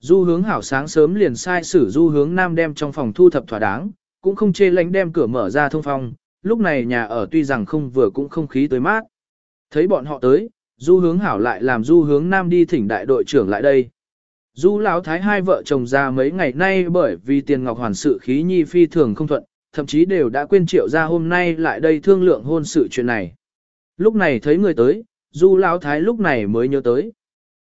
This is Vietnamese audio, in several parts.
du hướng hảo sáng sớm liền sai sử du hướng nam đem trong phòng thu thập thỏa đáng, cũng không chê lánh đem cửa mở ra thông phong, lúc này nhà ở tuy rằng không vừa cũng không khí tới mát. Thấy bọn họ tới, du hướng hảo lại làm du hướng nam đi thỉnh đại đội trưởng lại đây. Du lão thái hai vợ chồng ra mấy ngày nay bởi vì tiền ngọc hoàn sự khí nhi phi thường không thuận, thậm chí đều đã quên triệu ra hôm nay lại đây thương lượng hôn sự chuyện này. Lúc này thấy người tới, du lão thái lúc này mới nhớ tới.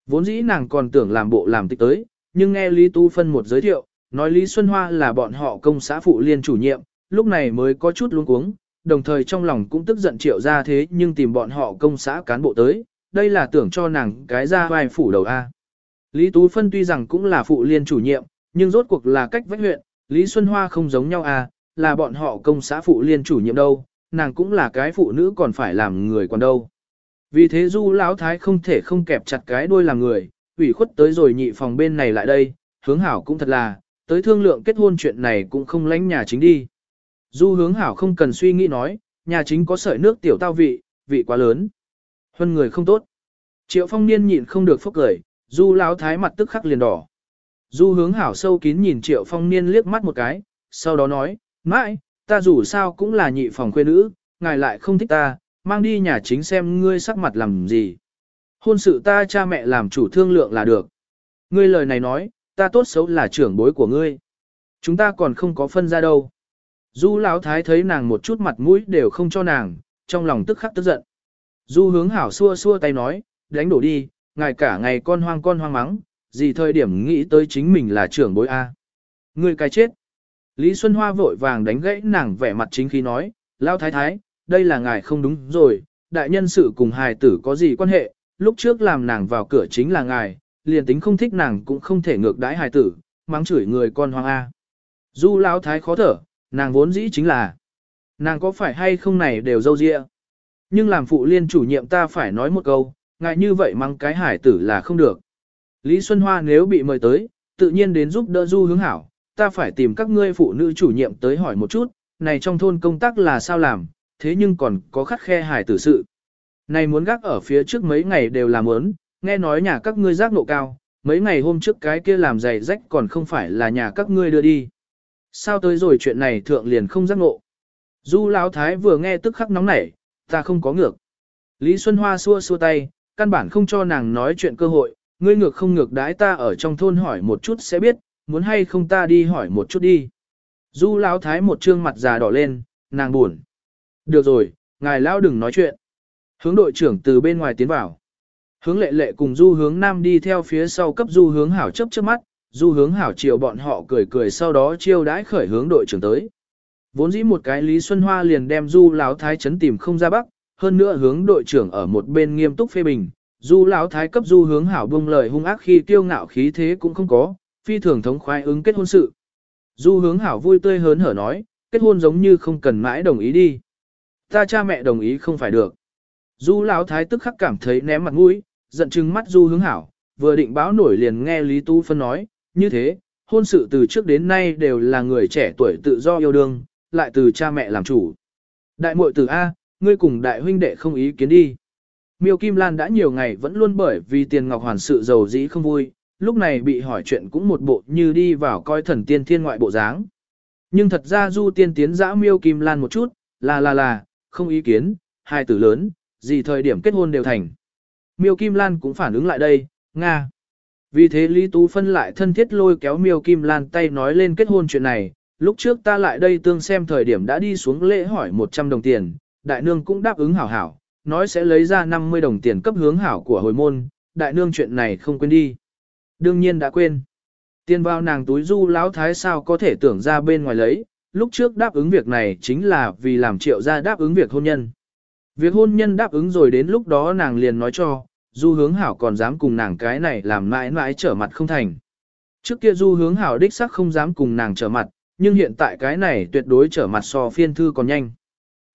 Vốn dĩ nàng còn tưởng làm bộ làm tịch tới, nhưng nghe Lý Tu Phân một giới thiệu, nói Lý Xuân Hoa là bọn họ công xã phụ liên chủ nhiệm, lúc này mới có chút luống cuống, đồng thời trong lòng cũng tức giận triệu ra thế nhưng tìm bọn họ công xã cán bộ tới, đây là tưởng cho nàng cái ra vai phủ đầu A. Lý Tú Phân tuy rằng cũng là phụ liên chủ nhiệm, nhưng rốt cuộc là cách vách huyện, Lý Xuân Hoa không giống nhau à, là bọn họ công xã phụ liên chủ nhiệm đâu, nàng cũng là cái phụ nữ còn phải làm người còn đâu. Vì thế du lão thái không thể không kẹp chặt cái đuôi làm người, ủy khuất tới rồi nhị phòng bên này lại đây, hướng hảo cũng thật là, tới thương lượng kết hôn chuyện này cũng không lánh nhà chính đi. Du hướng hảo không cần suy nghĩ nói, nhà chính có sợi nước tiểu tao vị, vị quá lớn. Hơn người không tốt. Triệu phong niên nhịn không được phốc cười, du láo thái mặt tức khắc liền đỏ. Du hướng hảo sâu kín nhìn triệu phong niên liếc mắt một cái, sau đó nói, mãi, ta dù sao cũng là nhị phòng quê nữ, ngài lại không thích ta, mang đi nhà chính xem ngươi sắc mặt làm gì. Hôn sự ta cha mẹ làm chủ thương lượng là được. Ngươi lời này nói, ta tốt xấu là trưởng bối của ngươi. Chúng ta còn không có phân ra đâu. Du Lão Thái thấy nàng một chút mặt mũi đều không cho nàng, trong lòng tức khắc tức giận. Du hướng hảo xua xua tay nói, đánh đổ đi, ngài cả ngày con hoang con hoang mắng, gì thời điểm nghĩ tới chính mình là trưởng bối A. Ngươi cái chết. Lý Xuân Hoa vội vàng đánh gãy nàng vẻ mặt chính khí nói, Lão Thái Thái, đây là ngài không đúng rồi, đại nhân sự cùng hài tử có gì quan hệ, lúc trước làm nàng vào cửa chính là ngài, liền tính không thích nàng cũng không thể ngược đãi hài tử, mắng chửi người con hoang A. Du Lão Thái khó thở, nàng vốn dĩ chính là, nàng có phải hay không này đều dâu dịa. Nhưng làm phụ liên chủ nhiệm ta phải nói một câu, ngại như vậy mắng cái hải tử là không được. Lý Xuân Hoa nếu bị mời tới, tự nhiên đến giúp đỡ du hướng hảo, ta phải tìm các ngươi phụ nữ chủ nhiệm tới hỏi một chút, này trong thôn công tác là sao làm, thế nhưng còn có khắc khe hải tử sự. Này muốn gác ở phía trước mấy ngày đều làm ớn, nghe nói nhà các ngươi giác nộ cao, mấy ngày hôm trước cái kia làm giày rách còn không phải là nhà các ngươi đưa đi. Sao tới rồi chuyện này thượng liền không giác ngộ. Du Lão Thái vừa nghe tức khắc nóng nảy, ta không có ngược. Lý Xuân Hoa xua xua tay, căn bản không cho nàng nói chuyện cơ hội, ngươi ngược không ngược đãi ta ở trong thôn hỏi một chút sẽ biết, muốn hay không ta đi hỏi một chút đi. Du Lão Thái một trương mặt già đỏ lên, nàng buồn. Được rồi, ngài Lão đừng nói chuyện. Hướng đội trưởng từ bên ngoài tiến vào. Hướng lệ lệ cùng du hướng nam đi theo phía sau cấp du hướng hảo chấp trước mắt, du hướng hảo chiều bọn họ cười cười sau đó chiêu đãi khởi hướng đội trưởng tới. Vốn dĩ một cái Lý Xuân Hoa liền đem du lão thái chấn tìm không ra bắc, hơn nữa hướng đội trưởng ở một bên nghiêm túc phê bình, du lão thái cấp du hướng hảo bông lời hung ác khi tiêu ngạo khí thế cũng không có, phi thường thống khoái ứng kết hôn sự. Du hướng hảo vui tươi hớn hở nói, kết hôn giống như không cần mãi đồng ý đi. Ta cha mẹ đồng ý không phải được. Du lão thái tức khắc cảm thấy ném mặt mũi, giận chừng mắt du hướng hảo, vừa định báo nổi liền nghe Lý Tu Phân nói, như thế, hôn sự từ trước đến nay đều là người trẻ tuổi tự do yêu đương, lại từ cha mẹ làm chủ. Đại muội tử A, ngươi cùng đại huynh đệ không ý kiến đi. Miêu Kim Lan đã nhiều ngày vẫn luôn bởi vì tiền ngọc hoàn sự giàu dĩ không vui, lúc này bị hỏi chuyện cũng một bộ như đi vào coi thần tiên thiên ngoại bộ dáng. Nhưng thật ra du tiên tiến dã Miêu Kim Lan một chút, là là là, không ý kiến, hai tử lớn, gì thời điểm kết hôn đều thành. Miêu Kim Lan cũng phản ứng lại đây, Nga. Vì thế Lý Tú Phân lại thân thiết lôi kéo miêu kim lan tay nói lên kết hôn chuyện này, lúc trước ta lại đây tương xem thời điểm đã đi xuống lễ hỏi 100 đồng tiền, đại nương cũng đáp ứng hảo hảo, nói sẽ lấy ra 50 đồng tiền cấp hướng hảo của hồi môn, đại nương chuyện này không quên đi. Đương nhiên đã quên. Tiền vào nàng túi du lão thái sao có thể tưởng ra bên ngoài lấy, lúc trước đáp ứng việc này chính là vì làm triệu ra đáp ứng việc hôn nhân. Việc hôn nhân đáp ứng rồi đến lúc đó nàng liền nói cho, du hướng hảo còn dám cùng nàng cái này làm mãi mãi trở mặt không thành. Trước kia du hướng hảo đích sắc không dám cùng nàng trở mặt, nhưng hiện tại cái này tuyệt đối trở mặt so phiên thư còn nhanh.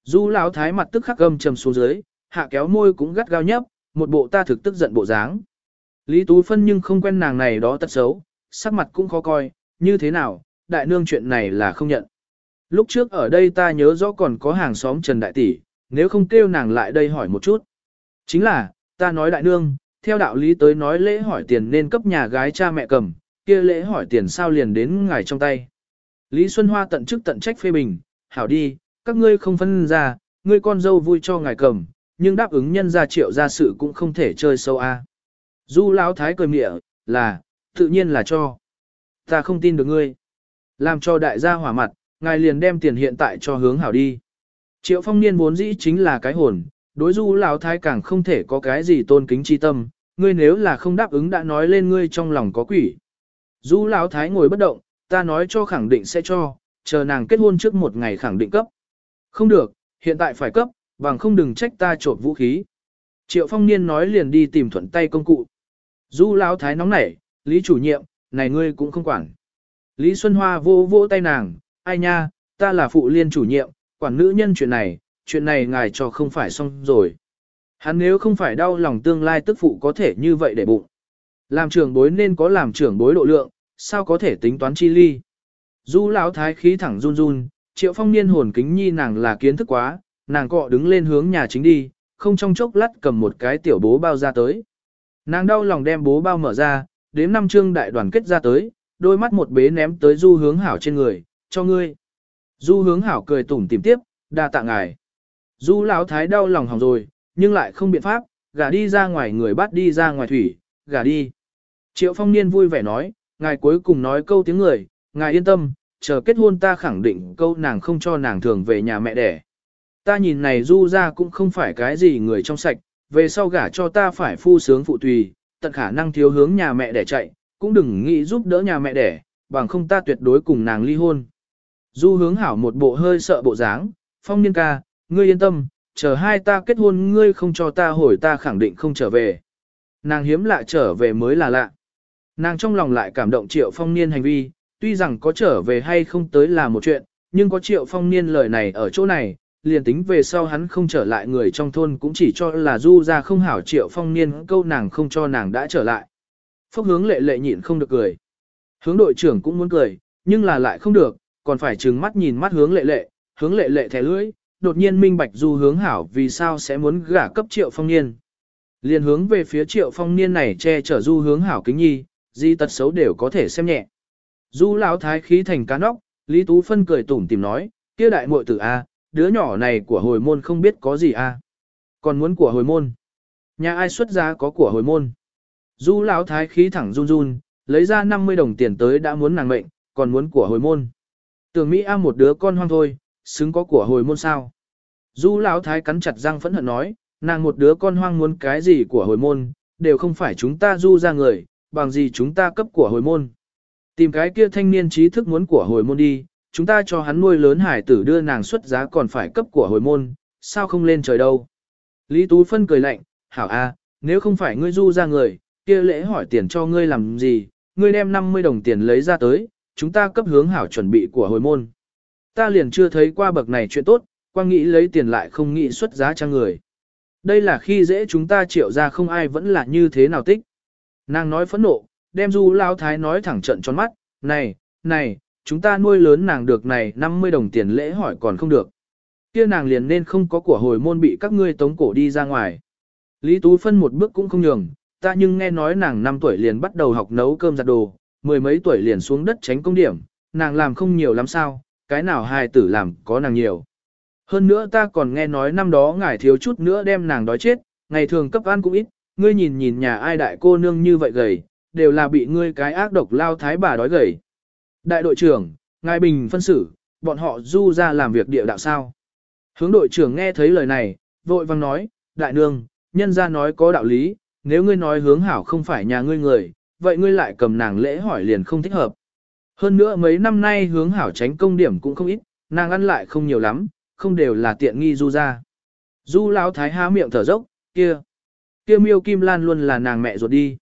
Du lão thái mặt tức khắc gầm trầm xuống dưới, hạ kéo môi cũng gắt gao nhấp, một bộ ta thực tức giận bộ dáng. Lý Tú Phân nhưng không quen nàng này đó tật xấu, sắc mặt cũng khó coi, như thế nào, đại nương chuyện này là không nhận. Lúc trước ở đây ta nhớ rõ còn có hàng xóm Trần Đại Tỷ, nếu không kêu nàng lại đây hỏi một chút. Chính là, Ta nói đại nương, theo đạo lý tới nói lễ hỏi tiền nên cấp nhà gái cha mẹ cầm, kia lễ hỏi tiền sao liền đến ngài trong tay. Lý Xuân Hoa tận chức tận trách phê bình, hảo đi, các ngươi không phân ra, ngươi con dâu vui cho ngài cầm, nhưng đáp ứng nhân gia triệu gia sự cũng không thể chơi sâu a. Du Lão Thái cười mỉa, là, tự nhiên là cho. Ta không tin được ngươi. Làm cho đại gia hỏa mặt, ngài liền đem tiền hiện tại cho hướng hảo đi. Triệu phong niên vốn dĩ chính là cái hồn, đối du lão thái càng không thể có cái gì tôn kính chi tâm, ngươi nếu là không đáp ứng đã nói lên ngươi trong lòng có quỷ. Du lão thái ngồi bất động, ta nói cho khẳng định sẽ cho, chờ nàng kết hôn trước một ngày khẳng định cấp. Không được, hiện tại phải cấp, bằng không đừng trách ta trộm vũ khí. Triệu phong niên nói liền đi tìm thuận tay công cụ. Du lão thái nóng nảy, Lý chủ nhiệm, này ngươi cũng không quản. Lý Xuân Hoa vô vô tay nàng, ai nha, ta là phụ liên chủ nhiệm, quản nữ nhân chuyện này, chuyện này ngài cho không phải xong rồi. Hắn nếu không phải đau lòng tương lai tức phụ có thể như vậy để bụng. Làm trưởng bối nên có làm trưởng bối độ lượng, sao có thể tính toán chi ly. Du lão thái khí thẳng run run, triệu phong niên hồn kính nhi nàng là kiến thức quá, nàng cọ đứng lên hướng nhà chính đi, không trong chốc lát cầm một cái tiểu bố bao ra tới. Nàng đau lòng đem bố bao mở ra, đếm năm chương đại đoàn kết ra tới, đôi mắt một bế ném tới du hướng hảo trên người, cho ngươi. Du hướng hảo cười tủm tìm tiếp, đa tạ ngài. Du lão thái đau lòng hỏng rồi, nhưng lại không biện pháp, gả đi ra ngoài người bắt đi ra ngoài thủy, gả đi. Triệu phong niên vui vẻ nói, ngài cuối cùng nói câu tiếng người, ngài yên tâm, chờ kết hôn ta khẳng định câu nàng không cho nàng thường về nhà mẹ đẻ. Ta nhìn này du ra cũng không phải cái gì người trong sạch, về sau gả cho ta phải phu sướng phụ tùy, tận khả năng thiếu hướng nhà mẹ đẻ chạy, cũng đừng nghĩ giúp đỡ nhà mẹ đẻ, bằng không ta tuyệt đối cùng nàng ly hôn. Du hướng hảo một bộ hơi sợ bộ dáng, phong niên ca, ngươi yên tâm, chờ hai ta kết hôn ngươi không cho ta hồi ta khẳng định không trở về. Nàng hiếm lạ trở về mới là lạ. Nàng trong lòng lại cảm động triệu phong niên hành vi, tuy rằng có trở về hay không tới là một chuyện, nhưng có triệu phong niên lời này ở chỗ này, liền tính về sau hắn không trở lại người trong thôn cũng chỉ cho là du ra không hảo triệu phong niên câu nàng không cho nàng đã trở lại. Phốc hướng lệ lệ nhịn không được cười. Hướng đội trưởng cũng muốn cười, nhưng là lại không được, còn phải trừng mắt nhìn mắt hướng lệ lệ, hướng lệ lệ thẻ lưỡi, đột nhiên minh bạch du hướng hảo vì sao sẽ muốn gả cấp triệu phong niên. Liền hướng về phía triệu phong niên này che chở du hướng hảo kính nhi, di tật xấu đều có thể xem nhẹ. Du lão thái khí thành cá nóc, Lý Tú Phân cười tủm tìm nói, kia đại muội tử A, đứa nhỏ này của hồi môn không biết có gì A. Còn muốn của hồi môn. Nhà ai xuất giá có của hồi môn. Du lão thái khí thẳng run run, lấy ra 50 đồng tiền tới đã muốn nàng mệnh, còn muốn của hồi môn. Tưởng Mỹ A một đứa con hoang thôi, xứng có của hồi môn sao. Du lão thái cắn chặt răng phẫn hận nói, nàng một đứa con hoang muốn cái gì của hồi môn, đều không phải chúng ta du ra người, bằng gì chúng ta cấp của hồi môn. Tìm cái kia thanh niên trí thức muốn của hồi môn đi, chúng ta cho hắn nuôi lớn hải tử đưa nàng xuất giá còn phải cấp của hồi môn, sao không lên trời đâu. Lý Tú Phân cười lạnh, hảo a, nếu không phải ngươi du ra người, kia lễ hỏi tiền cho ngươi làm gì, ngươi đem 50 đồng tiền lấy ra tới, chúng ta cấp hướng hảo chuẩn bị của hồi môn. Ta liền chưa thấy qua bậc này chuyện tốt, quang nghĩ lấy tiền lại không nghĩ xuất giá cho người. Đây là khi dễ chúng ta triệu ra không ai vẫn là như thế nào tích. Nàng nói phẫn nộ, đem du lao thái nói thẳng trận tròn mắt, này, này, chúng ta nuôi lớn nàng được này 50 đồng tiền lễ hỏi còn không được. Kia nàng liền nên không có của hồi môn bị các ngươi tống cổ đi ra ngoài. Lý Tú Phân một bước cũng không nhường, ta nhưng nghe nói nàng 5 tuổi liền bắt đầu học nấu cơm giặt đồ, mười mấy tuổi liền xuống đất tránh công điểm, nàng làm không nhiều lắm sao, cái nào hài tử làm có nàng nhiều. Hơn nữa ta còn nghe nói năm đó ngài thiếu chút nữa đem nàng đói chết, ngày thường cấp ăn cũng ít, ngươi nhìn nhìn nhà ai đại cô nương như vậy gầy, đều là bị ngươi cái ác độc lao thái bà đói gầy. Đại đội trưởng, ngài bình phân xử, bọn họ du ra làm việc địa đạo sao. Hướng đội trưởng nghe thấy lời này, vội vang nói, đại nương, nhân ra nói có đạo lý, nếu ngươi nói hướng hảo không phải nhà ngươi người, vậy ngươi lại cầm nàng lễ hỏi liền không thích hợp. Hơn nữa mấy năm nay hướng hảo tránh công điểm cũng không ít, nàng ăn lại không nhiều lắm, không đều là tiện nghi du ra. Du lão thái há miệng thở dốc, kia, kia miêu kim lan luôn là nàng mẹ ruột đi.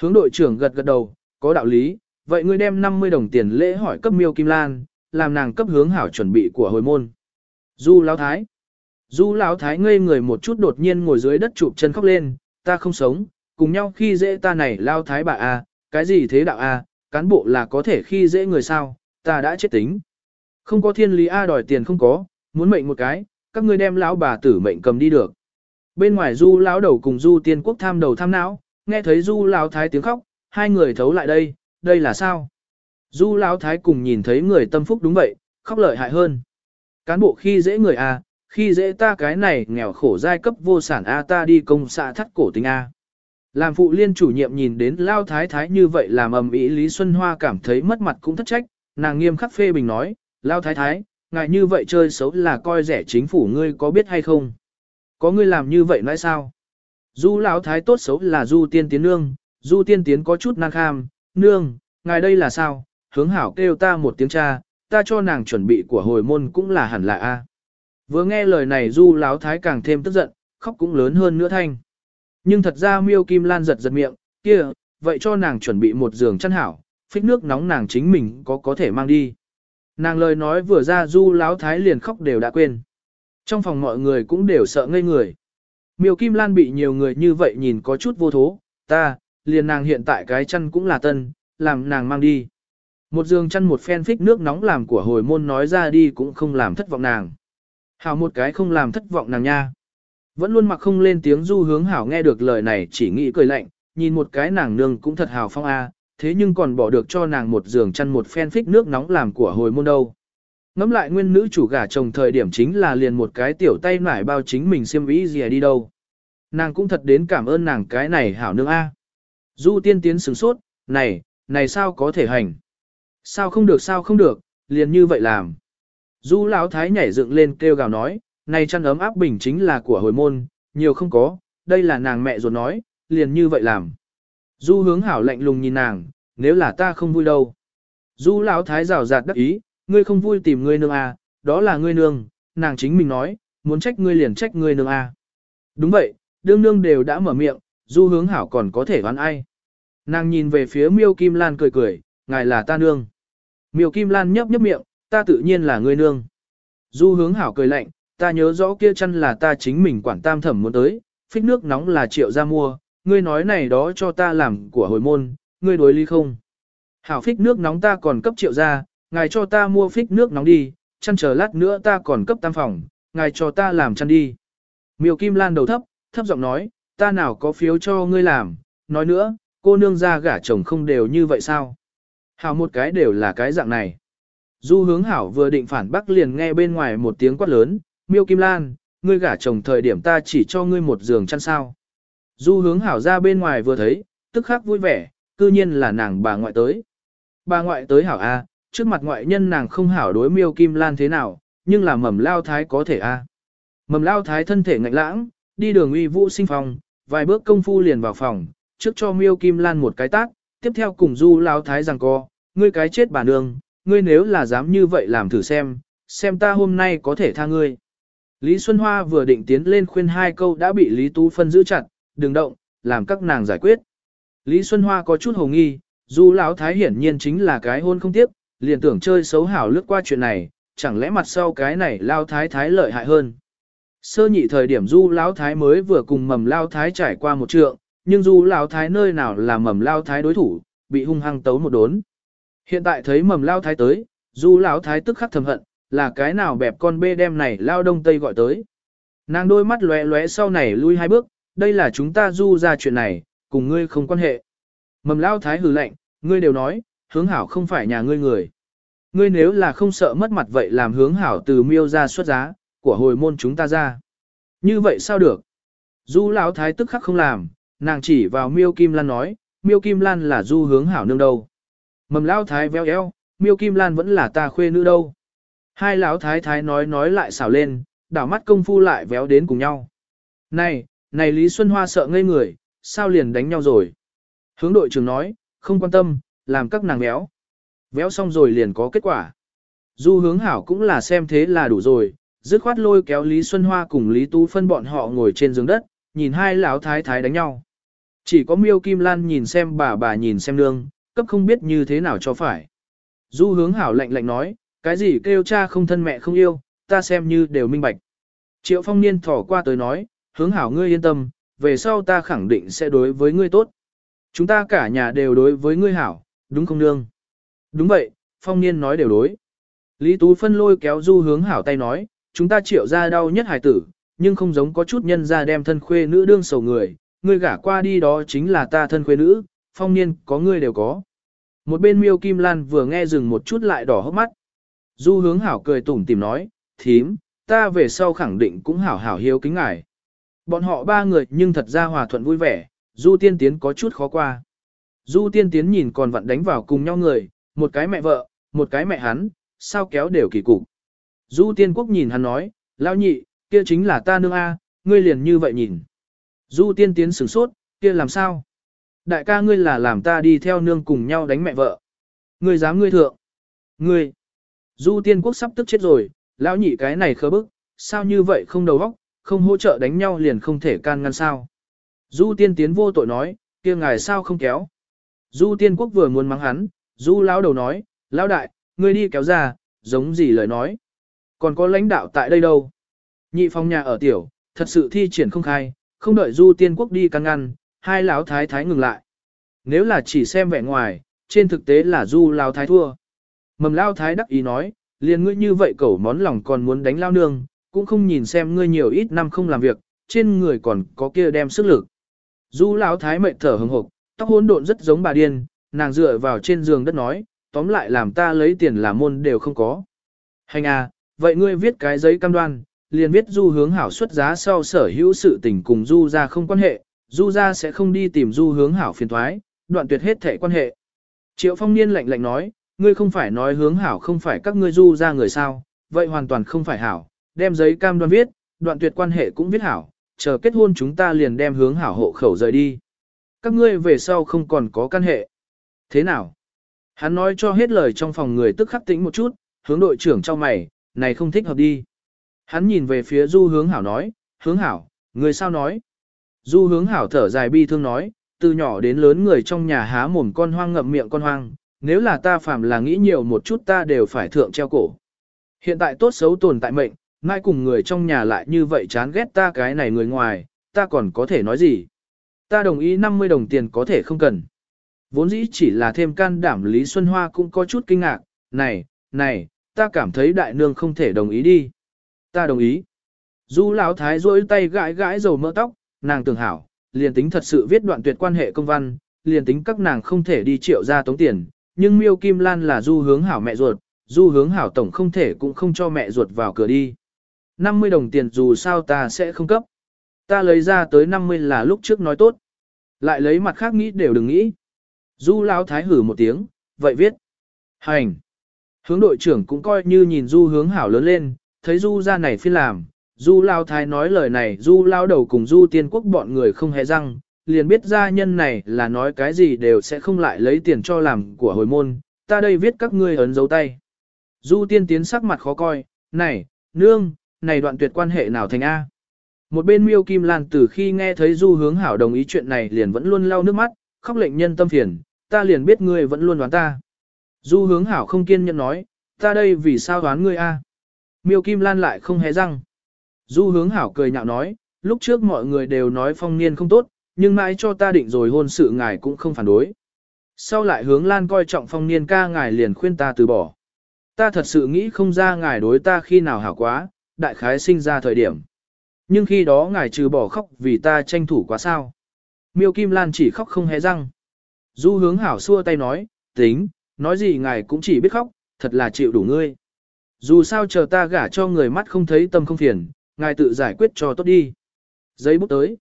Hướng đội trưởng gật gật đầu, có đạo lý, vậy ngươi đem 50 đồng tiền lễ hỏi cấp miêu kim lan, làm nàng cấp hướng hảo chuẩn bị của hồi môn. Du lão thái. Du lão thái ngây người một chút đột nhiên ngồi dưới đất chụp chân khóc lên, ta không sống, cùng nhau khi dễ ta này lao thái bà a, cái gì thế đạo a, cán bộ là có thể khi dễ người sao, ta đã chết tính. Không có thiên lý a đòi tiền không có, muốn mệnh một cái, các ngươi đem lão bà tử mệnh cầm đi được. Bên ngoài du lão đầu cùng du tiên quốc tham đầu tham não, nghe thấy du lão thái tiếng khóc, hai người thấu lại đây, đây là sao? Du Lão Thái cùng nhìn thấy người tâm phúc đúng vậy, khóc lợi hại hơn. Cán bộ khi dễ người A, khi dễ ta cái này nghèo khổ giai cấp vô sản A ta đi công xã thắt cổ tính A. Làm phụ liên chủ nhiệm nhìn đến Lao Thái Thái như vậy làm ầm ĩ Lý Xuân Hoa cảm thấy mất mặt cũng thất trách, nàng nghiêm khắc phê bình nói, Lao Thái Thái, ngài như vậy chơi xấu là coi rẻ chính phủ ngươi có biết hay không? Có ngươi làm như vậy nói sao? Du Lão Thái tốt xấu là Du Tiên Tiến Nương, Du Tiên Tiến có chút năng kham, Nương, ngài đây là sao? Hướng hảo kêu ta một tiếng cha, ta cho nàng chuẩn bị của hồi môn cũng là hẳn là A. Vừa nghe lời này Du Lão Thái càng thêm tức giận, khóc cũng lớn hơn nữa thanh. Nhưng thật ra miêu kim lan giật giật miệng, kia, vậy cho nàng chuẩn bị một giường chăn hảo, phích nước nóng nàng chính mình có có thể mang đi. Nàng lời nói vừa ra du láo thái liền khóc đều đã quên. Trong phòng mọi người cũng đều sợ ngây người. Miêu Kim Lan bị nhiều người như vậy nhìn có chút vô thố, ta, liền nàng hiện tại cái chăn cũng là tân, làm nàng mang đi. Một giường chăn một phen phích nước nóng làm của hồi môn nói ra đi cũng không làm thất vọng nàng. Hảo một cái không làm thất vọng nàng nha. Vẫn luôn mặc không lên tiếng du hướng hảo nghe được lời này chỉ nghĩ cười lạnh, nhìn một cái nàng nương cũng thật hào phong a, thế nhưng còn bỏ được cho nàng một giường chăn một phen phích nước nóng làm của hồi môn đâu. Ngắm lại nguyên nữ chủ gả chồng thời điểm chính là liền một cái tiểu tay nải bao chính mình xiêm ý gì đi đâu. Nàng cũng thật đến cảm ơn nàng cái này hảo nương a. Du tiên tiến sửng sốt, này, này sao có thể hành? Sao không được sao không được, liền như vậy làm. Du lão thái nhảy dựng lên kêu gào nói, này chăn ấm áp bình chính là của hồi môn, nhiều không có, đây là nàng mẹ ruột nói, liền như vậy làm. Du hướng hảo lạnh lùng nhìn nàng, nếu là ta không vui đâu. Du lão thái rào rạt đắc ý, ngươi không vui tìm ngươi nương à, đó là ngươi nương, nàng chính mình nói, muốn trách ngươi liền trách ngươi nương à. Đúng vậy, đương nương đều đã mở miệng, du hướng hảo còn có thể đoán ai. Nàng nhìn về phía miêu kim lan cười cười, ngài là ta nương. Miêu kim lan nhấp nhấp miệng, ta tự nhiên là ngươi nương. Du hướng hảo cười lạnh, ta nhớ rõ kia chăn là ta chính mình quản tam thẩm muốn tới, phích nước nóng là triệu ra mua, ngươi nói này đó cho ta làm của hồi môn, ngươi đối lý không? Hảo phích nước nóng ta còn cấp triệu ra, ngài cho ta mua phích nước nóng đi, chăn chờ lát nữa ta còn cấp tam phòng, ngài cho ta làm chăn đi. Miêu Kim Lan đầu thấp, thấp giọng nói, ta nào có phiếu cho ngươi làm, nói nữa, cô nương ra gả chồng không đều như vậy sao? Hảo một cái đều là cái dạng này. Du hướng hảo vừa định phản bác liền nghe bên ngoài một tiếng quát lớn, miêu kim lan, ngươi gả chồng thời điểm ta chỉ cho ngươi một giường chăn sao. Du hướng hảo ra bên ngoài vừa thấy, tức khắc vui vẻ, cư nhiên là nàng bà ngoại tới. Bà ngoại tới hảo A, trước mặt ngoại nhân nàng không hảo đối miêu kim lan thế nào, nhưng là mầm lao thái có thể A. Mầm lao thái thân thể ngạnh lãng, đi đường uy vũ sinh phòng, vài bước công phu liền vào phòng, trước cho miêu kim lan một cái tác, tiếp theo cùng du lao thái rằng co, ngươi cái chết bà nương, ngươi nếu là dám như vậy làm thử xem, xem ta hôm nay có thể tha ngươi. Lý Xuân Hoa vừa định tiến lên khuyên hai câu đã bị Lý Tú Phân giữ chặt, đừng động, làm các nàng giải quyết. Lý Xuân Hoa có chút hồ nghi, dù lão thái hiển nhiên chính là cái hôn không tiếp, liền tưởng chơi xấu hảo lướt qua chuyện này, chẳng lẽ mặt sau cái này lao thái thái lợi hại hơn. Sơ nhị thời điểm du lão thái mới vừa cùng mầm lao thái trải qua một trượng, nhưng du lão thái nơi nào là mầm lao thái đối thủ, bị hung hăng tấu một đốn. Hiện tại thấy mầm lao thái tới, du lão thái tức khắc thầm hận, là cái nào bẹp con bê đem này lao đông tây gọi tới. Nàng đôi mắt lóe lóe sau này lui hai bước, đây là chúng ta du ra chuyện này, cùng ngươi không quan hệ. Mầm lao thái hừ lạnh, ngươi đều nói, hướng hảo không phải nhà ngươi người. Ngươi nếu là không sợ mất mặt vậy làm hướng hảo từ miêu ra xuất giá, của hồi môn chúng ta ra. Như vậy sao được? Du lão thái tức khắc không làm, nàng chỉ vào miêu kim lan nói, miêu kim lan là du hướng hảo nương đâu. Mầm lao thái veo eo, miêu kim lan vẫn là ta khuê nữ đâu. Hai lão thái thái nói nói lại xảo lên, đảo mắt công phu lại véo đến cùng nhau. Này, này Lý Xuân Hoa sợ ngây người, sao liền đánh nhau rồi? Hướng đội trưởng nói, không quan tâm, làm các nàng véo. Véo xong rồi liền có kết quả. Du hướng hảo cũng là xem thế là đủ rồi, dứt khoát lôi kéo Lý Xuân Hoa cùng Lý Tú phân bọn họ ngồi trên giường đất, nhìn hai lão thái thái đánh nhau. Chỉ có miêu kim lan nhìn xem bà bà nhìn xem nương, cấp không biết như thế nào cho phải. Du hướng hảo lạnh lạnh nói, cái gì kêu cha không thân mẹ không yêu, ta xem như đều minh bạch. Triệu phong niên thỏ qua tới nói, hướng hảo ngươi yên tâm, về sau ta khẳng định sẽ đối với ngươi tốt. Chúng ta cả nhà đều đối với ngươi hảo, đúng không nương? Đúng vậy, phong niên nói đều đối. Lý Tú phân lôi kéo du hướng hảo tay nói, chúng ta triệu ra đau nhất hài tử, nhưng không giống có chút nhân ra đem thân khuê nữ đương sầu người, ngươi gả qua đi đó chính là ta thân khuê nữ, phong niên có ngươi đều có. Một bên miêu kim lan vừa nghe dừng một chút lại đỏ hốc mắt. Du hướng hảo cười tủm tìm nói, thím, ta về sau khẳng định cũng hảo hảo hiếu kính ngài. Bọn họ ba người nhưng thật ra hòa thuận vui vẻ, du tiên tiến có chút khó qua. Du tiên tiến nhìn còn vặn đánh vào cùng nhau người, một cái mẹ vợ, một cái mẹ hắn, sao kéo đều kỳ cục. Du tiên quốc nhìn hắn nói, lao nhị, kia chính là ta nương A, ngươi liền như vậy nhìn. Du tiên tiến sửng sốt, kia làm sao? Đại ca ngươi là làm ta đi theo nương cùng nhau đánh mẹ vợ. Ngươi dám ngươi thượng. Ngươi. Du tiên quốc sắp tức chết rồi, lão nhị cái này khớ bức, sao như vậy không đầu óc, không hỗ trợ đánh nhau liền không thể can ngăn sao. Du tiên tiến vô tội nói, kia ngài sao không kéo. Du tiên quốc vừa muốn mắng hắn, du lão đầu nói, lão đại, ngươi đi kéo ra, giống gì lời nói. Còn có lãnh đạo tại đây đâu. Nhị phòng nhà ở tiểu, thật sự thi triển không khai, không đợi du tiên quốc đi can ngăn, hai lão thái thái ngừng lại. Nếu là chỉ xem vẻ ngoài, trên thực tế là du lão thái thua. Mầm lao thái đắc ý nói, liền ngươi như vậy cẩu món lòng còn muốn đánh lao nương, cũng không nhìn xem ngươi nhiều ít năm không làm việc, trên người còn có kia đem sức lực. Du lão thái mệt thở hừng hực, tóc hỗn độn rất giống bà điên, nàng dựa vào trên giường đất nói, tóm lại làm ta lấy tiền làm môn đều không có. Hành à, vậy ngươi viết cái giấy cam đoan, liền viết du hướng hảo xuất giá sau sở hữu sự tình cùng du ra không quan hệ, du ra sẽ không đi tìm du hướng hảo phiền thoái, đoạn tuyệt hết thể quan hệ. Triệu phong niên lạnh lạnh nói, ngươi không phải nói hướng hảo không phải các ngươi du ra người sao, vậy hoàn toàn không phải hảo, đem giấy cam đoan viết, đoạn tuyệt quan hệ cũng viết hảo, chờ kết hôn chúng ta liền đem hướng hảo hộ khẩu rời đi. Các ngươi về sau không còn có căn hệ. Thế nào? Hắn nói cho hết lời trong phòng người tức khắc tĩnh một chút, hướng đội trưởng cho mày, này không thích hợp đi. Hắn nhìn về phía du hướng hảo nói, hướng hảo, người sao nói? Du hướng hảo thở dài bi thương nói, từ nhỏ đến lớn người trong nhà há mồm con hoang ngậm miệng con hoang, nếu là ta phàm là nghĩ nhiều một chút ta đều phải thượng treo cổ. Hiện tại tốt xấu tồn tại mệnh, mai cùng người trong nhà lại như vậy chán ghét ta cái này người ngoài, ta còn có thể nói gì? Ta đồng ý 50 đồng tiền có thể không cần. Vốn dĩ chỉ là thêm can đảm Lý Xuân Hoa cũng có chút kinh ngạc, này, này, ta cảm thấy đại nương không thể đồng ý đi. Ta đồng ý. Du lão thái rỗi tay gãi gãi dầu mỡ tóc, nàng tưởng hảo, liền tính thật sự viết đoạn tuyệt quan hệ công văn, liền tính các nàng không thể đi triệu ra tống tiền, nhưng Miêu Kim Lan là du hướng hảo mẹ ruột, du hướng hảo tổng không thể cũng không cho mẹ ruột vào cửa đi. 50 đồng tiền dù sao ta sẽ không cấp. Ta lấy ra tới 50 là lúc trước nói tốt. Lại lấy mặt khác nghĩ đều đừng nghĩ. Du Lão Thái hử một tiếng, vậy viết. Hành. Hướng đội trưởng cũng coi như nhìn Du hướng hảo lớn lên, thấy Du ra này phiên làm. Du Lão Thái nói lời này Du Lao đầu cùng Du tiên quốc bọn người không hề răng, liền biết gia nhân này là nói cái gì đều sẽ không lại lấy tiền cho làm của hồi môn, ta đây viết các ngươi ấn dấu tay. Du tiên tiến sắc mặt khó coi, này, nương, này đoạn tuyệt quan hệ nào thành A. Một bên miêu kim lan từ khi nghe thấy du hướng hảo đồng ý chuyện này liền vẫn luôn lau nước mắt, khóc lệnh nhân tâm phiền, ta liền biết ngươi vẫn luôn đoán ta. Du hướng hảo không kiên nhẫn nói, ta đây vì sao đoán ngươi A. Miêu kim lan lại không hé răng. Du hướng hảo cười nhạo nói, lúc trước mọi người đều nói phong niên không tốt, nhưng mãi cho ta định rồi hôn sự ngài cũng không phản đối. Sau lại hướng lan coi trọng phong niên ca ngài liền khuyên ta từ bỏ. Ta thật sự nghĩ không ra ngài đối ta khi nào hảo quá, đại khái sinh ra thời điểm. Nhưng khi đó ngài trừ bỏ khóc vì ta tranh thủ quá sao. Miêu Kim Lan chỉ khóc không hé răng. Du hướng hảo xua tay nói, tính, nói gì ngài cũng chỉ biết khóc, thật là chịu đủ ngươi. Dù sao chờ ta gả cho người mắt không thấy tâm không phiền, ngài tự giải quyết cho tốt đi. Giấy bút tới.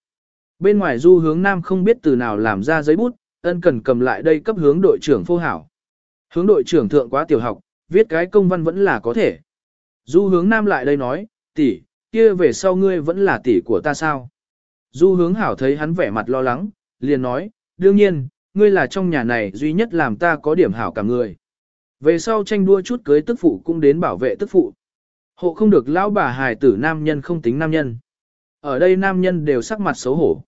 Bên ngoài du hướng nam không biết từ nào làm ra giấy bút, ân cần cầm lại đây cấp hướng đội trưởng phô hảo. Hướng đội trưởng thượng quá tiểu học, viết cái công văn vẫn là có thể. Du hướng nam lại đây nói, tỷ, kia về sau ngươi vẫn là tỷ của ta sao? Du hướng hảo thấy hắn vẻ mặt lo lắng, liền nói, đương nhiên, ngươi là trong nhà này duy nhất làm ta có điểm hảo cả người. Về sau tranh đua chút cưới tức phụ cũng đến bảo vệ tức phụ. Hộ không được lão bà hài tử nam nhân không tính nam nhân. Ở đây nam nhân đều sắc mặt xấu hổ.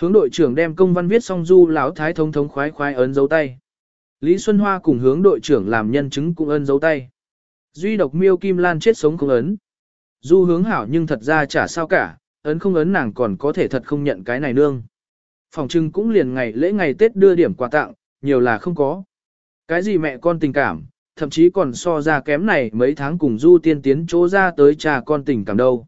Hướng đội trưởng đem công văn viết xong du lão thái thống thống khoái khoái ấn dấu tay. Lý Xuân Hoa cùng hướng đội trưởng làm nhân chứng cũng ấn dấu tay. Duy độc miêu kim lan chết sống không ấn. Du hướng hảo nhưng thật ra chả sao cả, ấn không ấn nàng còn có thể thật không nhận cái này nương. Phòng trưng cũng liền ngày lễ ngày Tết đưa điểm quà tặng, nhiều là không có. Cái gì mẹ con tình cảm, thậm chí còn so ra kém này mấy tháng cùng Du tiên tiến chỗ ra tới cha con tình cảm đâu.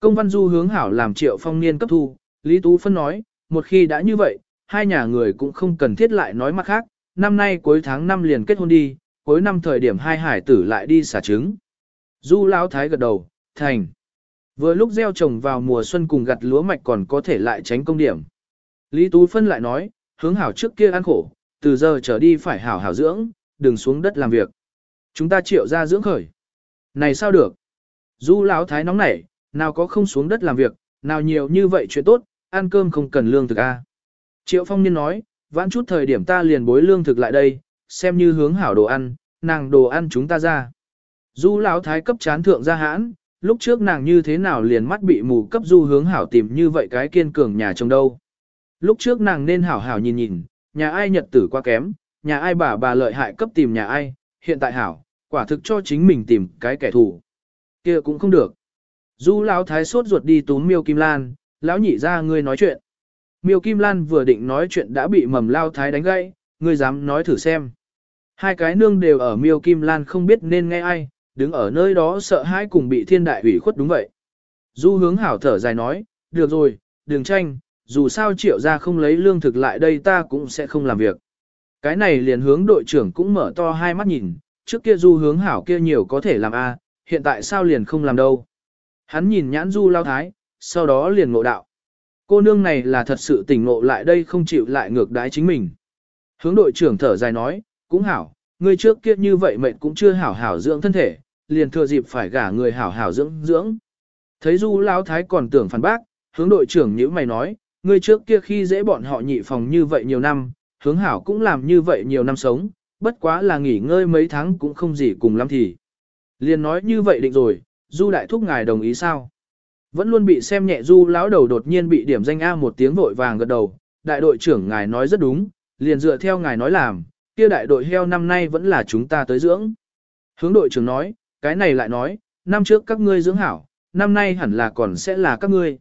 Công văn Du hướng hảo làm triệu phong niên cấp thu, Lý Tú Phân nói, một khi đã như vậy, hai nhà người cũng không cần thiết lại nói mặt khác, năm nay cuối tháng 5 liền kết hôn đi, cuối năm thời điểm hai hải tử lại đi xả trứng. Du Lão Thái gật đầu, thành. Vừa lúc gieo trồng vào mùa xuân cùng gặt lúa mạch còn có thể lại tránh công điểm. Lý Tú Phân lại nói, hướng hảo trước kia ăn khổ, từ giờ trở đi phải hảo hảo dưỡng, đừng xuống đất làm việc. Chúng ta triệu ra dưỡng khởi. Này sao được? Du Lão Thái nóng nảy, nào có không xuống đất làm việc, nào nhiều như vậy chuyện tốt, ăn cơm không cần lương thực a. Triệu Phong Niên nói, vãn chút thời điểm ta liền bối lương thực lại đây, xem như hướng hảo đồ ăn, nàng đồ ăn chúng ta ra. Du Lão Thái cấp chán thượng ra hãn, lúc trước nàng như thế nào liền mắt bị mù cấp du hướng hảo tìm như vậy cái kiên cường nhà chồng đâu. Lúc trước nàng nên hảo hảo nhìn nhìn, nhà ai nhật tử quá kém, nhà ai bà bà lợi hại cấp tìm nhà ai, hiện tại hảo, quả thực cho chính mình tìm cái kẻ thù. kia cũng không được. Du lão thái sốt ruột đi túm miêu kim lan, lão nhị ra ngươi nói chuyện. Miêu kim lan vừa định nói chuyện đã bị mầm lao thái đánh gãy, ngươi dám nói thử xem. Hai cái nương đều ở miêu kim lan không biết nên nghe ai, đứng ở nơi đó sợ hãi cùng bị thiên đại ủy khuất đúng vậy. Du hướng hảo thở dài nói, được rồi, đừng tranh, dù sao triệu ra không lấy lương thực lại đây ta cũng sẽ không làm việc. Cái này liền hướng đội trưởng cũng mở to hai mắt nhìn, trước kia du hướng hảo kia nhiều có thể làm a, hiện tại sao liền không làm đâu. Hắn nhìn nhãn du lao thái, sau đó liền ngộ đạo. Cô nương này là thật sự tỉnh ngộ lại đây không chịu lại ngược đái chính mình. Hướng đội trưởng thở dài nói, cũng hảo, người trước kia như vậy mệnh cũng chưa hảo hảo dưỡng thân thể, liền thừa dịp phải gả người hảo hảo dưỡng dưỡng. Thấy du lão thái còn tưởng phản bác, hướng đội trưởng như mày nói, người trước kia khi dễ bọn họ nhị phòng như vậy nhiều năm, hướng hảo cũng làm như vậy nhiều năm sống, bất quá là nghỉ ngơi mấy tháng cũng không gì cùng lắm thì. Liền nói như vậy định rồi, du đại thúc ngài đồng ý sao? Vẫn luôn bị xem nhẹ du lão đầu đột nhiên bị điểm danh A một tiếng vội vàng gật đầu, đại đội trưởng ngài nói rất đúng, liền dựa theo ngài nói làm, kia đại đội heo năm nay vẫn là chúng ta tới dưỡng. Hướng đội trưởng nói, cái này lại nói, năm trước các ngươi dưỡng hảo, năm nay hẳn là còn sẽ là các ngươi.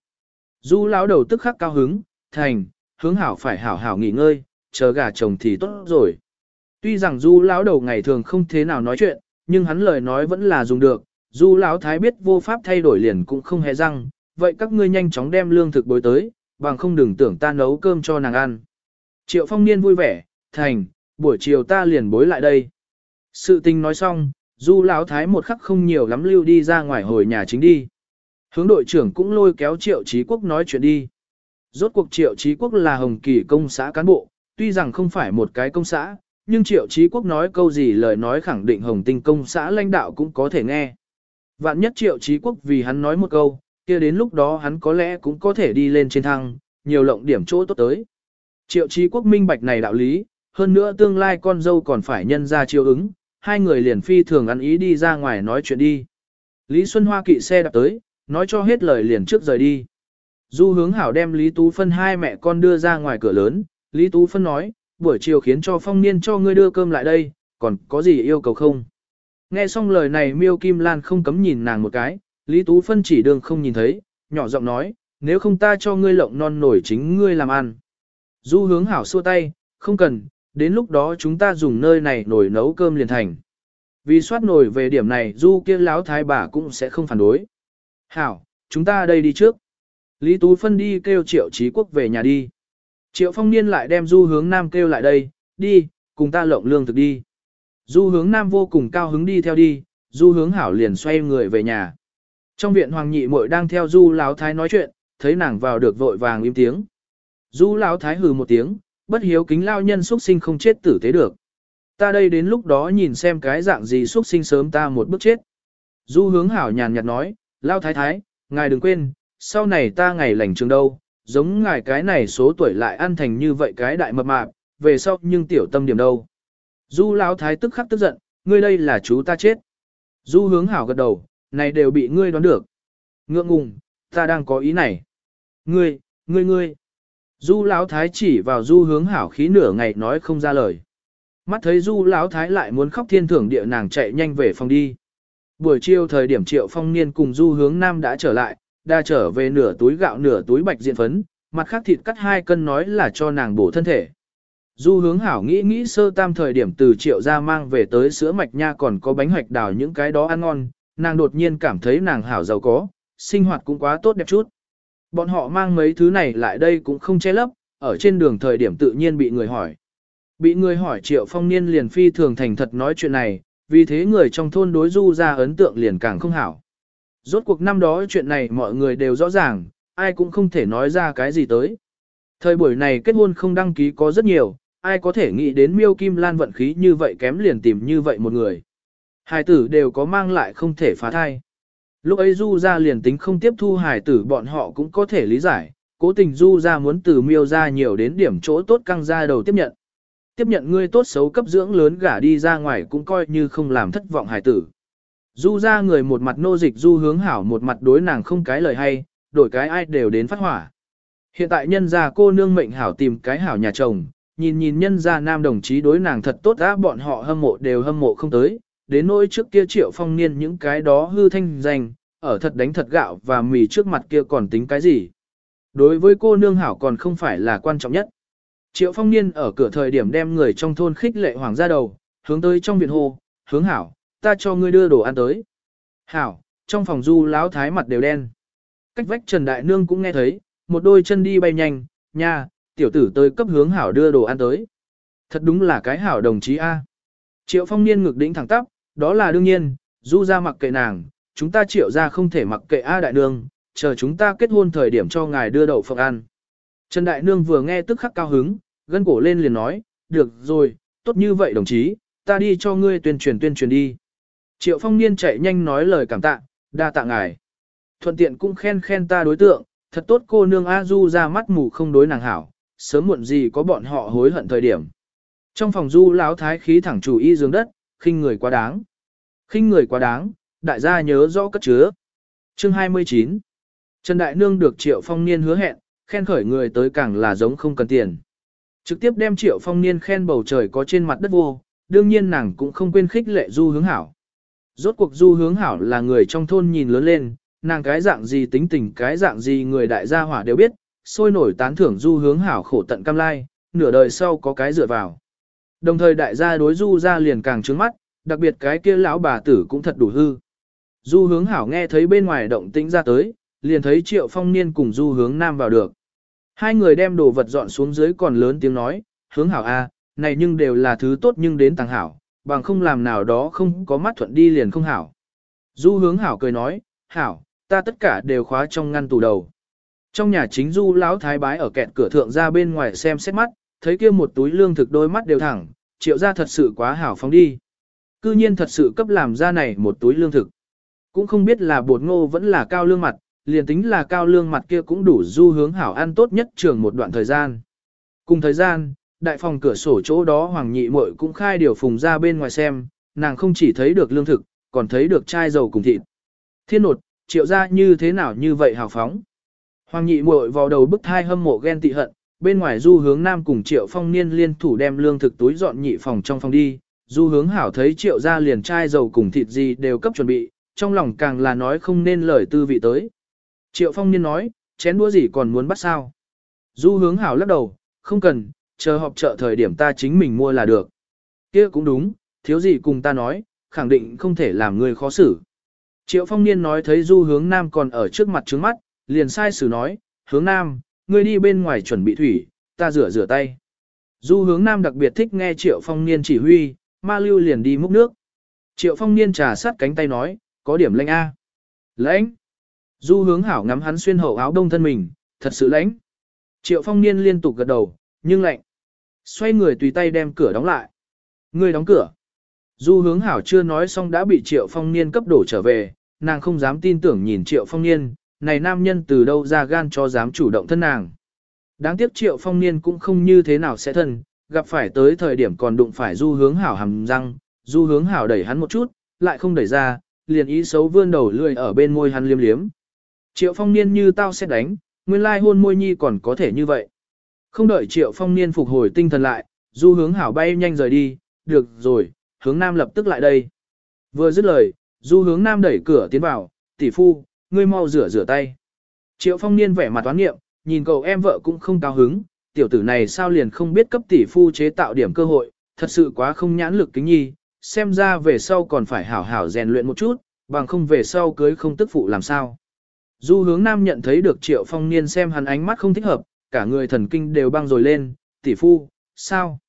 Du lão đầu tức khắc cao hứng, thành, hướng hảo phải hảo hảo nghỉ ngơi, chờ gà chồng thì tốt rồi. Tuy rằng du lão đầu ngày thường không thế nào nói chuyện, nhưng hắn lời nói vẫn là dùng được, du lão thái biết vô pháp thay đổi liền cũng không hề răng, vậy các ngươi nhanh chóng đem lương thực bối tới, bằng không đừng tưởng ta nấu cơm cho nàng ăn. Triệu phong niên vui vẻ, thành, buổi chiều ta liền bối lại đây. Sự tình nói xong, du lão thái một khắc không nhiều lắm lưu đi ra ngoài hồi nhà chính đi. Hướng đội trưởng cũng lôi kéo triệu trí quốc nói chuyện đi. Rốt cuộc triệu trí quốc là hồng kỳ công xã cán bộ, tuy rằng không phải một cái công xã, nhưng triệu trí quốc nói câu gì lời nói khẳng định hồng tinh công xã lãnh đạo cũng có thể nghe. Vạn nhất triệu trí quốc vì hắn nói một câu, kia đến lúc đó hắn có lẽ cũng có thể đi lên trên thăng, nhiều lộng điểm chỗ tốt tới. Triệu trí quốc minh bạch này đạo lý, hơn nữa tương lai con dâu còn phải nhân ra chiêu ứng, hai người liền phi thường ăn ý đi ra ngoài nói chuyện đi. Lý Xuân Hoa kỵ xe đạp tới, nói cho hết lời liền trước rời đi. Du hướng hảo đem Lý Tú Phân hai mẹ con đưa ra ngoài cửa lớn, Lý Tú Phân nói, buổi chiều khiến cho phong niên cho ngươi đưa cơm lại đây, còn có gì yêu cầu không? Nghe xong lời này miêu Kim Lan không cấm nhìn nàng một cái, Lý Tú Phân chỉ đường không nhìn thấy, nhỏ giọng nói, nếu không ta cho ngươi lộng non nổi chính ngươi làm ăn. Du hướng hảo xua tay, không cần, đến lúc đó chúng ta dùng nơi này nồi nấu cơm liền thành. Vì soát nồi về điểm này Du kia láo thái bà cũng sẽ không phản đối. Hảo, chúng ta đây đi trước. Lý Tú Phân đi kêu Triệu Trí Quốc về nhà đi. Triệu Phong Niên lại đem Du hướng Nam kêu lại đây, đi, cùng ta lộng lương thực đi. Du hướng Nam vô cùng cao hứng đi theo đi, Du hướng Hảo liền xoay người về nhà. Trong viện Hoàng Nhị muội đang theo Du Lão Thái nói chuyện, thấy nàng vào được vội vàng im tiếng. Du Lão Thái hừ một tiếng, bất hiếu kính lao nhân xuất sinh không chết tử tế được. Ta đây đến lúc đó nhìn xem cái dạng gì xuất sinh sớm ta một bước chết. Du hướng Hảo nhàn nhạt nói, Lao Thái Thái, ngài đừng quên, sau này ta ngày lành trường đâu, giống ngài cái này số tuổi lại ăn thành như vậy cái đại mập mạp, về sau nhưng tiểu tâm điểm đâu. Du lão thái tức khắc tức giận, ngươi đây là chú ta chết. Du hướng hảo gật đầu, này đều bị ngươi đoán được. Ngượng ngùng, ta đang có ý này. Ngươi, ngươi ngươi. Du lão thái chỉ vào du hướng hảo khí nửa ngày nói không ra lời. Mắt thấy du lão thái lại muốn khóc thiên thưởng địa nàng chạy nhanh về phòng đi. Buổi chiều thời điểm triệu phong niên cùng du hướng nam đã trở lại, đa trở về nửa túi gạo nửa túi bạch diện phấn, mặt khác thịt cắt hai cân nói là cho nàng bổ thân thể. Du hướng hảo nghĩ nghĩ sơ tam thời điểm từ triệu ra mang về tới sữa mạch nha còn có bánh hoạch đào những cái đó ăn ngon, nàng đột nhiên cảm thấy nàng hảo giàu có, sinh hoạt cũng quá tốt đẹp chút. Bọn họ mang mấy thứ này lại đây cũng không che lấp, ở trên đường thời điểm tự nhiên bị người hỏi. Bị người hỏi triệu phong niên liền phi thường thành thật nói chuyện này, vì thế người trong thôn đối du ra ấn tượng liền càng không hảo. Rốt cuộc năm đó chuyện này mọi người đều rõ ràng, ai cũng không thể nói ra cái gì tới. Thời buổi này kết hôn không đăng ký có rất nhiều, ai có thể nghĩ đến miêu kim lan vận khí như vậy kém liền tìm như vậy một người. Hải tử đều có mang lại không thể phá thai. Lúc ấy du ra liền tính không tiếp thu hải tử bọn họ cũng có thể lý giải, cố tình du ra muốn từ miêu ra nhiều đến điểm chỗ tốt căng ra đầu tiếp nhận. Tiếp nhận ngươi tốt xấu cấp dưỡng lớn gả đi ra ngoài cũng coi như không làm thất vọng hải tử. Du ra người một mặt nô dịch du hướng hảo một mặt đối nàng không cái lời hay, đổi cái ai đều đến phát hỏa. Hiện tại nhân gia cô nương mệnh hảo tìm cái hảo nhà chồng, nhìn nhìn nhân gia nam đồng chí đối nàng thật tốt á bọn họ hâm mộ đều hâm mộ không tới, đến nỗi trước kia triệu phong niên những cái đó hư thanh danh, ở thật đánh thật gạo và mì trước mặt kia còn tính cái gì. Đối với cô nương hảo còn không phải là quan trọng nhất. Triệu phong niên ở cửa thời điểm đem người trong thôn khích lệ hoàng ra đầu, hướng tới trong viện hồ, hướng hảo, ta cho ngươi đưa đồ ăn tới. Hảo, trong phòng du láo thái mặt đều đen. Cách vách Trần Đại Nương cũng nghe thấy, một đôi chân đi bay nhanh, nha, tiểu tử tới cấp hướng hảo đưa đồ ăn tới. Thật đúng là cái hảo đồng chí A. Triệu phong niên ngực đỉnh thẳng tắp, đó là đương nhiên, du ra mặc kệ nàng, chúng ta triệu ra không thể mặc kệ A Đại Nương, chờ chúng ta kết hôn thời điểm cho ngài đưa đậu phộng ăn. Trần Đại Nương vừa nghe tức khắc cao hứng, gân cổ lên liền nói, được rồi, tốt như vậy đồng chí, ta đi cho ngươi tuyên truyền tuyên truyền đi. Triệu phong niên chạy nhanh nói lời cảm tạ, đa tạ ngài. Thuận tiện cũng khen khen ta đối tượng, thật tốt cô nương A Du ra mắt mù không đối nàng hảo, sớm muộn gì có bọn họ hối hận thời điểm. Trong phòng Du lão thái khí thẳng chủ y dương đất, khinh người quá đáng. khinh người quá đáng, đại gia nhớ rõ cất chứa. Chương 29 Trần Đại Nương được Triệu Phong Niên hứa hẹn, khen khởi người tới càng là giống không cần tiền. Trực tiếp đem Triệu Phong Niên khen bầu trời có trên mặt đất vô, đương nhiên nàng cũng không quên khích lệ Du hướng hảo. Rốt cuộc Du hướng hảo là người trong thôn nhìn lớn lên, nàng cái dạng gì tính tình cái dạng gì người đại gia hỏa đều biết, sôi nổi tán thưởng Du hướng hảo khổ tận cam lai, nửa đời sau có cái dựa vào. Đồng thời đại gia đối Du ra liền càng trướng mắt, đặc biệt cái kia lão bà tử cũng thật đủ hư. Du hướng hảo nghe thấy bên ngoài động tĩnh ra tới, liền thấy triệu phong niên cùng du hướng nam vào được. Hai người đem đồ vật dọn xuống dưới còn lớn tiếng nói, hướng hảo A, này nhưng đều là thứ tốt nhưng đến tàng hảo, bằng không làm nào đó không có mắt thuận đi liền không hảo. Du hướng hảo cười nói, hảo, ta tất cả đều khóa trong ngăn tủ đầu. Trong nhà chính du lão thái bái ở kẹt cửa thượng ra bên ngoài xem xét mắt, thấy kia một túi lương thực đôi mắt đều thẳng, triệu ra thật sự quá hảo phóng đi. Cư nhiên thật sự cấp làm ra này một túi lương thực. Cũng không biết là bột ngô vẫn là cao lương mặt, liền tính là cao lương mặt kia cũng đủ du hướng hảo ăn tốt nhất trường một đoạn thời gian. Cùng thời gian, đại phòng cửa sổ chỗ đó hoàng nhị muội cũng khai điều phùng ra bên ngoài xem, nàng không chỉ thấy được lương thực, còn thấy được chai dầu cùng thịt. Thiên nột, triệu ra như thế nào như vậy hào phóng. Hoàng nhị muội vào đầu bức thai hâm mộ ghen tị hận, bên ngoài du hướng nam cùng triệu phong niên liên thủ đem lương thực túi dọn nhị phòng trong phòng đi, du hướng hảo thấy triệu ra liền chai dầu cùng thịt gì đều cấp chuẩn bị, trong lòng càng là nói không nên lời tư vị tới. Triệu phong niên nói, chén đũa gì còn muốn bắt sao? Du hướng hảo lắc đầu, không cần, chờ họp chợ thời điểm ta chính mình mua là được. kia cũng đúng, thiếu gì cùng ta nói, khẳng định không thể làm người khó xử. Triệu phong niên nói thấy du hướng nam còn ở trước mặt trướng mắt, liền sai sử nói, hướng nam, ngươi đi bên ngoài chuẩn bị thủy, ta rửa rửa tay. Du hướng nam đặc biệt thích nghe triệu phong niên chỉ huy, ma lưu liền đi múc nước. Triệu phong niên trà sát cánh tay nói, có điểm lãnh A. Lãnh. Du hướng hảo ngắm hắn xuyên hậu áo đông thân mình, thật sự lãnh. Triệu phong niên liên tục gật đầu, nhưng lạnh. Xoay người tùy tay đem cửa đóng lại. Người đóng cửa. Du hướng hảo chưa nói xong đã bị triệu phong niên cấp đổ trở về, nàng không dám tin tưởng nhìn triệu phong niên, này nam nhân từ đâu ra gan cho dám chủ động thân nàng. Đáng tiếc triệu phong niên cũng không như thế nào sẽ thân, gặp phải tới thời điểm còn đụng phải du hướng hảo hầm răng, du hướng hảo đẩy hắn một chút, lại không đẩy ra, liền ý xấu vươn đầu lươi ở bên môi hắn liếm liếm. Triệu phong niên như tao sẽ đánh, nguyên lai hôn môi nhi còn có thể như vậy. Không đợi triệu phong niên phục hồi tinh thần lại, du hướng hảo bay nhanh rời đi, được rồi, hướng nam lập tức lại đây. Vừa dứt lời, du hướng nam đẩy cửa tiến vào, tỷ phu, ngươi mau rửa rửa tay. Triệu phong niên vẻ mặt toán nghiệm, nhìn cậu em vợ cũng không cao hứng, tiểu tử này sao liền không biết cấp tỷ phu chế tạo điểm cơ hội, thật sự quá không nhãn lực kính nhi, xem ra về sau còn phải hảo hảo rèn luyện một chút, bằng không về sau cưới không tức phụ làm sao. Du hướng nam nhận thấy được triệu phong niên xem hắn ánh mắt không thích hợp, cả người thần kinh đều băng rồi lên, tỷ phu, sao?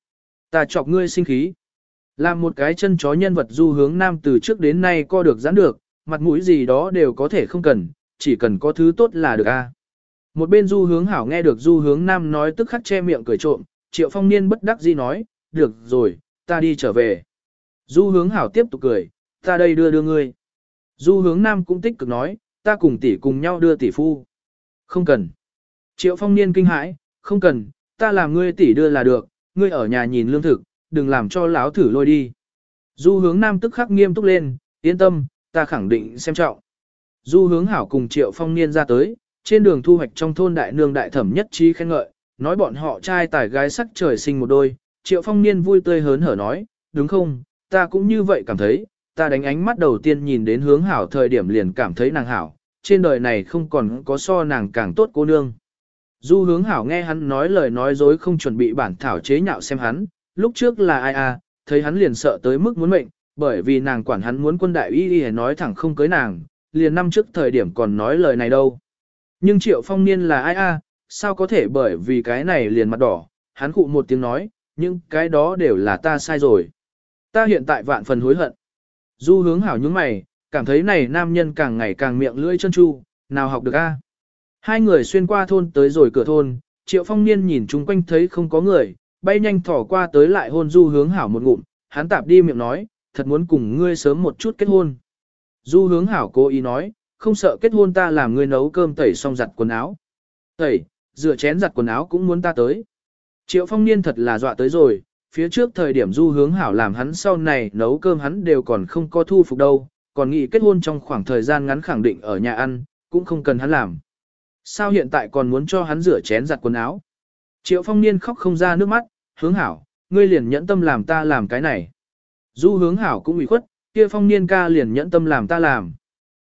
Ta chọc ngươi sinh khí. Làm một cái chân chó nhân vật du hướng nam từ trước đến nay co được giãn được, mặt mũi gì đó đều có thể không cần, chỉ cần có thứ tốt là được a. Một bên du hướng hảo nghe được du hướng nam nói tức khắc che miệng cười trộm, triệu phong niên bất đắc dĩ nói, được rồi, ta đi trở về. Du hướng hảo tiếp tục cười, ta đây đưa đưa ngươi. Du hướng nam cũng tích cực nói, ta cùng tỷ cùng nhau đưa tỷ phu. Không cần. Triệu phong niên kinh hãi, không cần, ta làm ngươi tỷ đưa là được, ngươi ở nhà nhìn lương thực, đừng làm cho lão thử lôi đi. Du hướng nam tức khắc nghiêm túc lên, yên tâm, ta khẳng định xem trọng. Du hướng hảo cùng triệu phong niên ra tới, trên đường thu hoạch trong thôn đại nương đại thẩm nhất trí khen ngợi, nói bọn họ trai tài gái sắc trời sinh một đôi, triệu phong niên vui tươi hớn hở nói, đúng không, ta cũng như vậy cảm thấy, ta đánh ánh mắt đầu tiên nhìn đến hướng hảo thời điểm liền cảm thấy nàng hảo, trên đời này không còn có so nàng càng tốt cô nương. Du hướng hảo nghe hắn nói lời nói dối không chuẩn bị bản thảo chế nhạo xem hắn, lúc trước là ai à, thấy hắn liền sợ tới mức muốn mệnh, bởi vì nàng quản hắn muốn quân đại y y nói thẳng không cưới nàng, liền năm trước thời điểm còn nói lời này đâu. Nhưng triệu phong niên là ai à, sao có thể bởi vì cái này liền mặt đỏ, hắn cụ một tiếng nói, nhưng cái đó đều là ta sai rồi. Ta hiện tại vạn phần hối hận. Du hướng hảo những mày, cảm thấy này nam nhân càng ngày càng miệng lưỡi chân chu, nào học được a? Hai người xuyên qua thôn tới rồi cửa thôn, triệu phong niên nhìn chung quanh thấy không có người, bay nhanh thỏ qua tới lại hôn du hướng hảo một ngụm, hắn tạp đi miệng nói, thật muốn cùng ngươi sớm một chút kết hôn. Du hướng hảo cố ý nói, không sợ kết hôn ta làm ngươi nấu cơm tẩy xong giặt quần áo. Tẩy, rửa chén giặt quần áo cũng muốn ta tới. Triệu phong niên thật là dọa tới rồi, phía trước thời điểm du hướng hảo làm hắn sau này nấu cơm hắn đều còn không có thu phục đâu, còn nghĩ kết hôn trong khoảng thời gian ngắn khẳng định ở nhà ăn, cũng không cần hắn làm. Sao hiện tại còn muốn cho hắn rửa chén giặt quần áo? Triệu phong niên khóc không ra nước mắt, hướng hảo, ngươi liền nhẫn tâm làm ta làm cái này. Du hướng hảo cũng ủy khuất, kia phong niên ca liền nhẫn tâm làm ta làm.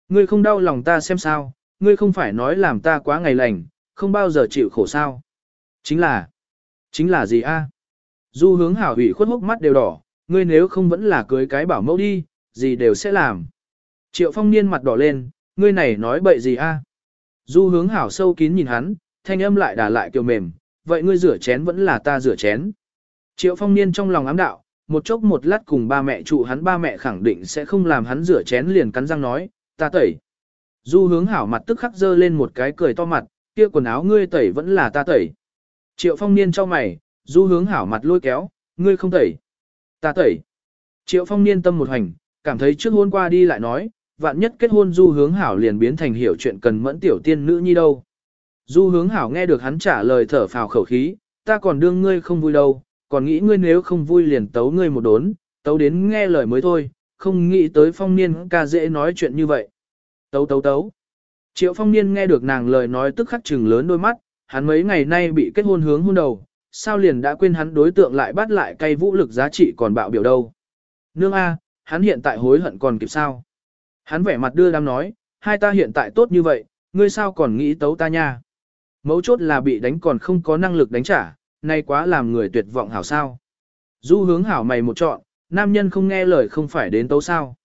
Ngươi không đau lòng ta xem sao, ngươi không phải nói làm ta quá ngày lành, không bao giờ chịu khổ sao. Chính là, chính là gì a? Du hướng hảo ủy khuất hốc mắt đều đỏ, ngươi nếu không vẫn là cưới cái bảo mẫu đi, gì đều sẽ làm. Triệu phong niên mặt đỏ lên, ngươi này nói bậy gì a? Du hướng hảo sâu kín nhìn hắn, thanh âm lại đà lại kiều mềm, vậy ngươi rửa chén vẫn là ta rửa chén. Triệu phong niên trong lòng ám đạo, một chốc một lát cùng ba mẹ trụ hắn ba mẹ khẳng định sẽ không làm hắn rửa chén liền cắn răng nói, ta tẩy. Du hướng hảo mặt tức khắc dơ lên một cái cười to mặt, kia quần áo ngươi tẩy vẫn là ta tẩy. Triệu phong niên cho mày, du hướng hảo mặt lôi kéo, ngươi không tẩy. Ta tẩy. Triệu phong niên tâm một hành, cảm thấy trước hôn qua đi lại nói, vạn nhất kết hôn du hướng hảo liền biến thành hiểu chuyện cần mẫn tiểu tiên nữ nhi đâu. Du hướng hảo nghe được hắn trả lời thở phào khẩu khí, ta còn đương ngươi không vui đâu, còn nghĩ ngươi nếu không vui liền tấu ngươi một đốn, tấu đến nghe lời mới thôi, không nghĩ tới phong niên ca dễ nói chuyện như vậy. Tấu tấu tấu. Triệu phong niên nghe được nàng lời nói tức khắc chừng lớn đôi mắt, hắn mấy ngày nay bị kết hôn hướng hôn đầu, sao liền đã quên hắn đối tượng lại bắt lại cây vũ lực giá trị còn bạo biểu đâu. Nương A, hắn hiện tại hối hận còn kịp sao? Hắn vẻ mặt đưa đám nói, hai ta hiện tại tốt như vậy, ngươi sao còn nghĩ tấu ta nha? Mấu chốt là bị đánh còn không có năng lực đánh trả, nay quá làm người tuyệt vọng hảo sao. Du hướng hảo mày một chọn, nam nhân không nghe lời không phải đến tấu sao.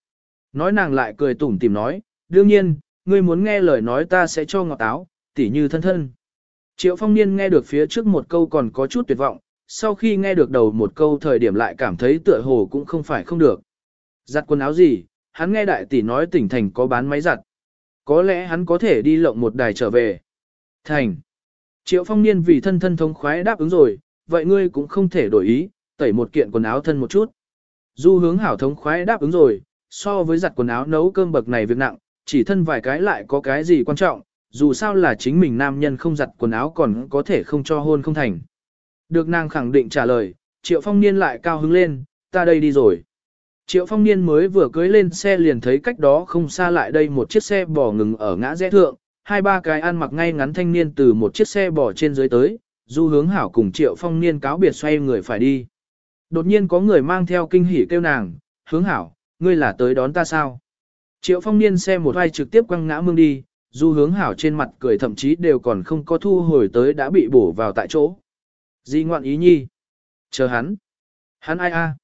Nói nàng lại cười tủm tìm nói, đương nhiên, ngươi muốn nghe lời nói ta sẽ cho ngọt áo, tỉ như thân thân. Triệu phong niên nghe được phía trước một câu còn có chút tuyệt vọng, sau khi nghe được đầu một câu thời điểm lại cảm thấy tựa hồ cũng không phải không được. Giặt quần áo gì, hắn nghe đại tỷ nói tỉnh thành có bán máy giặt. Có lẽ hắn có thể đi lộng một đài trở về. Thành. Triệu phong niên vì thân thân thống khoái đáp ứng rồi, vậy ngươi cũng không thể đổi ý, tẩy một kiện quần áo thân một chút. Du hướng hảo thống khoái đáp ứng rồi, so với giặt quần áo nấu cơm bậc này việc nặng, chỉ thân vài cái lại có cái gì quan trọng, dù sao là chính mình nam nhân không giặt quần áo còn có thể không cho hôn không thành. Được nàng khẳng định trả lời, triệu phong niên lại cao hứng lên, ta đây đi rồi. Triệu phong niên mới vừa cưới lên xe liền thấy cách đó không xa lại đây một chiếc xe bò ngừng ở ngã rẽ thượng, hai ba cái ăn mặc ngay ngắn thanh niên từ một chiếc xe bỏ trên dưới tới, du hướng hảo cùng triệu phong niên cáo biệt xoay người phải đi. Đột nhiên có người mang theo kinh hỉ kêu nàng, hướng hảo, ngươi là tới đón ta sao? Triệu phong niên xe một vai trực tiếp quăng ngã mương đi, du hướng hảo trên mặt cười thậm chí đều còn không có thu hồi tới đã bị bổ vào tại chỗ. Di ngoạn ý nhi. Chờ hắn. Hắn ai a?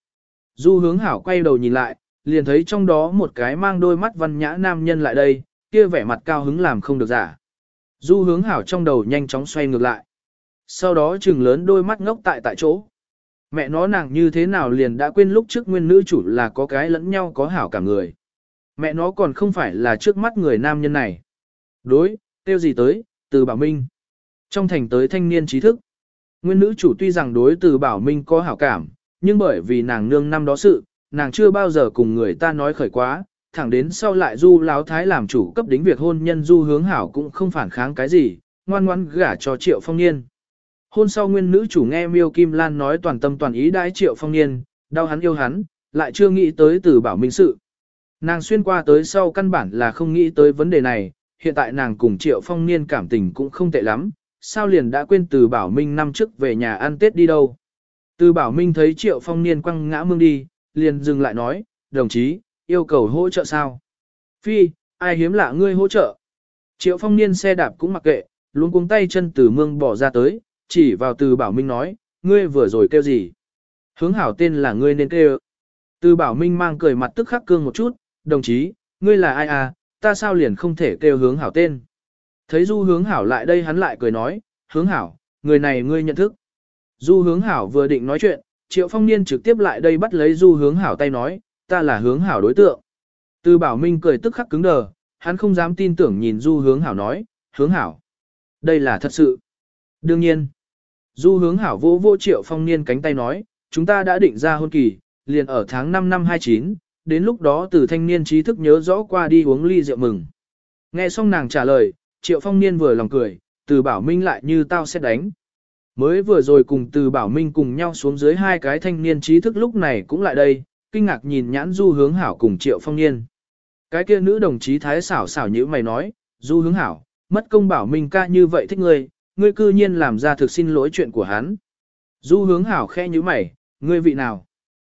Du hướng hảo quay đầu nhìn lại, liền thấy trong đó một cái mang đôi mắt văn nhã nam nhân lại đây, kia vẻ mặt cao hứng làm không được giả. Du hướng hảo trong đầu nhanh chóng xoay ngược lại. Sau đó trừng lớn đôi mắt ngốc tại tại chỗ. Mẹ nó nàng như thế nào liền đã quên lúc trước nguyên nữ chủ là có cái lẫn nhau có hảo cả người. Mẹ nó còn không phải là trước mắt người nam nhân này. Đối, tiêu gì tới, từ bảo minh. Trong thành tới thanh niên trí thức. Nguyên nữ chủ tuy rằng đối từ bảo minh có hảo cảm, nhưng bởi vì nàng nương năm đó sự, nàng chưa bao giờ cùng người ta nói khởi quá, thẳng đến sau lại du láo thái làm chủ cấp đính việc hôn nhân du hướng hảo cũng không phản kháng cái gì, ngoan ngoãn gả cho triệu phong niên. Hôn sau nguyên nữ chủ nghe miêu kim lan nói toàn tâm toàn ý đãi triệu phong niên, đau hắn yêu hắn, lại chưa nghĩ tới từ bảo minh sự. Nàng xuyên qua tới sau căn bản là không nghĩ tới vấn đề này, hiện tại nàng cùng triệu phong niên cảm tình cũng không tệ lắm, sao liền đã quên từ bảo minh năm trước về nhà ăn tết đi đâu. Từ bảo minh thấy triệu phong niên quăng ngã mương đi, liền dừng lại nói, đồng chí, yêu cầu hỗ trợ sao? Phi, ai hiếm lạ ngươi hỗ trợ? Triệu phong niên xe đạp cũng mặc kệ, luôn cuống tay chân từ mương bỏ ra tới, chỉ vào từ bảo minh nói, ngươi vừa rồi kêu gì? Hướng hảo tên là ngươi nên kêu. Từ bảo minh mang cười mặt tức khắc cương một chút, đồng chí, ngươi là ai à, ta sao liền không thể kêu hướng hảo tên? Thấy du hướng hảo lại đây hắn lại cười nói, hướng hảo, người này ngươi nhận thức. Du hướng hảo vừa định nói chuyện, triệu phong niên trực tiếp lại đây bắt lấy du hướng hảo tay nói, ta là hướng hảo đối tượng. Từ bảo minh cười tức khắc cứng đờ, hắn không dám tin tưởng nhìn du hướng hảo nói, hướng hảo. Đây là thật sự. Đương nhiên. Du hướng hảo vô vô triệu phong niên cánh tay nói, chúng ta đã định ra hôn kỳ, liền ở tháng 5 năm 29, đến lúc đó từ thanh niên trí thức nhớ rõ qua đi uống ly rượu mừng. Nghe xong nàng trả lời, triệu phong niên vừa lòng cười, từ bảo minh lại như tao sẽ đánh. Mới vừa rồi cùng từ bảo minh cùng nhau xuống dưới hai cái thanh niên trí thức lúc này cũng lại đây, kinh ngạc nhìn nhãn du hướng hảo cùng triệu phong niên. Cái kia nữ đồng chí thái xảo xảo như mày nói, du hướng hảo, mất công bảo minh ca như vậy thích ngươi, ngươi cư nhiên làm ra thực xin lỗi chuyện của hắn. Du hướng hảo khe như mày, ngươi vị nào?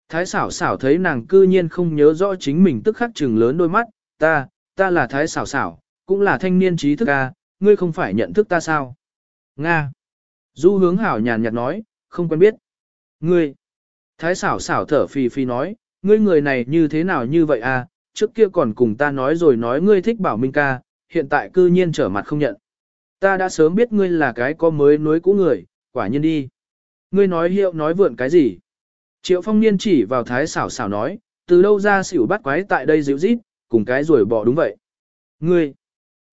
Thái xảo xảo thấy nàng cư nhiên không nhớ rõ chính mình tức khắc trừng lớn đôi mắt, ta, ta là thái xảo xảo, cũng là thanh niên trí thức ca, ngươi không phải nhận thức ta sao? Nga. Du hướng hảo nhàn nhạt nói, không quen biết. Ngươi. Thái xảo xảo thở phì phì nói, ngươi người này như thế nào như vậy à, trước kia còn cùng ta nói rồi nói ngươi thích bảo minh ca, hiện tại cư nhiên trở mặt không nhận. Ta đã sớm biết ngươi là cái có mới nối cũ người, quả nhiên đi. Ngươi nói hiệu nói vượn cái gì? Triệu phong niên chỉ vào thái xảo xảo nói, từ đâu ra xỉu bắt quái tại đây dịu rít, cùng cái rồi bỏ đúng vậy. Ngươi!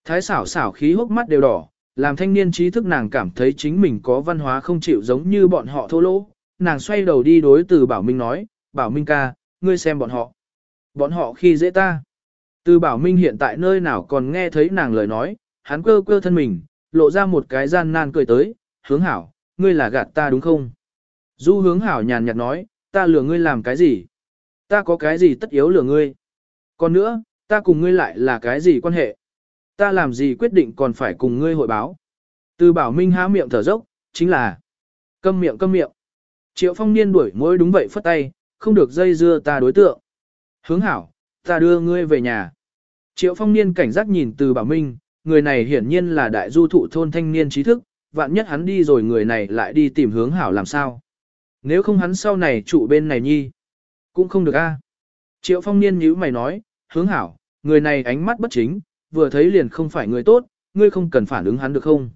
Thái xảo xảo khí hốc mắt đều đỏ, làm thanh niên trí thức nàng cảm thấy chính mình có văn hóa không chịu giống như bọn họ thô lỗ. Nàng xoay đầu đi đối từ Bảo Minh nói, Bảo Minh ca, ngươi xem bọn họ. Bọn họ khi dễ ta. Từ Bảo Minh hiện tại nơi nào còn nghe thấy nàng lời nói, hắn quơ quơ thân mình, lộ ra một cái gian nan cười tới, hướng hảo, ngươi là gạt ta đúng không? Du hướng hảo nhàn nhạt nói, ta lừa ngươi làm cái gì? Ta có cái gì tất yếu lừa ngươi? Còn nữa, ta cùng ngươi lại là cái gì quan hệ? Ta làm gì quyết định còn phải cùng ngươi hội báo? Từ bảo minh há miệng thở dốc, chính là câm miệng câm miệng. Triệu phong niên đuổi môi đúng vậy phất tay, không được dây dưa ta đối tượng. Hướng hảo, ta đưa ngươi về nhà. Triệu phong niên cảnh giác nhìn từ bảo minh, người này hiển nhiên là đại du thụ thôn thanh niên trí thức, vạn nhất hắn đi rồi người này lại đi tìm hướng hảo làm sao. Nếu không hắn sau này trụ bên này nhi, cũng không được a. Triệu phong niên nhíu mày nói, hướng hảo, người này ánh mắt bất chính, vừa thấy liền không phải người tốt, ngươi không cần phản ứng hắn được không.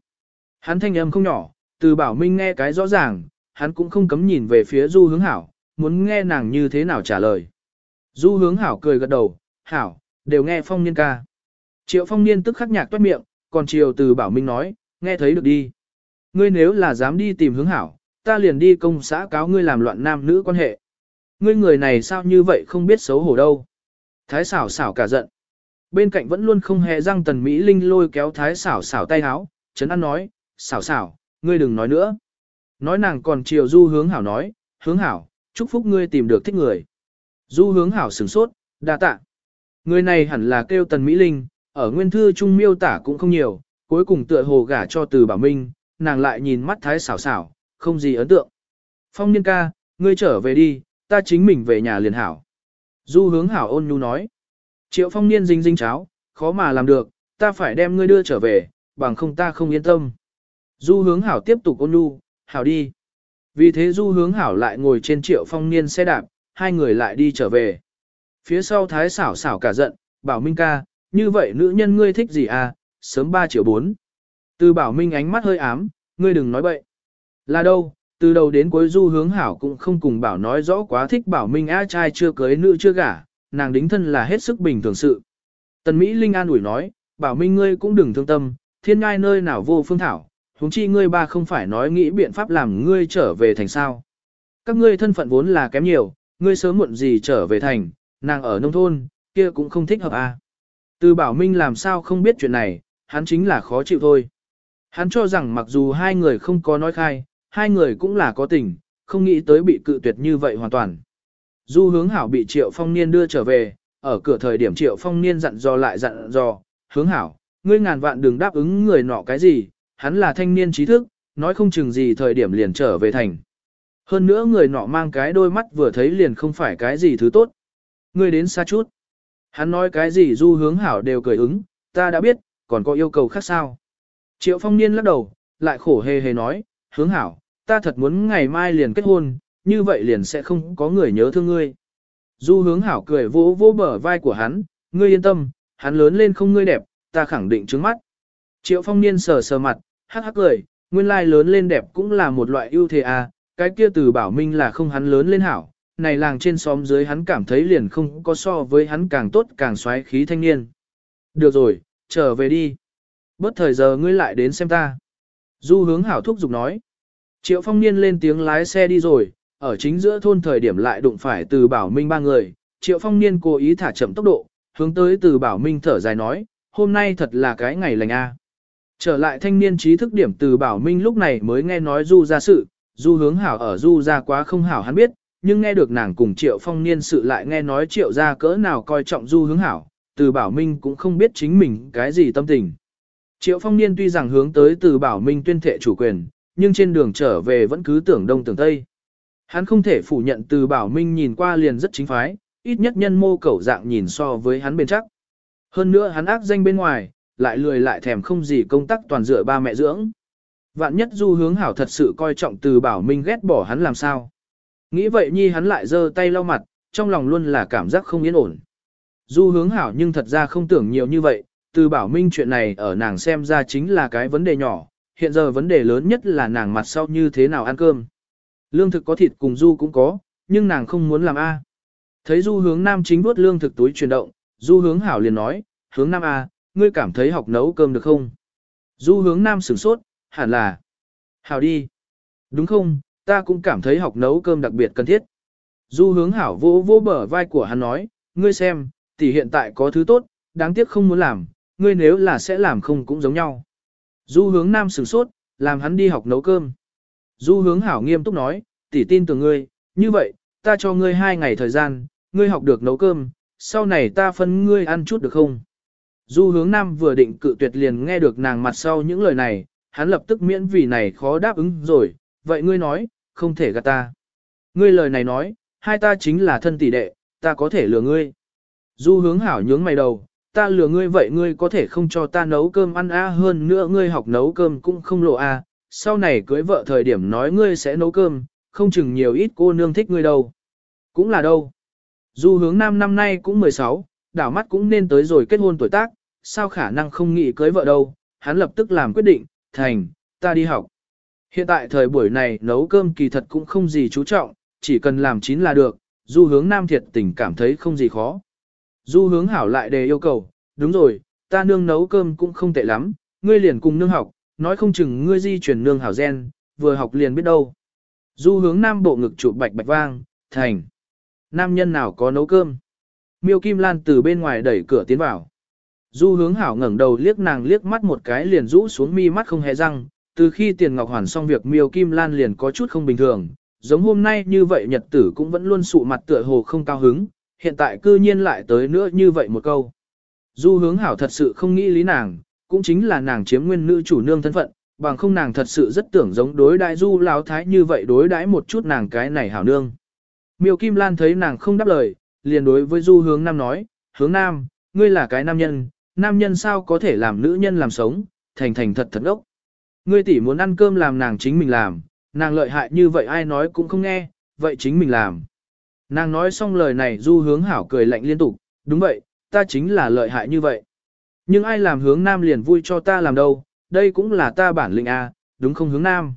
Hắn thanh âm không nhỏ, từ bảo minh nghe cái rõ ràng, hắn cũng không cấm nhìn về phía du hướng hảo, muốn nghe nàng như thế nào trả lời. Du hướng hảo cười gật đầu, hảo, đều nghe phong niên ca. Triệu phong niên tức khắc nhạc toát miệng, còn triều từ bảo minh nói, nghe thấy được đi. Ngươi nếu là dám đi tìm hướng hảo, ta liền đi công xã cáo ngươi làm loạn nam nữ quan hệ. Ngươi người này sao như vậy không biết xấu hổ đâu. Thái xảo xảo cả giận. Bên cạnh vẫn luôn không hề răng tần Mỹ Linh lôi kéo thái xảo xảo tay háo, chấn an nói, xảo xảo, ngươi đừng nói nữa. Nói nàng còn chiều du hướng hảo nói, hướng hảo, chúc phúc ngươi tìm được thích người. Du hướng hảo sửng sốt, đa tạ. Người này hẳn là kêu tần Mỹ Linh, ở nguyên thư trung miêu tả cũng không nhiều, cuối cùng tựa hồ gả cho từ bảo minh, nàng lại nhìn mắt thái xảo xảo, không gì ấn tượng. Phong niên ca, ngươi trở về đi, ta chính mình về nhà liền hảo. Du hướng hảo ôn nhu nói. Triệu phong niên dinh dinh cháo, khó mà làm được, ta phải đem ngươi đưa trở về, bằng không ta không yên tâm. Du hướng hảo tiếp tục ôn nhu, hảo đi. Vì thế du hướng hảo lại ngồi trên triệu phong niên xe đạp, hai người lại đi trở về. Phía sau thái xảo xảo cả giận, bảo Minh ca, như vậy nữ nhân ngươi thích gì à, sớm 3 triệu 4. Từ bảo Minh ánh mắt hơi ám, ngươi đừng nói bậy. Là đâu, Từ đầu đến cuối du hướng hảo cũng không cùng bảo nói rõ quá thích bảo minh á trai chưa cưới nữ chưa gả, nàng đính thân là hết sức bình thường sự. Tần Mỹ Linh an ủi nói, bảo minh ngươi cũng đừng thương tâm, thiên ngai nơi nào vô phương thảo, huống chi ngươi ba không phải nói nghĩ biện pháp làm ngươi trở về thành sao. Các ngươi thân phận vốn là kém nhiều, ngươi sớm muộn gì trở về thành, nàng ở nông thôn, kia cũng không thích hợp à. Từ bảo minh làm sao không biết chuyện này, hắn chính là khó chịu thôi. Hắn cho rằng mặc dù hai người không có nói khai, hai người cũng là có tình, không nghĩ tới bị cự tuyệt như vậy hoàn toàn. Du hướng hảo bị triệu phong niên đưa trở về, ở cửa thời điểm triệu phong niên dặn dò lại dặn dò, hướng hảo, ngươi ngàn vạn đừng đáp ứng người nọ cái gì, hắn là thanh niên trí thức, nói không chừng gì thời điểm liền trở về thành. Hơn nữa người nọ mang cái đôi mắt vừa thấy liền không phải cái gì thứ tốt. người đến xa chút. Hắn nói cái gì du hướng hảo đều cười ứng, ta đã biết, còn có yêu cầu khác sao. Triệu phong niên lắc đầu, lại khổ hề hề nói, hướng hảo, ta thật muốn ngày mai liền kết hôn, như vậy liền sẽ không có người nhớ thương ngươi. Du hướng hảo cười vỗ vỗ bờ vai của hắn, ngươi yên tâm, hắn lớn lên không ngươi đẹp, ta khẳng định trứng mắt. Triệu phong niên sờ sờ mặt, hắc hắc cười, nguyên lai lớn lên đẹp cũng là một loại ưu thế à, cái kia từ bảo minh là không hắn lớn lên hảo, này làng trên xóm dưới hắn cảm thấy liền không có so với hắn càng tốt càng xoáy khí thanh niên. Được rồi, trở về đi. Bất thời giờ ngươi lại đến xem ta. Du hướng hảo thúc giục nói. Triệu phong niên lên tiếng lái xe đi rồi, ở chính giữa thôn thời điểm lại đụng phải từ bảo minh ba người. Triệu phong niên cố ý thả chậm tốc độ, hướng tới từ bảo minh thở dài nói, hôm nay thật là cái ngày lành a. Trở lại thanh niên trí thức điểm từ bảo minh lúc này mới nghe nói du ra sự, du hướng hảo ở du ra quá không hảo hắn biết, nhưng nghe được nàng cùng triệu phong niên sự lại nghe nói triệu ra cỡ nào coi trọng du hướng hảo, từ bảo minh cũng không biết chính mình cái gì tâm tình. Triệu phong niên tuy rằng hướng tới từ bảo minh tuyên thệ chủ quyền, nhưng trên đường trở về vẫn cứ tưởng đông tưởng tây. Hắn không thể phủ nhận từ bảo minh nhìn qua liền rất chính phái, ít nhất nhân mô cẩu dạng nhìn so với hắn bên chắc. Hơn nữa hắn ác danh bên ngoài, lại lười lại thèm không gì công tác toàn dựa ba mẹ dưỡng. Vạn nhất du hướng hảo thật sự coi trọng từ bảo minh ghét bỏ hắn làm sao. Nghĩ vậy nhi hắn lại giơ tay lau mặt, trong lòng luôn là cảm giác không yên ổn. Du hướng hảo nhưng thật ra không tưởng nhiều như vậy, từ bảo minh chuyện này ở nàng xem ra chính là cái vấn đề nhỏ, hiện giờ vấn đề lớn nhất là nàng mặt sau như thế nào ăn cơm. Lương thực có thịt cùng du cũng có, nhưng nàng không muốn làm A. Thấy du hướng nam chính vuốt lương thực túi chuyển động, du hướng hảo liền nói, hướng nam A, ngươi cảm thấy học nấu cơm được không? Du hướng nam sửng sốt, hẳn là. Hảo đi. Đúng không, ta cũng cảm thấy học nấu cơm đặc biệt cần thiết. Du hướng hảo vô vô bờ vai của hắn nói, ngươi xem, tỷ hiện tại có thứ tốt, đáng tiếc không muốn làm, ngươi nếu là sẽ làm không cũng giống nhau. Du hướng nam sửng sốt, làm hắn đi học nấu cơm. Du hướng hảo nghiêm túc nói, tỷ tin tưởng ngươi, như vậy, ta cho ngươi hai ngày thời gian, ngươi học được nấu cơm, sau này ta phân ngươi ăn chút được không? Du hướng nam vừa định cự tuyệt liền nghe được nàng mặt sau những lời này, hắn lập tức miễn vì này khó đáp ứng rồi, vậy ngươi nói, không thể gạt ta. Ngươi lời này nói, hai ta chính là thân tỷ đệ, ta có thể lừa ngươi. Du hướng hảo nhướng mày đầu, ta lừa ngươi vậy ngươi có thể không cho ta nấu cơm ăn a hơn nữa ngươi học nấu cơm cũng không lộ a sau này cưới vợ thời điểm nói ngươi sẽ nấu cơm, không chừng nhiều ít cô nương thích ngươi đâu. Cũng là đâu. Du hướng nam năm nay cũng 16, đảo mắt cũng nên tới rồi kết hôn tuổi tác, sao khả năng không nghĩ cưới vợ đâu, hắn lập tức làm quyết định, thành, ta đi học. Hiện tại thời buổi này nấu cơm kỳ thật cũng không gì chú trọng, chỉ cần làm chín là được, du hướng nam thiệt tình cảm thấy không gì khó. Du hướng hảo lại đề yêu cầu, đúng rồi, ta nương nấu cơm cũng không tệ lắm, ngươi liền cùng nương học, nói không chừng ngươi di chuyển nương hảo gen, vừa học liền biết đâu. Du hướng nam bộ ngực chụp bạch bạch vang, thành. Nam nhân nào có nấu cơm? Miêu Kim Lan từ bên ngoài đẩy cửa tiến vào. Du hướng hảo ngẩng đầu liếc nàng liếc mắt một cái liền rũ xuống mi mắt không hề răng, từ khi tiền ngọc hoàn xong việc miêu Kim Lan liền có chút không bình thường, giống hôm nay như vậy nhật tử cũng vẫn luôn sụ mặt tựa hồ không cao hứng, hiện tại cư nhiên lại tới nữa như vậy một câu. Du hướng hảo thật sự không nghĩ lý nàng, cũng chính là nàng chiếm nguyên nữ chủ nương thân phận, bằng không nàng thật sự rất tưởng giống đối đại du lão thái như vậy đối đãi một chút nàng cái này hảo nương. Miêu Kim Lan thấy nàng không đáp lời, liền đối với du hướng nam nói, hướng nam, ngươi là cái nam nhân, nam nhân sao có thể làm nữ nhân làm sống, thành thành thật thật ốc. Ngươi tỷ muốn ăn cơm làm nàng chính mình làm, nàng lợi hại như vậy ai nói cũng không nghe, vậy chính mình làm. Nàng nói xong lời này du hướng hảo cười lạnh liên tục, đúng vậy, ta chính là lợi hại như vậy. Nhưng ai làm hướng nam liền vui cho ta làm đâu, đây cũng là ta bản lĩnh A, đúng không hướng nam.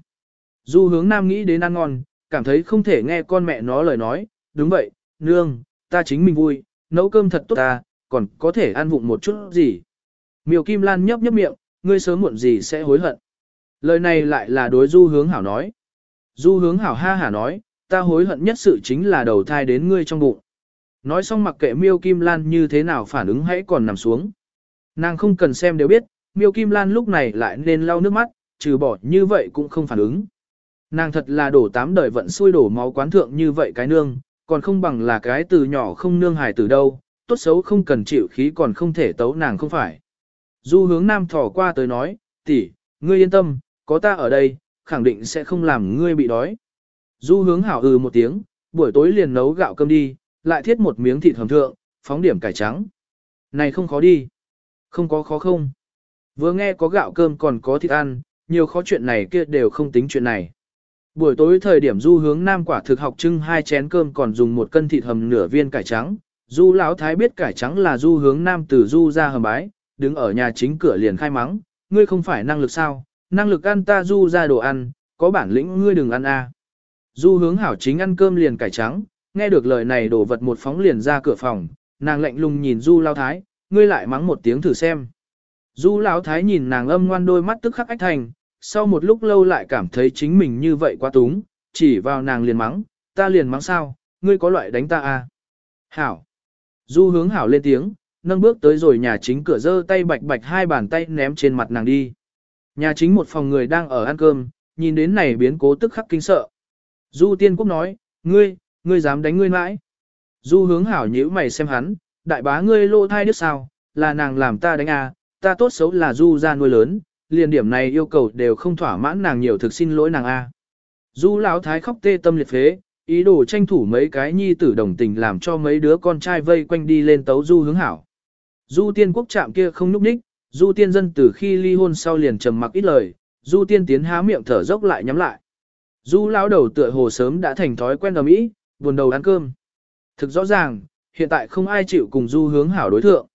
Du hướng nam nghĩ đến ăn ngon, cảm thấy không thể nghe con mẹ nó lời nói, đúng vậy, nương, ta chính mình vui, nấu cơm thật tốt ta, còn có thể ăn vụng một chút gì. Miêu Kim Lan nhấp nhấp miệng, ngươi sớm muộn gì sẽ hối hận. Lời này lại là đối du hướng hảo nói. Du hướng hảo ha hả nói, ta hối hận nhất sự chính là đầu thai đến ngươi trong bụng. Nói xong mặc kệ miêu Kim Lan như thế nào phản ứng hãy còn nằm xuống. Nàng không cần xem đều biết, miêu Kim Lan lúc này lại nên lau nước mắt, trừ bỏ như vậy cũng không phản ứng. Nàng thật là đổ tám đời vận xui đổ máu quán thượng như vậy cái nương, còn không bằng là cái từ nhỏ không nương hài từ đâu, tốt xấu không cần chịu khí còn không thể tấu nàng không phải. Du hướng nam thỏ qua tới nói, tỷ, ngươi yên tâm, có ta ở đây, khẳng định sẽ không làm ngươi bị đói. Du hướng hảo ừ một tiếng, buổi tối liền nấu gạo cơm đi, lại thiết một miếng thịt hầm thượng, phóng điểm cải trắng. Này không khó đi. Không có khó không. Vừa nghe có gạo cơm còn có thịt ăn, nhiều khó chuyện này kia đều không tính chuyện này. Buổi tối thời điểm du hướng nam quả thực học trưng hai chén cơm còn dùng một cân thịt hầm nửa viên cải trắng. Du lão thái biết cải trắng là du hướng nam từ du ra hầm bái, đứng ở nhà chính cửa liền khai mắng, ngươi không phải năng lực sao, năng lực ăn ta du ra đồ ăn, có bản lĩnh ngươi đừng ăn a. Du hướng hảo chính ăn cơm liền cải trắng, nghe được lời này đổ vật một phóng liền ra cửa phòng, nàng lạnh lùng nhìn du lão thái, ngươi lại mắng một tiếng thử xem. Du lão thái nhìn nàng âm ngoan đôi mắt tức khắc ách thành, sau một lúc lâu lại cảm thấy chính mình như vậy quá túng, chỉ vào nàng liền mắng, ta liền mắng sao, ngươi có loại đánh ta à? Hảo. Du hướng hảo lên tiếng, nâng bước tới rồi nhà chính cửa giơ tay bạch bạch hai bàn tay ném trên mặt nàng đi. Nhà chính một phòng người đang ở ăn cơm, nhìn đến này biến cố tức khắc kinh sợ. Du tiên quốc nói, ngươi, ngươi dám đánh ngươi mãi. Du hướng hảo nhíu mày xem hắn, đại bá ngươi lô thai đứa sao, là nàng làm ta đánh à, ta tốt xấu là du ra nuôi lớn, liền điểm này yêu cầu đều không thỏa mãn nàng nhiều thực xin lỗi nàng a. Du lão thái khóc tê tâm liệt phế, ý đồ tranh thủ mấy cái nhi tử đồng tình làm cho mấy đứa con trai vây quanh đi lên tấu du hướng hảo. Du tiên quốc trạm kia không núp ních, du tiên dân từ khi ly hôn sau liền trầm mặc ít lời, du tiên tiến há miệng thở dốc lại nhắm lại. Du lão đầu tựa hồ sớm đã thành thói quen ở mỹ, buồn đầu ăn cơm. Thực rõ ràng, hiện tại không ai chịu cùng du hướng hảo đối thượng.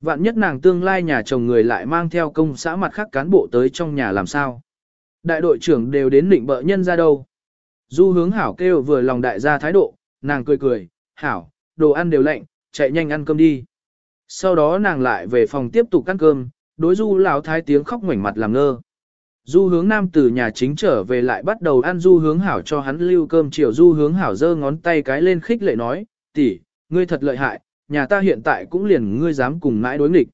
Vạn nhất nàng tương lai nhà chồng người lại mang theo công xã mặt khác cán bộ tới trong nhà làm sao. Đại đội trưởng đều đến định bợ nhân ra đâu. Du hướng hảo kêu vừa lòng đại gia thái độ, nàng cười cười, hảo, đồ ăn đều lạnh, chạy nhanh ăn cơm đi. Sau đó nàng lại về phòng tiếp tục ăn cơm, đối du lão thái tiếng khóc ngoảnh mặt làm ngơ. Du hướng nam từ nhà chính trở về lại bắt đầu ăn du hướng hảo cho hắn lưu cơm chiều du hướng hảo giơ ngón tay cái lên khích lệ nói, tỷ, ngươi thật lợi hại, nhà ta hiện tại cũng liền ngươi dám cùng mãi đối nghịch.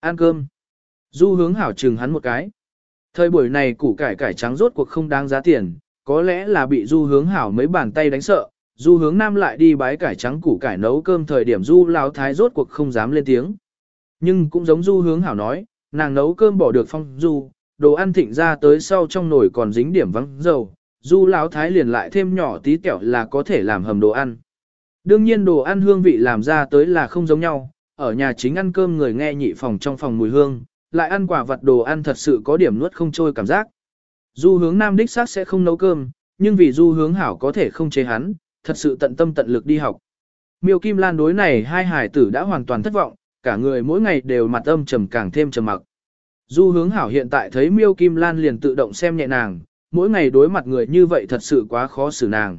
Ăn cơm. Du hướng hảo chừng hắn một cái. Thời buổi này củ cải cải trắng rốt cuộc không đáng giá tiền, có lẽ là bị du hướng hảo mấy bàn tay đánh sợ. Du hướng nam lại đi bái cải trắng củ cải nấu cơm thời điểm du lao thái rốt cuộc không dám lên tiếng. Nhưng cũng giống du hướng hảo nói, nàng nấu cơm bỏ được phong du, đồ ăn thịnh ra tới sau trong nồi còn dính điểm vắng dầu, du lão thái liền lại thêm nhỏ tí kẹo là có thể làm hầm đồ ăn. Đương nhiên đồ ăn hương vị làm ra tới là không giống nhau, ở nhà chính ăn cơm người nghe nhị phòng trong phòng mùi hương, lại ăn quả vật đồ ăn thật sự có điểm nuốt không trôi cảm giác. Du hướng nam đích xác sẽ không nấu cơm, nhưng vì du hướng hảo có thể không chế hắn, thật sự tận tâm tận lực đi học. Miêu Kim Lan đối này hai hải tử đã hoàn toàn thất vọng, cả người mỗi ngày đều mặt âm trầm càng thêm trầm mặc. Du hướng hảo hiện tại thấy Miêu Kim Lan liền tự động xem nhẹ nàng, mỗi ngày đối mặt người như vậy thật sự quá khó xử nàng.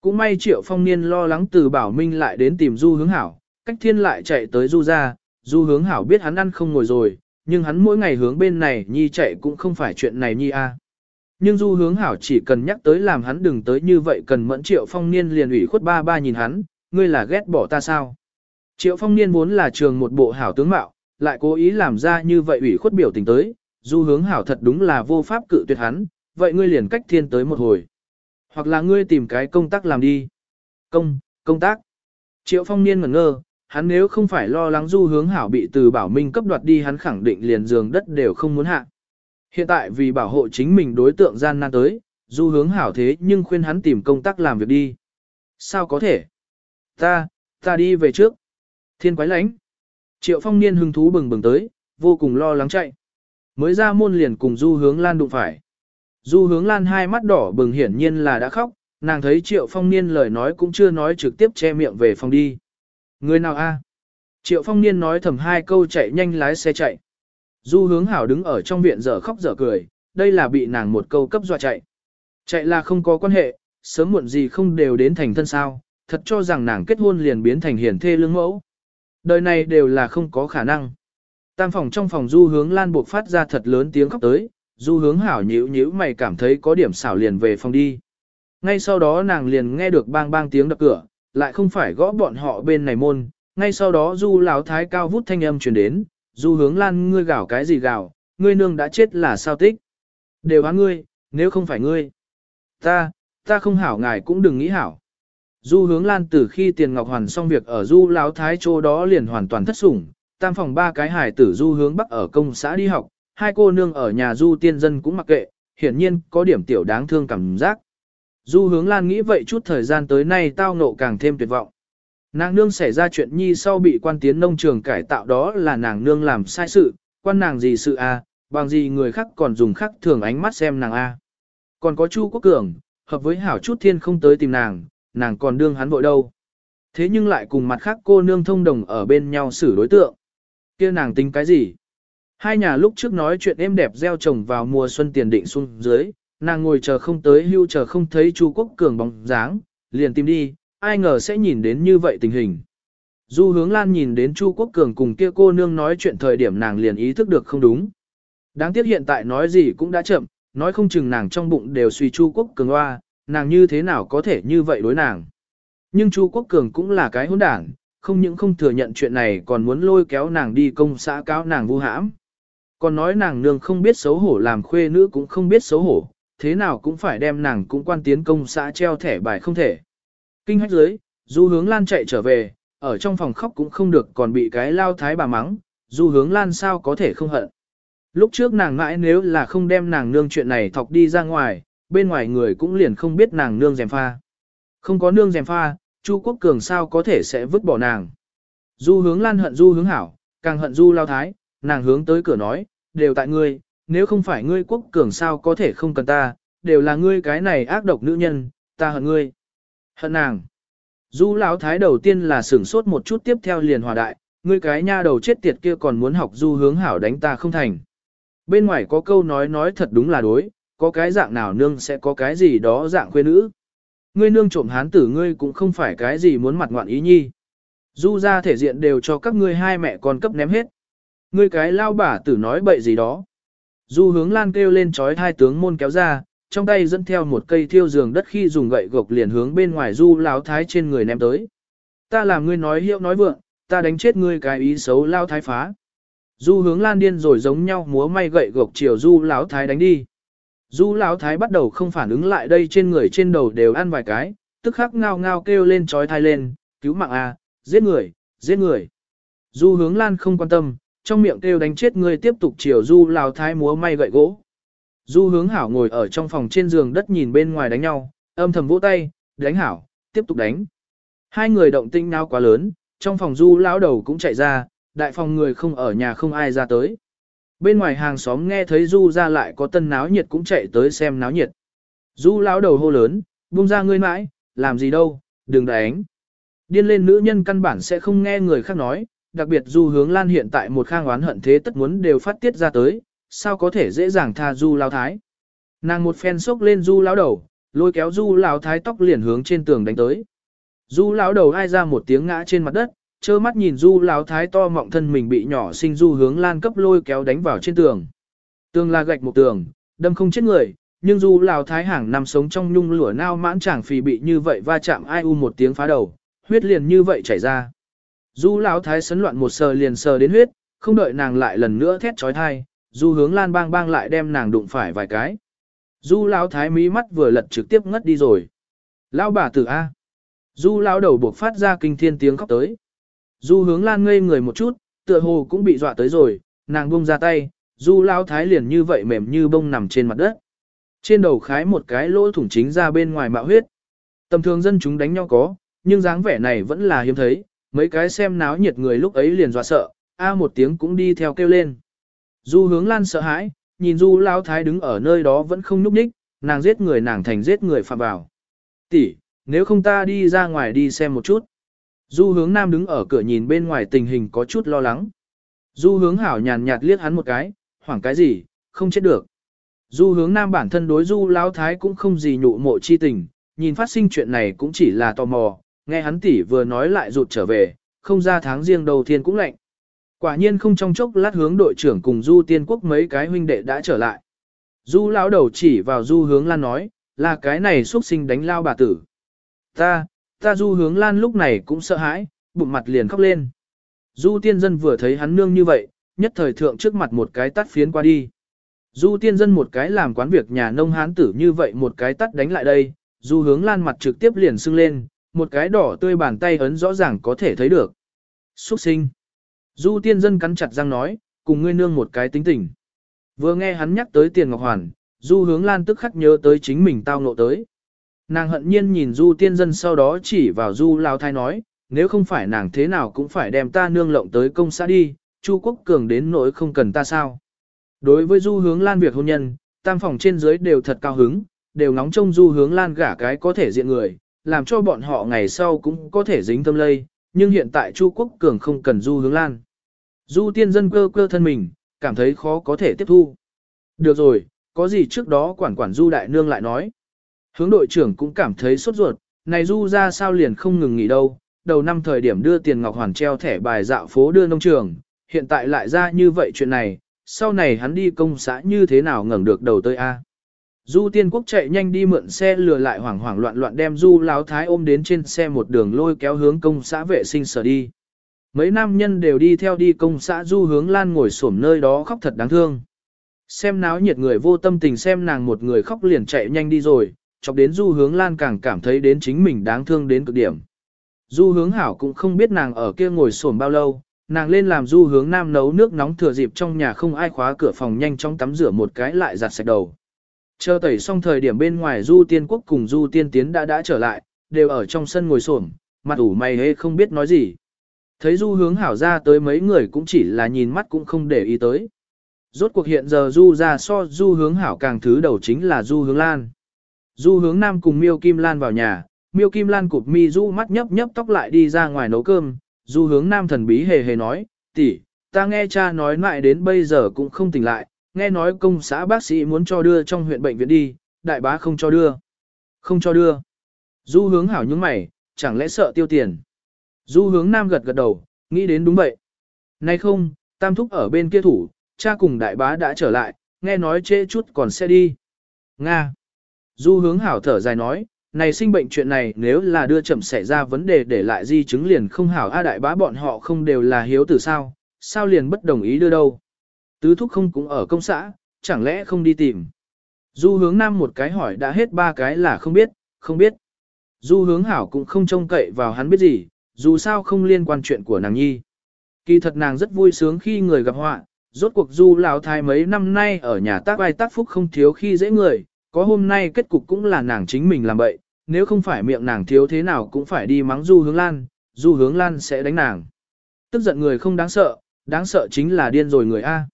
Cũng may triệu phong niên lo lắng từ bảo minh lại đến tìm du hướng hảo, cách thiên lại chạy tới du ra, du hướng hảo biết hắn ăn không ngồi rồi, nhưng hắn mỗi ngày hướng bên này nhi chạy cũng không phải chuyện này nhi a. Nhưng du hướng hảo chỉ cần nhắc tới làm hắn đừng tới như vậy cần mẫn triệu phong niên liền ủy khuất ba ba nhìn hắn, ngươi là ghét bỏ ta sao. Triệu phong niên vốn là trường một bộ hảo tướng mạo, lại cố ý làm ra như vậy ủy khuất biểu tình tới, du hướng hảo thật đúng là vô pháp cự tuyệt hắn, vậy ngươi liền cách thiên tới một hồi. Hoặc là ngươi tìm cái công tác làm đi. Công, công tác. Triệu phong niên ngẩn ngơ, hắn nếu không phải lo lắng du hướng hảo bị từ bảo minh cấp đoạt đi hắn khẳng định liền giường đất đều không muốn hạ. Hiện tại vì bảo hộ chính mình đối tượng gian nan tới, du hướng hảo thế nhưng khuyên hắn tìm công tác làm việc đi. Sao có thể? Ta, ta đi về trước. Thiên quái lãnh. Triệu phong niên hứng thú bừng bừng tới, vô cùng lo lắng chạy. Mới ra môn liền cùng du hướng lan đụng phải. Du hướng lan hai mắt đỏ bừng hiển nhiên là đã khóc, nàng thấy triệu phong niên lời nói cũng chưa nói trực tiếp che miệng về phòng đi. Người nào a? Triệu phong niên nói thầm hai câu chạy nhanh lái xe chạy. Du hướng hảo đứng ở trong viện dở khóc dở cười, đây là bị nàng một câu cấp dọa chạy. Chạy là không có quan hệ, sớm muộn gì không đều đến thành thân sao, thật cho rằng nàng kết hôn liền biến thành hiền thê lương mẫu. Đời này đều là không có khả năng. Tam phòng trong phòng du hướng lan buộc phát ra thật lớn tiếng khóc tới, du hướng hảo nhíu nhíu mày cảm thấy có điểm xảo liền về phòng đi. Ngay sau đó nàng liền nghe được bang bang tiếng đập cửa, lại không phải gõ bọn họ bên này môn, ngay sau đó du lão thái cao vút thanh âm truyền đến, du hướng lan ngươi gào cái gì gào, ngươi nương đã chết là sao tích. Đều hắn ngươi, nếu không phải ngươi. Ta, ta không hảo ngài cũng đừng nghĩ hảo. Du hướng lan từ khi tiền ngọc hoàn xong việc ở du lão thái chỗ đó liền hoàn toàn thất sủng, tam phòng ba cái hải tử du hướng bắc ở công xã đi học, hai cô nương ở nhà du tiên dân cũng mặc kệ, hiển nhiên có điểm tiểu đáng thương cảm giác. Du hướng lan nghĩ vậy chút thời gian tới nay tao nộ càng thêm tuyệt vọng. Nàng nương xảy ra chuyện nhi sau bị quan tiến nông trường cải tạo đó là nàng nương làm sai sự, quan nàng gì sự a, à, bằng gì người khác còn dùng khắc thường ánh mắt xem nàng a. Còn có Chu Quốc Cường, hợp với hảo chút thiên không tới tìm nàng, nàng còn đương hắn vội đâu. Thế nhưng lại cùng mặt khác cô nương thông đồng ở bên nhau xử đối tượng. kia nàng tính cái gì? Hai nhà lúc trước nói chuyện êm đẹp gieo trồng vào mùa xuân tiền định xuống dưới, nàng ngồi chờ không tới hưu chờ không thấy Chu Quốc Cường bóng dáng, liền tìm đi, ai ngờ sẽ nhìn đến như vậy tình hình. Du hướng lan nhìn đến Chu Quốc Cường cùng kia cô nương nói chuyện thời điểm nàng liền ý thức được không đúng. Đáng tiếc hiện tại nói gì cũng đã chậm, nói không chừng nàng trong bụng đều suy Chu Quốc Cường hoa, nàng như thế nào có thể như vậy đối nàng. Nhưng Chu Quốc Cường cũng là cái hỗn đảng, không những không thừa nhận chuyện này còn muốn lôi kéo nàng đi công xã cáo nàng vu hãm. Còn nói nàng nương không biết xấu hổ làm khuê nữ cũng không biết xấu hổ, thế nào cũng phải đem nàng cũng quan tiến công xã treo thẻ bài không thể. Kinh hách dưới, du hướng lan chạy trở về, ở trong phòng khóc cũng không được còn bị cái lao thái bà mắng, du hướng lan sao có thể không hận. Lúc trước nàng ngại nếu là không đem nàng nương chuyện này thọc đi ra ngoài, bên ngoài người cũng liền không biết nàng nương dèm pha. Không có nương dèm pha, Chu Quốc Cường sao có thể sẽ vứt bỏ nàng. Du hướng lan hận du hướng hảo, càng hận du lao thái, nàng hướng tới cửa nói, đều tại ngươi, nếu không phải ngươi Quốc Cường sao có thể không cần ta, đều là ngươi cái này ác độc nữ nhân, ta hận ngươi. Hận nàng. Du lão thái đầu tiên là sửng sốt một chút tiếp theo liền hòa đại, ngươi cái nha đầu chết tiệt kia còn muốn học du hướng hảo đánh ta không thành. Bên ngoài có câu nói nói thật đúng là đối, có cái dạng nào nương sẽ có cái gì đó dạng khuê nữ. Ngươi nương trộm hán tử ngươi cũng không phải cái gì muốn mặt ngoạn ý nhi. Du ra thể diện đều cho các ngươi hai mẹ con cấp ném hết. Ngươi cái lao bả tử nói bậy gì đó. Du hướng lan kêu lên trói hai tướng môn kéo ra, trong tay dẫn theo một cây thiêu giường đất khi dùng gậy gộc liền hướng bên ngoài du lão thái trên người ném tới. Ta làm ngươi nói hiệu nói vượng, ta đánh chết ngươi cái ý xấu lao thái phá. Du hướng lan điên rồi giống nhau múa may gậy gộc chiều du lão thái đánh đi. Du lão thái bắt đầu không phản ứng lại đây trên người trên đầu đều ăn vài cái, tức khắc ngao ngao kêu lên trói thai lên, cứu mạng a, giết người, giết người. Du hướng lan không quan tâm, trong miệng kêu đánh chết người tiếp tục chiều du lão thái múa may gậy gỗ. Du hướng hảo ngồi ở trong phòng trên giường đất nhìn bên ngoài đánh nhau, âm thầm vỗ tay, đánh hảo, tiếp tục đánh. Hai người động tinh nào quá lớn, trong phòng du lão đầu cũng chạy ra, đại phòng người không ở nhà không ai ra tới. Bên ngoài hàng xóm nghe thấy du ra lại có tân náo nhiệt cũng chạy tới xem náo nhiệt. Du lão đầu hô lớn, buông ra ngươi mãi, làm gì đâu, đừng đánh. Điên lên nữ nhân căn bản sẽ không nghe người khác nói, đặc biệt du hướng lan hiện tại một khang oán hận thế tất muốn đều phát tiết ra tới, sao có thể dễ dàng tha du lao thái. Nàng một phen sốc lên du lao đầu, lôi kéo du lao thái tóc liền hướng trên tường đánh tới. Du lao đầu ai ra một tiếng ngã trên mặt đất, trơ mắt nhìn du lao thái to mọng thân mình bị nhỏ sinh du hướng lan cấp lôi kéo đánh vào trên tường. Tường là gạch một tường, đâm không chết người, nhưng du lao thái hàng nằm sống trong nhung lửa nao mãn chẳng phì bị như vậy va chạm ai u một tiếng phá đầu, huyết liền như vậy chảy ra. Du lão thái sấn loạn một sờ liền sờ đến huyết, không đợi nàng lại lần nữa thét trói thai, du hướng lan bang bang lại đem nàng đụng phải vài cái. Du lão thái mí mắt vừa lật trực tiếp ngất đi rồi. Lão bà tử A. Du lão đầu buộc phát ra kinh thiên tiếng khóc tới. Du hướng lan ngây người một chút, tựa hồ cũng bị dọa tới rồi, nàng buông ra tay, du lão thái liền như vậy mềm như bông nằm trên mặt đất. Trên đầu khái một cái lỗ thủng chính ra bên ngoài mạo huyết. Tầm thường dân chúng đánh nhau có, nhưng dáng vẻ này vẫn là hiếm thấy, mấy cái xem náo nhiệt người lúc ấy liền dọa sợ, a một tiếng cũng đi theo kêu lên. Du hướng lan sợ hãi, nhìn du lao thái đứng ở nơi đó vẫn không núp ních, nàng giết người nàng thành giết người phạm vào. Tỷ, nếu không ta đi ra ngoài đi xem một chút. Du hướng nam đứng ở cửa nhìn bên ngoài tình hình có chút lo lắng. Du hướng hảo nhàn nhạt liếc hắn một cái, hoảng cái gì, không chết được. Du hướng nam bản thân đối du lao thái cũng không gì nhụ mộ chi tình, nhìn phát sinh chuyện này cũng chỉ là tò mò, nghe hắn tỷ vừa nói lại rụt trở về, không ra tháng riêng đầu tiên cũng lạnh. Quả nhiên không trong chốc lát hướng đội trưởng cùng du tiên quốc mấy cái huynh đệ đã trở lại. Du lão đầu chỉ vào du hướng lan nói, là cái này xuất sinh đánh lao bà tử. Ta, ta du hướng lan lúc này cũng sợ hãi, bụng mặt liền khóc lên. Du tiên dân vừa thấy hắn nương như vậy, nhất thời thượng trước mặt một cái tắt phiến qua đi. Du tiên dân một cái làm quán việc nhà nông hán tử như vậy một cái tắt đánh lại đây, du hướng lan mặt trực tiếp liền sưng lên, một cái đỏ tươi bàn tay ấn rõ ràng có thể thấy được. Xuất sinh. Du tiên dân cắn chặt răng nói, cùng ngươi nương một cái tính tình. Vừa nghe hắn nhắc tới tiền ngọc hoàn, du hướng lan tức khắc nhớ tới chính mình tao ngộ tới. Nàng hận nhiên nhìn du tiên dân sau đó chỉ vào du lao thai nói, nếu không phải nàng thế nào cũng phải đem ta nương lộng tới công xã đi, Chu Quốc Cường đến nỗi không cần ta sao. Đối với du hướng lan việc hôn nhân, tam phòng trên dưới đều thật cao hứng, đều ngóng trông du hướng lan gả cái có thể diện người, làm cho bọn họ ngày sau cũng có thể dính tâm lây, nhưng hiện tại Chu Quốc Cường không cần du hướng lan. Du tiên dân cơ cơ thân mình, cảm thấy khó có thể tiếp thu. Được rồi, có gì trước đó quản quản du đại nương lại nói. Hướng đội trưởng cũng cảm thấy sốt ruột, này du ra sao liền không ngừng nghỉ đâu, đầu năm thời điểm đưa tiền ngọc hoàn treo thẻ bài dạo phố đưa nông trường, hiện tại lại ra như vậy chuyện này, sau này hắn đi công xã như thế nào ngẩng được đầu tới A. Du tiên quốc chạy nhanh đi mượn xe lừa lại hoảng hoảng loạn loạn đem du láo thái ôm đến trên xe một đường lôi kéo hướng công xã vệ sinh sở đi. Mấy nam nhân đều đi theo đi công xã du hướng lan ngồi xổm nơi đó khóc thật đáng thương. Xem náo nhiệt người vô tâm tình xem nàng một người khóc liền chạy nhanh đi rồi, chọc đến du hướng lan càng cảm thấy đến chính mình đáng thương đến cực điểm. Du hướng hảo cũng không biết nàng ở kia ngồi xổm bao lâu, nàng lên làm du hướng nam nấu nước nóng thừa dịp trong nhà không ai khóa cửa phòng nhanh chóng tắm rửa một cái lại giặt sạch đầu. Chờ tẩy xong thời điểm bên ngoài du tiên quốc cùng du tiên tiến đã đã trở lại, đều ở trong sân ngồi xổm, mặt ủ mày hê không biết nói gì. Thấy du hướng hảo ra tới mấy người cũng chỉ là nhìn mắt cũng không để ý tới. Rốt cuộc hiện giờ du ra so du hướng hảo càng thứ đầu chính là du hướng lan. Du hướng nam cùng miêu kim lan vào nhà, miêu kim lan cụp mi du mắt nhấp nhấp tóc lại đi ra ngoài nấu cơm, du hướng nam thần bí hề hề nói, tỷ, ta nghe cha nói lại đến bây giờ cũng không tỉnh lại, nghe nói công xã bác sĩ muốn cho đưa trong huyện bệnh viện đi, đại bá không cho đưa. Không cho đưa. Du hướng hảo những mày, chẳng lẽ sợ tiêu tiền. Du hướng nam gật gật đầu, nghĩ đến đúng vậy. Nay không, tam thúc ở bên kia thủ, cha cùng đại bá đã trở lại, nghe nói trễ chút còn sẽ đi. Nga. Du hướng hảo thở dài nói, này sinh bệnh chuyện này nếu là đưa chậm xảy ra vấn đề để lại di chứng liền không hảo a đại bá bọn họ không đều là hiếu tử sao, sao liền bất đồng ý đưa đâu. Tứ thúc không cũng ở công xã, chẳng lẽ không đi tìm. Du hướng nam một cái hỏi đã hết ba cái là không biết, không biết. Du hướng hảo cũng không trông cậy vào hắn biết gì, dù sao không liên quan chuyện của nàng nhi. Kỳ thật nàng rất vui sướng khi người gặp họa, rốt cuộc du lão thái mấy năm nay ở nhà tác ai tác phúc không thiếu khi dễ người, có hôm nay kết cục cũng là nàng chính mình làm bậy, nếu không phải miệng nàng thiếu thế nào cũng phải đi mắng du hướng lan, du hướng lan sẽ đánh nàng. Tức giận người không đáng sợ, đáng sợ chính là điên rồi người A.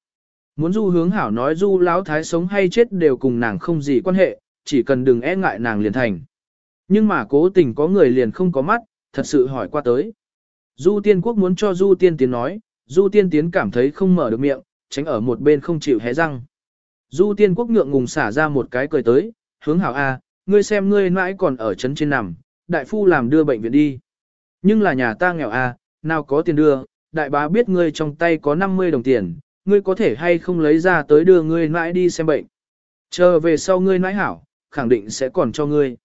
Muốn du hướng hảo nói du lão thái sống hay chết đều cùng nàng không gì quan hệ, chỉ cần đừng e ngại nàng liền thành. Nhưng mà cố tình có người liền không có mắt, thật sự hỏi qua tới. Du tiên quốc muốn cho du tiên tiến nói, du tiên tiến cảm thấy không mở được miệng, tránh ở một bên không chịu hé răng. Du tiên quốc ngượng ngùng xả ra một cái cười tới, hướng hảo A, ngươi xem ngươi mãi còn ở trấn trên nằm, đại phu làm đưa bệnh viện đi. Nhưng là nhà ta nghèo A, nào có tiền đưa, đại bá biết ngươi trong tay có 50 đồng tiền, ngươi có thể hay không lấy ra tới đưa ngươi nãi đi xem bệnh. Chờ về sau ngươi nãi hảo, khẳng định sẽ còn cho ngươi.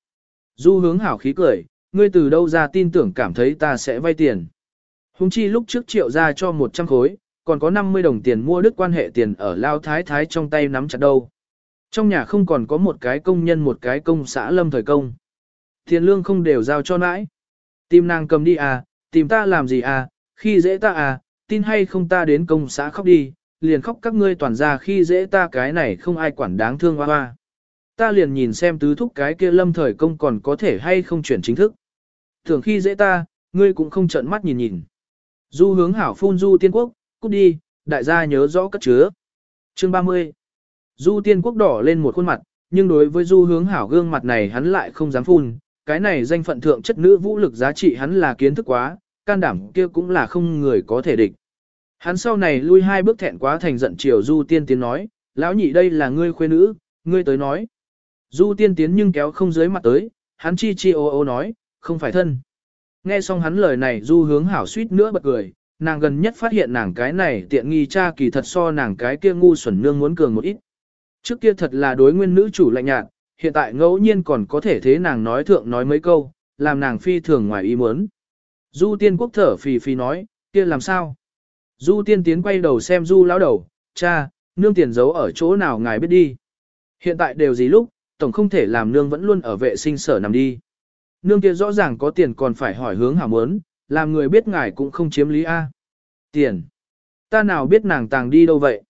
Du hướng hảo khí cười, ngươi từ đâu ra tin tưởng cảm thấy ta sẽ vay tiền. Hùng chi lúc trước triệu ra cho 100 khối, còn có 50 đồng tiền mua đức quan hệ tiền ở Lao Thái Thái trong tay nắm chặt đâu. Trong nhà không còn có một cái công nhân một cái công xã lâm thời công. Tiền lương không đều giao cho nãi. Tìm nàng cầm đi à, tìm ta làm gì à, khi dễ ta à, tin hay không ta đến công xã khóc đi, liền khóc các ngươi toàn ra khi dễ ta cái này không ai quản đáng thương hoa hoa. Ta liền nhìn xem tứ thúc cái kia lâm thời công còn có thể hay không chuyển chính thức. Thường khi dễ ta, ngươi cũng không trợn mắt nhìn nhìn. Du hướng hảo phun du tiên quốc, cút đi, đại gia nhớ rõ cất chứa. Chương 30 Du tiên quốc đỏ lên một khuôn mặt, nhưng đối với du hướng hảo gương mặt này hắn lại không dám phun, cái này danh phận thượng chất nữ vũ lực giá trị hắn là kiến thức quá, can đảm kia cũng là không người có thể địch. Hắn sau này lui hai bước thẹn quá thành giận chiều du tiên tiến nói, lão nhị đây là ngươi khuê nữ, Ngươi tới nói. Du tiên tiến nhưng kéo không dưới mặt tới, hắn chi chi ô ô nói, không phải thân. Nghe xong hắn lời này du hướng hảo suýt nữa bật cười, nàng gần nhất phát hiện nàng cái này tiện nghi cha kỳ thật so nàng cái kia ngu xuẩn nương muốn cường một ít. Trước kia thật là đối nguyên nữ chủ lạnh nhạt, hiện tại ngẫu nhiên còn có thể thế nàng nói thượng nói mấy câu, làm nàng phi thường ngoài ý muốn. Du tiên quốc thở phì phì nói, kia làm sao? Du tiên tiến quay đầu xem du lão đầu, cha, nương tiền giấu ở chỗ nào ngài biết đi. Hiện tại đều gì lúc, tổng không thể làm nương vẫn luôn ở vệ sinh sở nằm đi. Nương kia rõ ràng có tiền còn phải hỏi hướng hảo muốn, làm người biết ngài cũng không chiếm lý A. Tiền. Ta nào biết nàng tàng đi đâu vậy?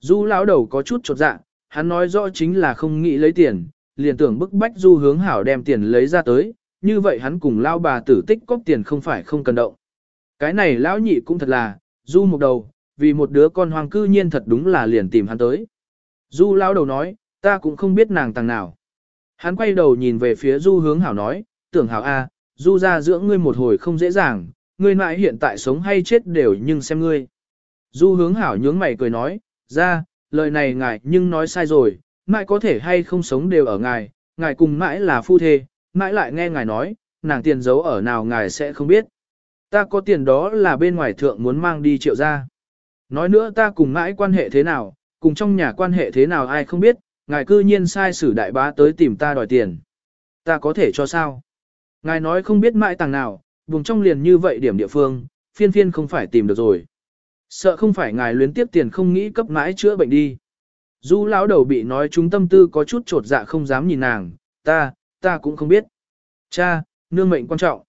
Du lão đầu có chút chột dạ, hắn nói rõ chính là không nghĩ lấy tiền, liền tưởng bức bách du hướng hảo đem tiền lấy ra tới, như vậy hắn cùng lao bà tử tích cóp tiền không phải không cần động. Cái này lão nhị cũng thật là, du một đầu, vì một đứa con hoang cư nhiên thật đúng là liền tìm hắn tới. Du lão đầu nói, ta cũng không biết nàng tàng nào. Hắn quay đầu nhìn về phía du hướng hảo nói, tưởng hảo a, du ra dưỡng ngươi một hồi không dễ dàng, ngươi mãi hiện tại sống hay chết đều nhưng xem ngươi. Du hướng hảo nhướng mày cười nói, ra, lời này ngài nhưng nói sai rồi, mãi có thể hay không sống đều ở ngài, ngài cùng mãi là phu thê, mãi lại nghe ngài nói, nàng tiền giấu ở nào ngài sẽ không biết. Ta có tiền đó là bên ngoài thượng muốn mang đi triệu ra. Nói nữa ta cùng ngãi quan hệ thế nào, cùng trong nhà quan hệ thế nào ai không biết, ngài cư nhiên sai sử đại bá tới tìm ta đòi tiền. Ta có thể cho sao? Ngài nói không biết mãi tàng nào, vùng trong liền như vậy điểm địa phương, phiên phiên không phải tìm được rồi. Sợ không phải ngài luyến tiếp tiền không nghĩ cấp mãi chữa bệnh đi. Du lão đầu bị nói chúng tâm tư có chút trột dạ không dám nhìn nàng, ta, ta cũng không biết. Cha, nương mệnh quan trọng.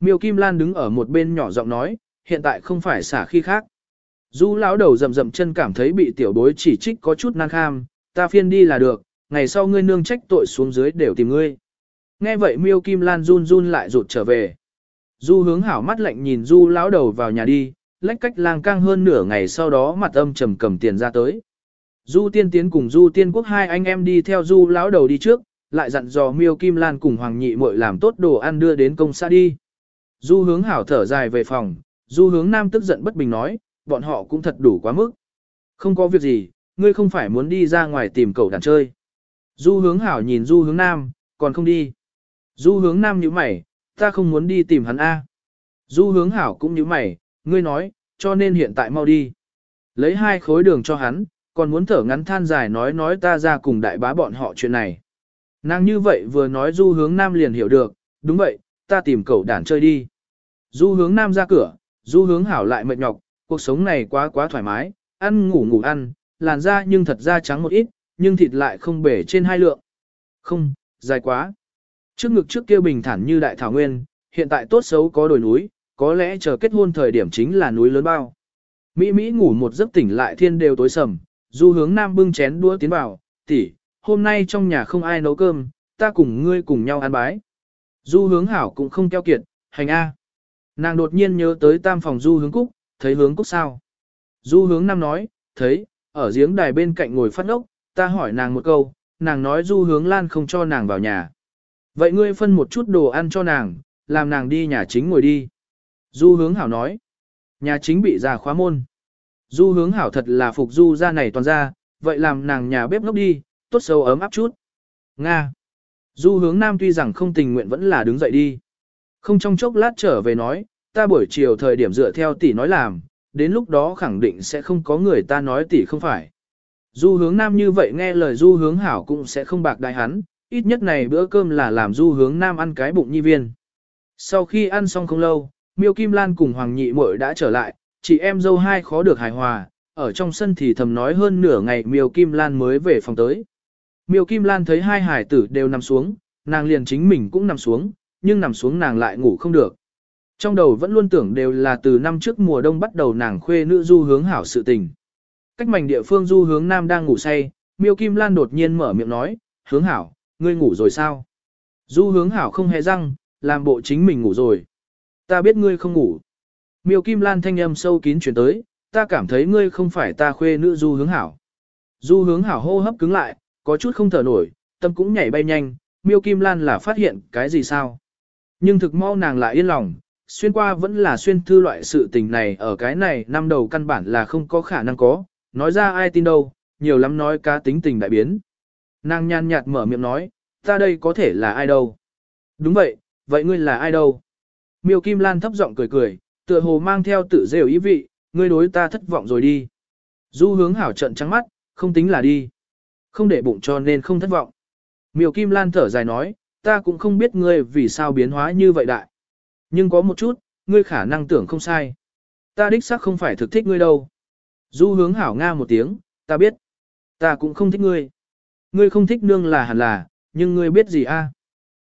Miêu Kim Lan đứng ở một bên nhỏ giọng nói, hiện tại không phải xả khi khác. Du lão đầu rầm rầm chân cảm thấy bị tiểu bối chỉ trích có chút năng kham, ta phiên đi là được, ngày sau ngươi nương trách tội xuống dưới đều tìm ngươi. Nghe vậy Miêu Kim Lan run run lại rụt trở về. Du hướng hảo mắt lạnh nhìn Du lão đầu vào nhà đi, lách cách lang cang hơn nửa ngày sau đó mặt âm trầm cầm tiền ra tới. Du tiên tiến cùng Du tiên quốc hai anh em đi theo Du lão đầu đi trước, lại dặn dò Miêu Kim Lan cùng Hoàng Nhị muội làm tốt đồ ăn đưa đến công xã đi. Du hướng hảo thở dài về phòng, Du hướng nam tức giận bất bình nói, bọn họ cũng thật đủ quá mức. Không có việc gì, ngươi không phải muốn đi ra ngoài tìm cậu đàn chơi. Du hướng hảo nhìn Du hướng nam, còn không đi. Du hướng nam như mày, ta không muốn đi tìm hắn A. Du hướng hảo cũng như mày, ngươi nói, cho nên hiện tại mau đi. Lấy hai khối đường cho hắn, còn muốn thở ngắn than dài nói nói ta ra cùng đại bá bọn họ chuyện này. Nàng như vậy vừa nói du hướng nam liền hiểu được, đúng vậy, ta tìm cậu đàn chơi đi. Du hướng nam ra cửa, du hướng hảo lại mệt nhọc, cuộc sống này quá quá thoải mái, ăn ngủ ngủ ăn, làn da nhưng thật ra trắng một ít, nhưng thịt lại không bể trên hai lượng. Không, dài quá. Trước ngực trước kia bình thản như đại thảo nguyên, hiện tại tốt xấu có đồi núi, có lẽ chờ kết hôn thời điểm chính là núi lớn bao. Mỹ Mỹ ngủ một giấc tỉnh lại thiên đều tối sầm, du hướng nam bưng chén đũa tiến vào, tỷ, hôm nay trong nhà không ai nấu cơm, ta cùng ngươi cùng nhau ăn bái. Du hướng hảo cũng không keo kiệt, hành A. Nàng đột nhiên nhớ tới tam phòng du hướng cúc, thấy hướng cúc sao. Du hướng nam nói, thấy, ở giếng đài bên cạnh ngồi phát ốc, ta hỏi nàng một câu, nàng nói du hướng lan không cho nàng vào nhà. Vậy ngươi phân một chút đồ ăn cho nàng, làm nàng đi nhà chính ngồi đi. Du hướng hảo nói, nhà chính bị già khóa môn. Du hướng hảo thật là phục du ra này toàn ra, vậy làm nàng nhà bếp ngốc đi, tốt sâu ấm áp chút. Nga. Du hướng nam tuy rằng không tình nguyện vẫn là đứng dậy đi. Không trong chốc lát trở về nói, ta buổi chiều thời điểm dựa theo tỷ nói làm, đến lúc đó khẳng định sẽ không có người ta nói tỷ không phải. Du hướng nam như vậy nghe lời du hướng hảo cũng sẽ không bạc đại hắn, ít nhất này bữa cơm là làm du hướng nam ăn cái bụng nhi viên. Sau khi ăn xong không lâu, Miêu Kim Lan cùng Hoàng Nhị Muội đã trở lại, chị em dâu hai khó được hài hòa, ở trong sân thì thầm nói hơn nửa ngày Miêu Kim Lan mới về phòng tới. Miêu Kim Lan thấy hai hải tử đều nằm xuống, nàng liền chính mình cũng nằm xuống, nhưng nằm xuống nàng lại ngủ không được. Trong đầu vẫn luôn tưởng đều là từ năm trước mùa đông bắt đầu nàng khuê nữ du hướng hảo sự tình. Cách mảnh địa phương du hướng nam đang ngủ say, Miêu Kim Lan đột nhiên mở miệng nói, hướng hảo, ngươi ngủ rồi sao? Du hướng hảo không hề răng, làm bộ chính mình ngủ rồi. Ta biết ngươi không ngủ. Miêu Kim Lan thanh âm sâu kín chuyển tới, ta cảm thấy ngươi không phải ta khuê nữ du hướng hảo. Du hướng hảo hô hấp cứng lại, có chút không thở nổi, tâm cũng nhảy bay nhanh, miêu kim lan là phát hiện cái gì sao. Nhưng thực mau nàng lại yên lòng, xuyên qua vẫn là xuyên thư loại sự tình này ở cái này năm đầu căn bản là không có khả năng có, nói ra ai tin đâu, nhiều lắm nói cá tính tình đại biến. Nàng nhàn nhạt mở miệng nói, ta đây có thể là ai đâu? Đúng vậy, vậy ngươi là ai đâu? Miêu Kim Lan thấp giọng cười cười, tựa hồ mang theo tự rêu ý vị, ngươi đối ta thất vọng rồi đi. Du hướng hảo trận trắng mắt, không tính là đi. Không để bụng cho nên không thất vọng. Miêu Kim Lan thở dài nói, ta cũng không biết ngươi vì sao biến hóa như vậy đại. Nhưng có một chút, ngươi khả năng tưởng không sai. Ta đích xác không phải thực thích ngươi đâu. Du hướng hảo nga một tiếng, ta biết. Ta cũng không thích ngươi. Ngươi không thích nương là hẳn là, nhưng ngươi biết gì a?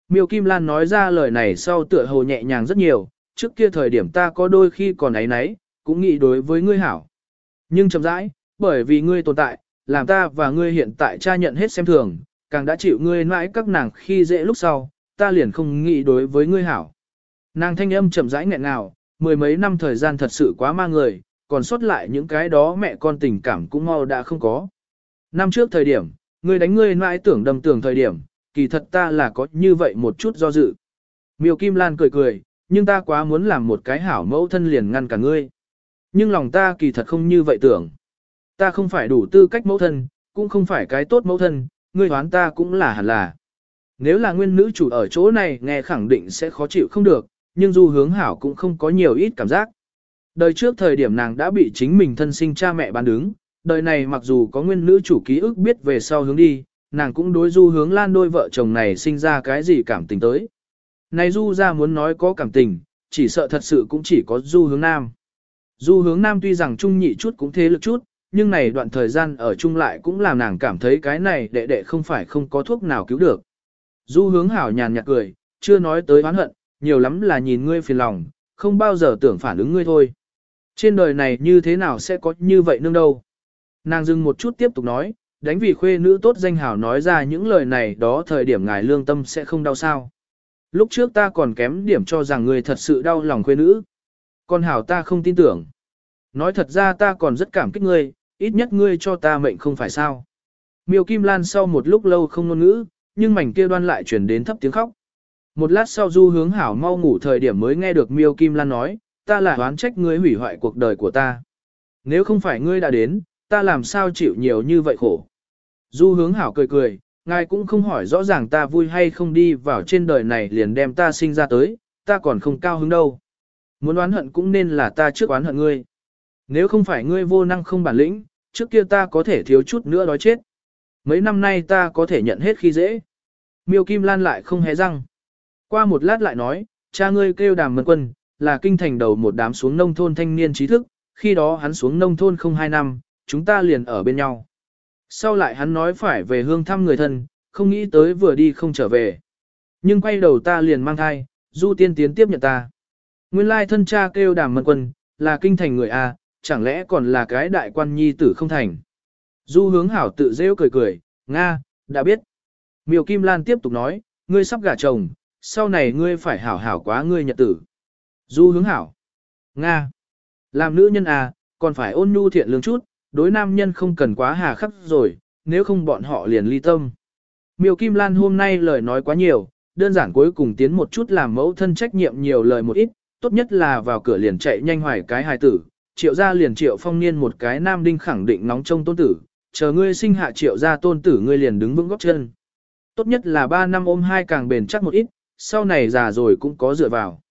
Miêu Kim Lan nói ra lời này sau tựa hồ nhẹ nhàng rất nhiều, trước kia thời điểm ta có đôi khi còn ấy nấy, cũng nghĩ đối với ngươi hảo. Nhưng chậm rãi, bởi vì ngươi tồn tại, làm ta và ngươi hiện tại cha nhận hết xem thường, càng đã chịu ngươi mãi các nàng khi dễ lúc sau, ta liền không nghĩ đối với ngươi hảo. Nàng thanh âm chậm rãi nghẹn ngào, mười mấy năm thời gian thật sự quá ma người, còn sót lại những cái đó mẹ con tình cảm cũng mau đã không có. Năm trước thời điểm, ngươi đánh ngươi mãi tưởng đầm tưởng thời điểm, kỳ thật ta là có như vậy một chút do dự. Miêu Kim Lan cười cười, nhưng ta quá muốn làm một cái hảo mẫu thân liền ngăn cả ngươi. Nhưng lòng ta kỳ thật không như vậy tưởng. Ta không phải đủ tư cách mẫu thân, cũng không phải cái tốt mẫu thân, ngươi đoán ta cũng là hẳn là. Nếu là nguyên nữ chủ ở chỗ này nghe khẳng định sẽ khó chịu không được, nhưng du hướng hảo cũng không có nhiều ít cảm giác. Đời trước thời điểm nàng đã bị chính mình thân sinh cha mẹ bán đứng, đời này mặc dù có nguyên nữ chủ ký ức biết về sau hướng đi, nàng cũng đối du hướng lan đôi vợ chồng này sinh ra cái gì cảm tình tới. Này du ra muốn nói có cảm tình, chỉ sợ thật sự cũng chỉ có du hướng nam. Du hướng nam tuy rằng trung nhị chút cũng thế lực chút, nhưng này đoạn thời gian ở chung lại cũng làm nàng cảm thấy cái này đệ đệ không phải không có thuốc nào cứu được. Du hướng hảo nhàn nhạt cười, chưa nói tới oán hận, nhiều lắm là nhìn ngươi phiền lòng, không bao giờ tưởng phản ứng ngươi thôi. Trên đời này như thế nào sẽ có như vậy nương đâu. Nàng dừng một chút tiếp tục nói, đánh vì khuê nữ tốt danh hảo nói ra những lời này đó thời điểm ngài lương tâm sẽ không đau sao. Lúc trước ta còn kém điểm cho rằng người thật sự đau lòng khuê nữ. Còn hảo ta không tin tưởng. Nói thật ra ta còn rất cảm kích ngươi, ít nhất ngươi cho ta mệnh không phải sao. Miêu Kim Lan sau một lúc lâu không ngôn ngữ, nhưng mảnh kia đoan lại chuyển đến thấp tiếng khóc. Một lát sau du hướng hảo mau ngủ thời điểm mới nghe được Miêu Kim Lan nói, ta là oán trách ngươi hủy hoại cuộc đời của ta. Nếu không phải ngươi đã đến, ta làm sao chịu nhiều như vậy khổ. Du hướng hảo cười cười, ngài cũng không hỏi rõ ràng ta vui hay không đi vào trên đời này liền đem ta sinh ra tới, ta còn không cao hứng đâu. Muốn oán hận cũng nên là ta trước oán hận ngươi. Nếu không phải ngươi vô năng không bản lĩnh, trước kia ta có thể thiếu chút nữa đói chết. Mấy năm nay ta có thể nhận hết khi dễ. Miêu Kim Lan lại không hé răng. Qua một lát lại nói, cha ngươi kêu đàm mật quân, là kinh thành đầu một đám xuống nông thôn thanh niên trí thức, khi đó hắn xuống nông thôn không hai năm, chúng ta liền ở bên nhau. Sau lại hắn nói phải về hương thăm người thân, không nghĩ tới vừa đi không trở về. Nhưng quay đầu ta liền mang thai, du tiên tiến tiếp nhận ta. Nguyên lai thân cha kêu đàm mật quân, là kinh thành người A, chẳng lẽ còn là cái đại quan nhi tử không thành. Du hướng hảo tự rêu cười cười, Nga, đã biết. Miêu Kim Lan tiếp tục nói, ngươi sắp gả chồng, sau này ngươi phải hảo hảo quá ngươi nhật tử. Du hướng hảo. Nga. Làm nữ nhân à, còn phải ôn nhu thiện lương chút, đối nam nhân không cần quá hà khắc rồi, nếu không bọn họ liền ly tâm. Miêu Kim Lan hôm nay lời nói quá nhiều, đơn giản cuối cùng tiến một chút làm mẫu thân trách nhiệm nhiều lời một ít, tốt nhất là vào cửa liền chạy nhanh hoài cái hài tử, triệu gia liền triệu phong niên một cái nam đinh khẳng định nóng trông tôn tử, chờ ngươi sinh hạ triệu gia tôn tử ngươi liền đứng vững góc chân. Tốt nhất là ba năm ôm hai càng bền chắc một ít, sau này già rồi cũng có dựa vào.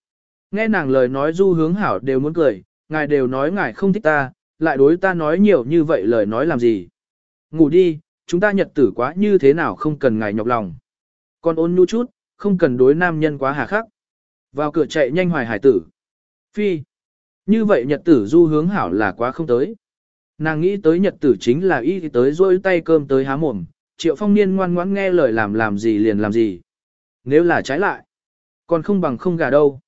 Nghe nàng lời nói du hướng hảo đều muốn cười, ngài đều nói ngài không thích ta, lại đối ta nói nhiều như vậy lời nói làm gì. Ngủ đi, chúng ta nhật tử quá như thế nào không cần ngài nhọc lòng. Còn ôn nhu chút, không cần đối nam nhân quá hà khắc. Vào cửa chạy nhanh hoài hải tử. Phi. Như vậy nhật tử du hướng hảo là quá không tới. Nàng nghĩ tới nhật tử chính là y tới rôi tay cơm tới há mồm, triệu phong niên ngoan ngoãn nghe lời làm làm gì liền làm gì. Nếu là trái lại, còn không bằng không gà đâu.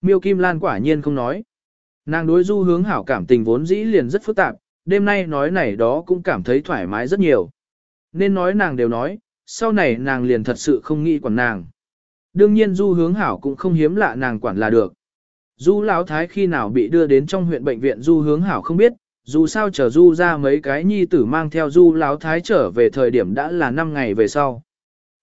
Miêu Kim Lan quả nhiên không nói. Nàng đối du hướng hảo cảm tình vốn dĩ liền rất phức tạp, đêm nay nói này đó cũng cảm thấy thoải mái rất nhiều. Nên nói nàng đều nói, sau này nàng liền thật sự không nghĩ quản nàng. Đương nhiên du hướng hảo cũng không hiếm lạ nàng quản là được. Du Lão Thái khi nào bị đưa đến trong huyện bệnh viện Du Hướng Hảo không biết, dù sao chờ Du ra mấy cái nhi tử mang theo Du Lão Thái trở về thời điểm đã là 5 ngày về sau.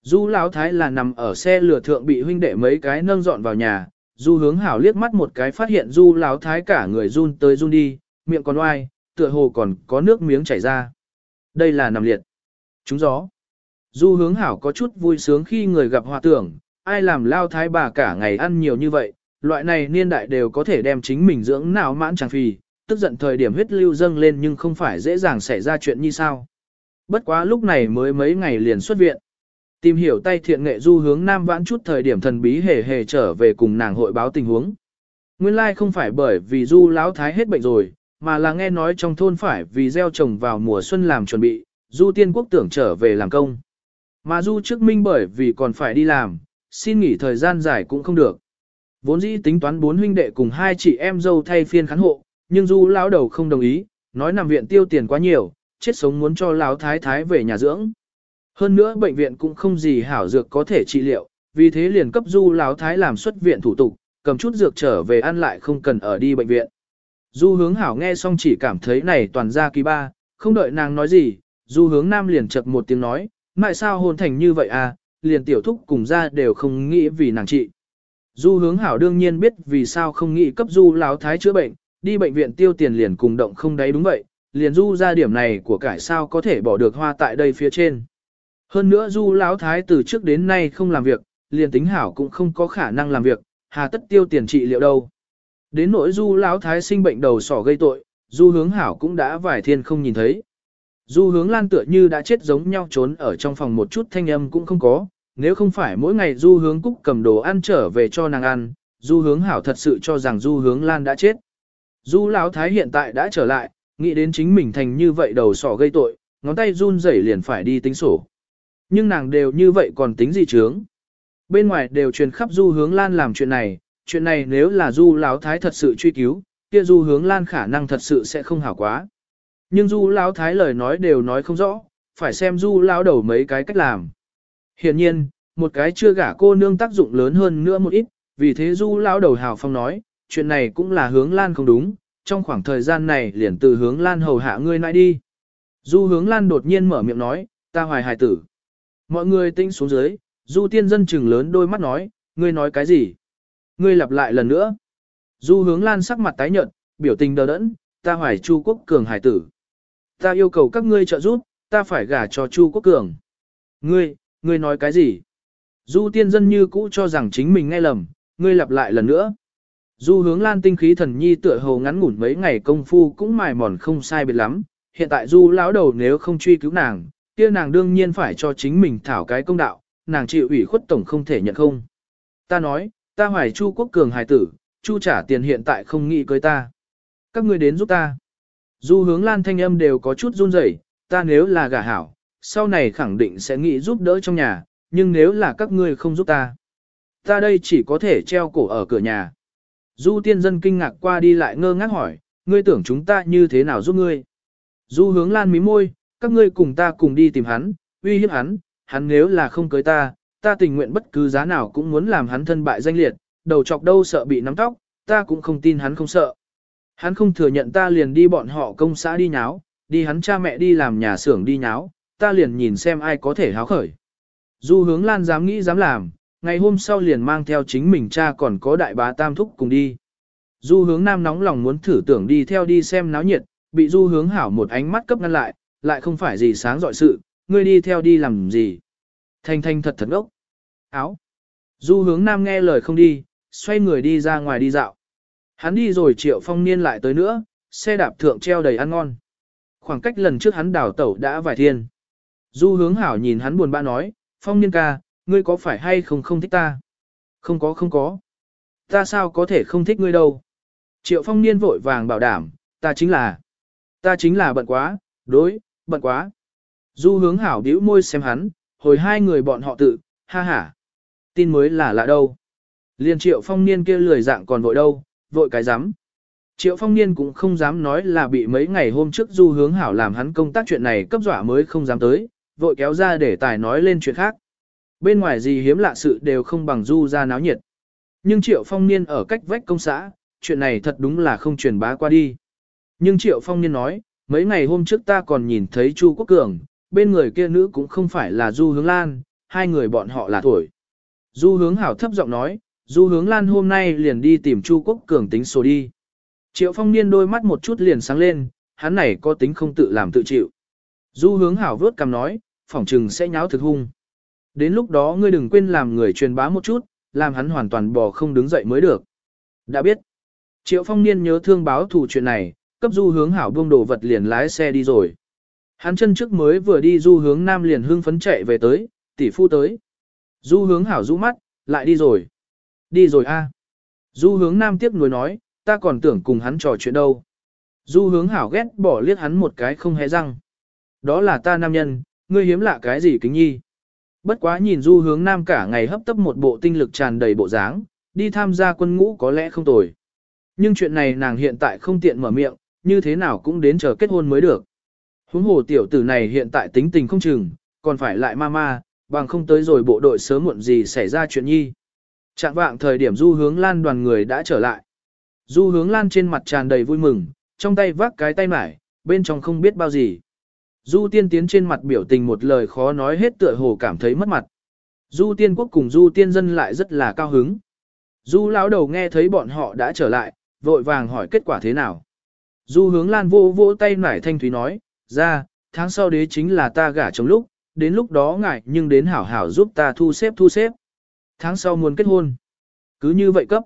Du Lão Thái là nằm ở xe lửa thượng bị huynh đệ mấy cái nâng dọn vào nhà, Du Hướng Hảo liếc mắt một cái phát hiện Du Lão Thái cả người run tới run đi, miệng còn oai, tựa hồ còn có nước miếng chảy ra. Đây là nằm liệt. Trúng gió. Du hướng hảo có chút vui sướng khi người gặp hòa tưởng, ai làm lao thái bà cả ngày ăn nhiều như vậy, loại này niên đại đều có thể đem chính mình dưỡng nào mãn chẳng phì, tức giận thời điểm huyết lưu dâng lên nhưng không phải dễ dàng xảy ra chuyện như sao. Bất quá lúc này mới mấy ngày liền xuất viện. Tìm hiểu tay thiện nghệ du hướng nam vãn chút thời điểm thần bí hề hề trở về cùng nàng hội báo tình huống. Nguyên lai like không phải bởi vì du lão thái hết bệnh rồi, mà là nghe nói trong thôn phải vì gieo trồng vào mùa xuân làm chuẩn bị, du tiên quốc tưởng trở về làm công. Mà du trước minh bởi vì còn phải đi làm, xin nghỉ thời gian dài cũng không được. Vốn dĩ tính toán bốn huynh đệ cùng hai chị em dâu thay phiên khán hộ, nhưng du lão đầu không đồng ý, nói nằm viện tiêu tiền quá nhiều, chết sống muốn cho lão thái thái về nhà dưỡng. Hơn nữa bệnh viện cũng không gì hảo dược có thể trị liệu, vì thế liền cấp du lão thái làm xuất viện thủ tục, cầm chút dược trở về ăn lại không cần ở đi bệnh viện. Du hướng hảo nghe xong chỉ cảm thấy này toàn ra kỳ ba, không đợi nàng nói gì, du hướng nam liền chật một tiếng nói, tại sao hôn thành như vậy à, liền tiểu thúc cùng ra đều không nghĩ vì nàng trị. Du hướng hảo đương nhiên biết vì sao không nghĩ cấp du lão thái chữa bệnh, đi bệnh viện tiêu tiền liền cùng động không đấy đúng vậy, liền du ra điểm này của cải sao có thể bỏ được hoa tại đây phía trên. Hơn nữa du lão thái từ trước đến nay không làm việc, liền tính hảo cũng không có khả năng làm việc, hà tất tiêu tiền trị liệu đâu. Đến nỗi du lão thái sinh bệnh đầu sỏ gây tội, du hướng hảo cũng đã vài thiên không nhìn thấy. Du hướng lan tựa như đã chết giống nhau trốn ở trong phòng một chút thanh âm cũng không có, nếu không phải mỗi ngày du hướng cúc cầm đồ ăn trở về cho nàng ăn, du hướng hảo thật sự cho rằng du hướng lan đã chết. Du lão thái hiện tại đã trở lại, nghĩ đến chính mình thành như vậy đầu sỏ gây tội, ngón tay run rẩy liền phải đi tính sổ. Nhưng nàng đều như vậy còn tính gì chướng. Bên ngoài đều truyền khắp du hướng lan làm chuyện này, chuyện này nếu là du lão thái thật sự truy cứu, kia du hướng lan khả năng thật sự sẽ không hảo quá. Nhưng du lão thái lời nói đều nói không rõ, phải xem du lão đầu mấy cái cách làm. Hiện nhiên, một cái chưa gả cô nương tác dụng lớn hơn nữa một ít, vì thế du lão đầu hào phong nói, chuyện này cũng là hướng lan không đúng, trong khoảng thời gian này liền từ hướng lan hầu hạ ngươi nãi đi. Du hướng lan đột nhiên mở miệng nói, ta hoài hài tử. Mọi người tinh xuống dưới, du tiên dân chừng lớn đôi mắt nói, ngươi nói cái gì? Ngươi lặp lại lần nữa. Du hướng lan sắc mặt tái nhợt, biểu tình đờ đẫn, ta hoài Chu Quốc Cường hải tử. Ta yêu cầu các ngươi trợ giúp, ta phải gả cho Chu Quốc Cường. Ngươi, ngươi nói cái gì? Du tiên dân như cũ cho rằng chính mình nghe lầm, ngươi lặp lại lần nữa. Du hướng lan tinh khí thần nhi tựa hồ ngắn ngủn mấy ngày công phu cũng mài mòn không sai biệt lắm. Hiện tại du lão đầu nếu không truy cứu nàng, kia nàng đương nhiên phải cho chính mình thảo cái công đạo, nàng chịu ủy khuất tổng không thể nhận không. Ta nói, ta hoài Chu Quốc Cường hài tử, Chu trả tiền hiện tại không nghĩ cưới ta. Các ngươi đến giúp ta. Du hướng lan thanh âm đều có chút run rẩy, ta nếu là gả hảo, sau này khẳng định sẽ nghĩ giúp đỡ trong nhà, nhưng nếu là các ngươi không giúp ta, ta đây chỉ có thể treo cổ ở cửa nhà. Du tiên dân kinh ngạc qua đi lại ngơ ngác hỏi, ngươi tưởng chúng ta như thế nào giúp ngươi? Du hướng lan mí môi, các ngươi cùng ta cùng đi tìm hắn, uy hiếp hắn, hắn nếu là không cưới ta, ta tình nguyện bất cứ giá nào cũng muốn làm hắn thân bại danh liệt, đầu chọc đâu sợ bị nắm tóc, ta cũng không tin hắn không sợ. Hắn không thừa nhận ta liền đi bọn họ công xã đi nháo, đi hắn cha mẹ đi làm nhà xưởng đi nháo, ta liền nhìn xem ai có thể háo khởi. Du hướng lan dám nghĩ dám làm, ngày hôm sau liền mang theo chính mình cha còn có đại bá tam thúc cùng đi. Du hướng nam nóng lòng muốn thử tưởng đi theo đi xem náo nhiệt, bị du hướng hảo một ánh mắt cấp ngăn lại, lại không phải gì sáng dọi sự, ngươi đi theo đi làm gì. Thanh thanh thật thật ốc. Áo. Du hướng nam nghe lời không đi, xoay người đi ra ngoài đi dạo. Hắn đi rồi triệu phong niên lại tới nữa, xe đạp thượng treo đầy ăn ngon. Khoảng cách lần trước hắn đào tẩu đã vài thiên. Du hướng hảo nhìn hắn buồn bã nói, phong niên ca, ngươi có phải hay không không thích ta? Không có không có. Ta sao có thể không thích ngươi đâu? Triệu phong niên vội vàng bảo đảm, ta chính là, ta chính là bận quá, đối, bận quá. Du hướng hảo điếu môi xem hắn, hồi hai người bọn họ tự, ha ha. Tin mới là lạ đâu. Liên triệu phong niên kia lười dạng còn vội đâu, vội cái dám. Triệu phong niên cũng không dám nói là bị mấy ngày hôm trước du hướng hảo làm hắn công tác chuyện này cấp dọa mới không dám tới, vội kéo ra để tài nói lên chuyện khác. Bên ngoài gì hiếm lạ sự đều không bằng du ra náo nhiệt. Nhưng triệu phong niên ở cách vách công xã, chuyện này thật đúng là không truyền bá qua đi. Nhưng triệu phong niên nói, mấy ngày hôm trước ta còn nhìn thấy Chu Quốc Cường, bên người kia nữ cũng không phải là Du Hướng Lan, hai người bọn họ là tuổi. Du Hướng Hảo thấp giọng nói, Du Hướng Lan hôm nay liền đi tìm Chu Quốc Cường tính số đi. Triệu Phong Niên đôi mắt một chút liền sáng lên, hắn này có tính không tự làm tự chịu. Du Hướng Hảo vớt cằm nói, phỏng trừng sẽ nháo thực hung. Đến lúc đó ngươi đừng quên làm người truyền bá một chút, làm hắn hoàn toàn bò không đứng dậy mới được. Đã biết. Triệu phong niên nhớ thương báo thủ chuyện này, cấp du hướng hảo buông đồ vật liền lái xe đi rồi. Hắn chân trước mới vừa đi du hướng nam liền hưng phấn chạy về tới, tỷ phu tới. Du hướng hảo rũ mắt, lại đi rồi. Đi rồi a. Du hướng nam tiếp nối nói, ta còn tưởng cùng hắn trò chuyện đâu. Du hướng hảo ghét bỏ liếc hắn một cái không hé răng. Đó là ta nam nhân, ngươi hiếm lạ cái gì kính nhi. Bất quá nhìn du hướng nam cả ngày hấp tấp một bộ tinh lực tràn đầy bộ dáng, đi tham gia quân ngũ có lẽ không tồi. Nhưng chuyện này nàng hiện tại không tiện mở miệng, như thế nào cũng đến chờ kết hôn mới được. Huống hồ tiểu tử này hiện tại tính tình không chừng, còn phải lại ma ma, bằng không tới rồi bộ đội sớm muộn gì xảy ra chuyện nhi. Trạng vạng thời điểm du hướng lan đoàn người đã trở lại. Du hướng lan trên mặt tràn đầy vui mừng, trong tay vác cái tay mải, bên trong không biết bao gì. Du tiên tiến trên mặt biểu tình một lời khó nói hết tựa hồ cảm thấy mất mặt. Du tiên quốc cùng du tiên dân lại rất là cao hứng. Du lão đầu nghe thấy bọn họ đã trở lại, vội vàng hỏi kết quả thế nào. Du hướng lan vô vô tay nải thanh thúy nói, ra, tháng sau đế chính là ta gả chồng lúc, đến lúc đó ngại nhưng đến hảo hảo giúp ta thu xếp thu xếp. Tháng sau muốn kết hôn. Cứ như vậy cấp.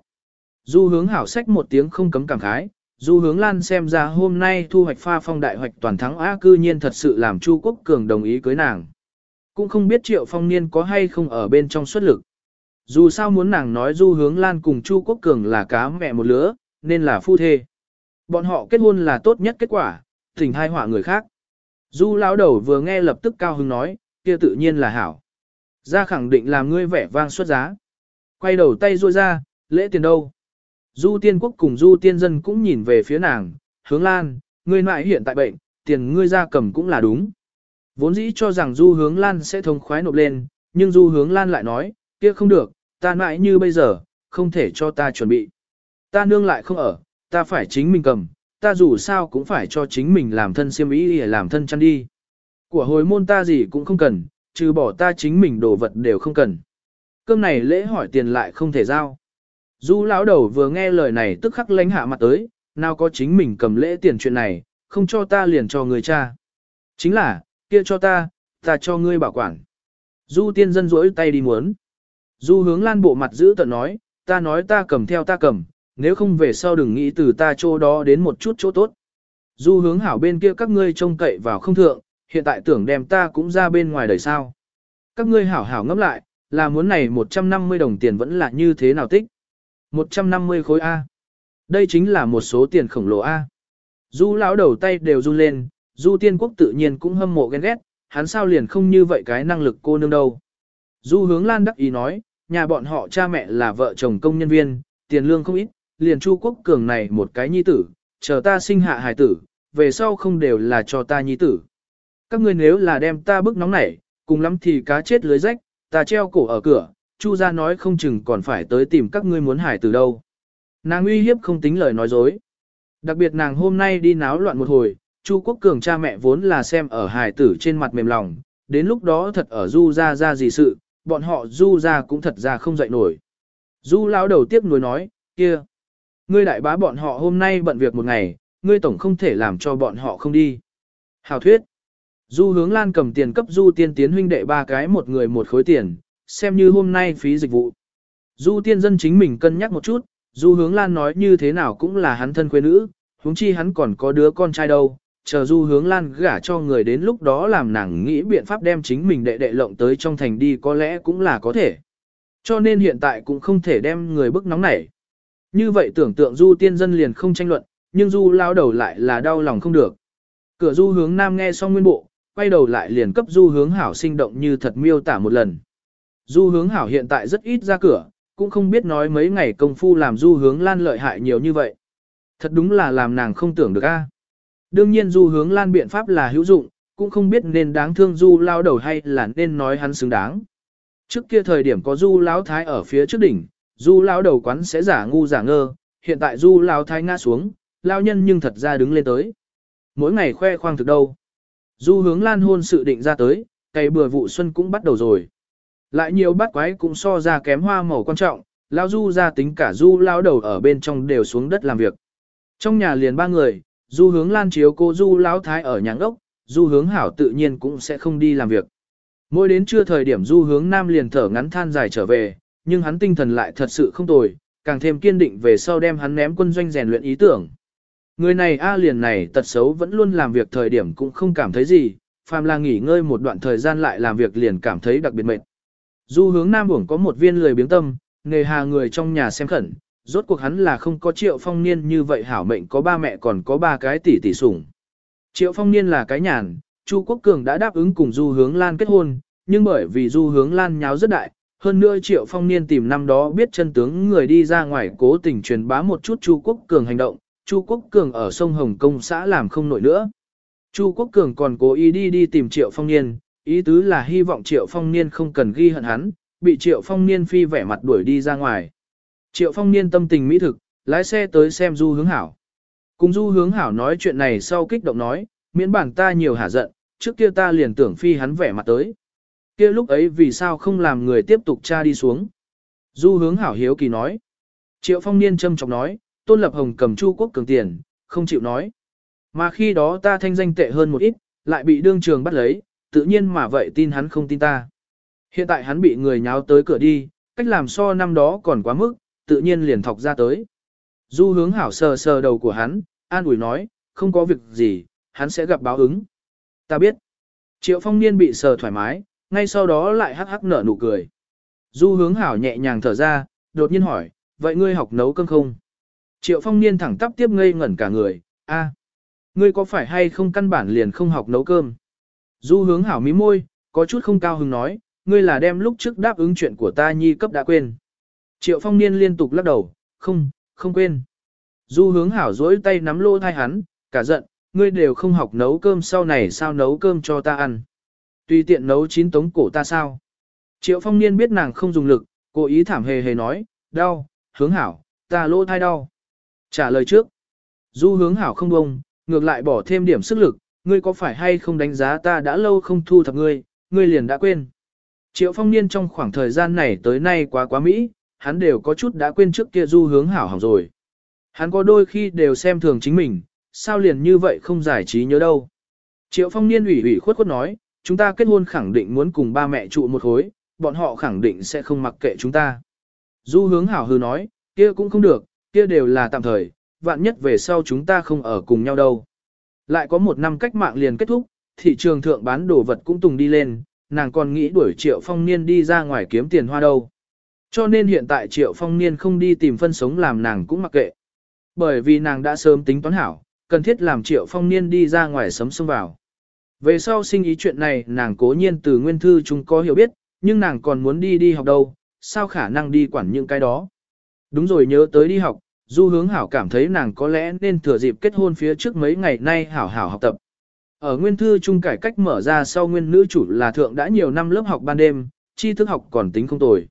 Du hướng hảo sách một tiếng không cấm cảm khái, Du hướng lan xem ra hôm nay thu hoạch pha phong đại hoạch toàn thắng á cư nhiên thật sự làm Chu Quốc Cường đồng ý cưới nàng. Cũng không biết triệu phong niên có hay không ở bên trong xuất lực. Dù sao muốn nàng nói du hướng lan cùng Chu Quốc Cường là cá mẹ một lứa, nên là phu thê. Bọn họ kết hôn là tốt nhất kết quả, thỉnh hai họa người khác. Du lão đầu vừa nghe lập tức cao hứng nói, kia tự nhiên là hảo. Ra khẳng định làm ngươi vẻ vang xuất giá. Quay đầu tay ruôi ra, lễ tiền đâu? Du tiên quốc cùng du tiên dân cũng nhìn về phía nàng, hướng lan, ngươi mãi hiện tại bệnh, tiền ngươi ra cầm cũng là đúng. Vốn dĩ cho rằng du hướng lan sẽ thông khoái nộp lên, nhưng du hướng lan lại nói, kia không được, ta mãi như bây giờ, không thể cho ta chuẩn bị. Ta nương lại không ở, ta phải chính mình cầm, ta dù sao cũng phải cho chính mình làm thân siêm ý để làm thân chăn đi. Của hồi môn ta gì cũng không cần, trừ bỏ ta chính mình đồ vật đều không cần. Cơm này lễ hỏi tiền lại không thể giao. Du lão đầu vừa nghe lời này tức khắc lánh hạ mặt tới, nào có chính mình cầm lễ tiền chuyện này, không cho ta liền cho người cha. Chính là, kia cho ta, ta cho ngươi bảo quản. Du tiên dân rỗi tay đi muốn. Du hướng lan bộ mặt giữ tận nói, ta nói ta cầm theo ta cầm, nếu không về sau đừng nghĩ từ ta chỗ đó đến một chút chỗ tốt. Du hướng hảo bên kia các ngươi trông cậy vào không thượng, hiện tại tưởng đem ta cũng ra bên ngoài đời sao. Các ngươi hảo hảo ngẫm lại, là muốn này 150 đồng tiền vẫn là như thế nào tích. 150 khối A. Đây chính là một số tiền khổng lồ A. Du lão đầu tay đều run lên, Du tiên quốc tự nhiên cũng hâm mộ ghen ghét, hắn sao liền không như vậy cái năng lực cô nương đâu. Du hướng lan đắc ý nói, nhà bọn họ cha mẹ là vợ chồng công nhân viên, tiền lương không ít, liền Chu Quốc Cường này một cái nhi tử, chờ ta sinh hạ hài tử, về sau không đều là cho ta nhi tử. Các ngươi nếu là đem ta bức nóng nảy, cùng lắm thì cá chết lưới rách, ta treo cổ ở cửa, Chu gia nói không chừng còn phải tới tìm các ngươi muốn hải từ đâu. Nàng uy hiếp không tính lời nói dối. Đặc biệt nàng hôm nay đi náo loạn một hồi, Chu Quốc Cường cha mẹ vốn là xem ở hải tử trên mặt mềm lòng, đến lúc đó thật ở Du gia ra gì sự, bọn họ Du gia cũng thật ra không dậy nổi. Du lão đầu tiếp nối nói, kia, ngươi đại bá bọn họ hôm nay bận việc một ngày, ngươi tổng không thể làm cho bọn họ không đi. Hào thuyết, Du hướng lan cầm tiền cấp Du tiên tiến huynh đệ ba cái một người một khối tiền, xem như hôm nay phí dịch vụ. Du tiên dân chính mình cân nhắc một chút, Du hướng lan nói như thế nào cũng là hắn thân quê nữ, huống chi hắn còn có đứa con trai đâu, chờ Du hướng lan gả cho người đến lúc đó làm nàng nghĩ biện pháp đem chính mình đệ đệ lộng tới trong thành đi có lẽ cũng là có thể. Cho nên hiện tại cũng không thể đem người bức nóng nảy. Như vậy tưởng tượng Du tiên dân liền không tranh luận, nhưng Du lao đầu lại là đau lòng không được. Cửa Du hướng nam nghe xong nguyên bộ, quay đầu lại liền cấp Du hướng hảo sinh động như thật miêu tả một lần. Du hướng hảo hiện tại rất ít ra cửa, cũng không biết nói mấy ngày công phu làm du hướng lan lợi hại nhiều như vậy. Thật đúng là làm nàng không tưởng được a. Đương nhiên du hướng lan biện pháp là hữu dụng, cũng không biết nên đáng thương du lao đầu hay là nên nói hắn xứng đáng. Trước kia thời điểm có du lão thái ở phía trước đỉnh, du lão đầu quán sẽ giả ngu giả ngơ, hiện tại du lão thái ngã xuống, lao nhân nhưng thật ra đứng lên tới. Mỗi ngày khoe khoang thực đâu. Du hướng lan hôn sự định ra tới, cày bừa vụ xuân cũng bắt đầu rồi. Lại nhiều bát quái cũng so ra kém hoa màu quan trọng, lão du ra tính cả du lao đầu ở bên trong đều xuống đất làm việc. Trong nhà liền ba người, du hướng lan chiếu cô du lão thái ở nhà ốc, du hướng hảo tự nhiên cũng sẽ không đi làm việc. Mỗi đến trưa thời điểm du hướng nam liền thở ngắn than dài trở về, nhưng hắn tinh thần lại thật sự không tồi, càng thêm kiên định về sau đem hắn ném quân doanh rèn luyện ý tưởng. Người này A liền này tật xấu vẫn luôn làm việc thời điểm cũng không cảm thấy gì, phàm là nghỉ ngơi một đoạn thời gian lại làm việc liền cảm thấy đặc biệt mệt. Du hướng nam uổng có một viên lười biếng tâm, nghề hà người trong nhà xem khẩn, rốt cuộc hắn là không có triệu phong niên như vậy hảo mệnh có ba mẹ còn có ba cái tỷ tỷ sủng. Triệu phong niên là cái nhàn, Chu Quốc Cường đã đáp ứng cùng du hướng lan kết hôn, nhưng bởi vì du hướng lan nháo rất đại, hơn nữa triệu phong niên tìm năm đó biết chân tướng người đi ra ngoài cố tình truyền bá một chút Chu Quốc Cường hành động, Chu Quốc Cường ở sông Hồng Công xã làm không nổi nữa. Chu Quốc Cường còn cố ý đi đi tìm triệu phong niên, ý tứ là hy vọng triệu phong niên không cần ghi hận hắn, bị triệu phong niên phi vẻ mặt đuổi đi ra ngoài. Triệu phong niên tâm tình mỹ thực, lái xe tới xem du hướng hảo. Cùng du hướng hảo nói chuyện này sau kích động nói, miễn bản ta nhiều hả giận, trước kia ta liền tưởng phi hắn vẻ mặt tới. kia lúc ấy vì sao không làm người tiếp tục tra đi xuống. Du hướng hảo hiếu kỳ nói. Triệu phong niên châm chọc nói, tôn lập hồng cầm chu quốc cường tiền, không chịu nói. Mà khi đó ta thanh danh tệ hơn một ít, lại bị đương trường bắt lấy, tự nhiên mà vậy tin hắn không tin ta. Hiện tại hắn bị người nháo tới cửa đi, cách làm so năm đó còn quá mức, tự nhiên liền thọc ra tới. Du hướng hảo sờ sờ đầu của hắn, an ủi nói, không có việc gì, hắn sẽ gặp báo ứng. Ta biết. Triệu phong niên bị sờ thoải mái, ngay sau đó lại hắc hắc nở nụ cười. Du hướng hảo nhẹ nhàng thở ra, đột nhiên hỏi, vậy ngươi học nấu cơm không? Triệu phong niên thẳng tắp tiếp ngây ngẩn cả người, a, ngươi có phải hay không căn bản liền không học nấu cơm? Du hướng hảo mí môi, có chút không cao hứng nói, ngươi là đem lúc trước đáp ứng chuyện của ta nhi cấp đã quên. Triệu phong niên liên tục lắc đầu, không, không quên. Du hướng hảo dối tay nắm lô thai hắn, cả giận, ngươi đều không học nấu cơm sau này sao nấu cơm cho ta ăn. Tùy tiện nấu chín tống cổ ta sao. Triệu phong niên biết nàng không dùng lực, cố ý thảm hề hề nói, đau, hướng hảo, ta lô thai đau. Trả lời trước. Du hướng hảo không bông, ngược lại bỏ thêm điểm sức lực, ngươi có phải hay không đánh giá ta đã lâu không thu thập ngươi, ngươi liền đã quên. Triệu phong niên trong khoảng thời gian này tới nay quá quá Mỹ, hắn đều có chút đã quên trước kia du hướng hảo hỏng rồi. Hắn có đôi khi đều xem thường chính mình, sao liền như vậy không giải trí nhớ đâu. Triệu phong niên ủy ủy khuất khuất nói, chúng ta kết hôn khẳng định muốn cùng ba mẹ trụ một khối, bọn họ khẳng định sẽ không mặc kệ chúng ta. Du hướng hảo hư nói, kia cũng không được, kia đều là tạm thời, vạn nhất về sau chúng ta không ở cùng nhau đâu. Lại có một năm cách mạng liền kết thúc, thị trường thượng bán đồ vật cũng tùng đi lên, nàng còn nghĩ đuổi triệu phong niên đi ra ngoài kiếm tiền hoa đâu. Cho nên hiện tại triệu phong niên không đi tìm phân sống làm nàng cũng mặc kệ. Bởi vì nàng đã sớm tính toán hảo, cần thiết làm triệu phong niên đi ra ngoài sấm xông vào. Về sau sinh ý chuyện này nàng cố nhiên từ nguyên thư chúng có hiểu biết, nhưng nàng còn muốn đi đi học đâu, sao khả năng đi quản những cái đó. Đúng rồi nhớ tới đi học, du hướng hảo cảm thấy nàng có lẽ nên thừa dịp kết hôn phía trước mấy ngày nay hảo hảo học tập. Ở nguyên thư trung cải cách mở ra sau nguyên nữ chủ là thượng đã nhiều năm lớp học ban đêm, tri thức học còn tính không tồi.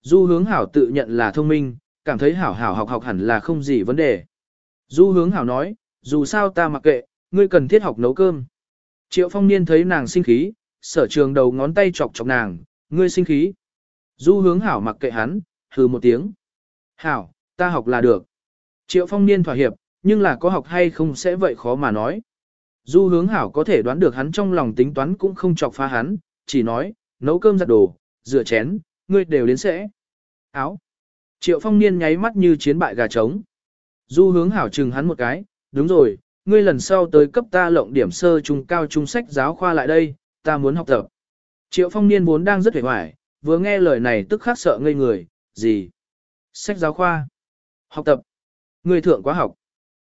Du hướng hảo tự nhận là thông minh, cảm thấy hảo hảo học học hẳn là không gì vấn đề. Du hướng hảo nói, dù sao ta mặc kệ, ngươi cần thiết học nấu cơm. Triệu phong niên thấy nàng sinh khí, sở trường đầu ngón tay chọc chọc nàng, ngươi sinh khí. Du hướng hảo mặc kệ hắn, hừ một tiếng. Hảo, ta học là được. Triệu phong niên thỏa hiệp, nhưng là có học hay không sẽ vậy khó mà nói. Du hướng hảo có thể đoán được hắn trong lòng tính toán cũng không chọc phá hắn, chỉ nói, nấu cơm giặt đồ, rửa chén, ngươi đều đến sẽ. Áo. Triệu phong niên nháy mắt như chiến bại gà trống. Du hướng hảo chừng hắn một cái, đúng rồi, ngươi lần sau tới cấp ta lộng điểm sơ trung cao trung sách giáo khoa lại đây, ta muốn học tập. Triệu phong niên vốn đang rất vẻ hoài, vừa nghe lời này tức khắc sợ ngây người, gì? Sách giáo khoa. Học tập. người thượng quá học.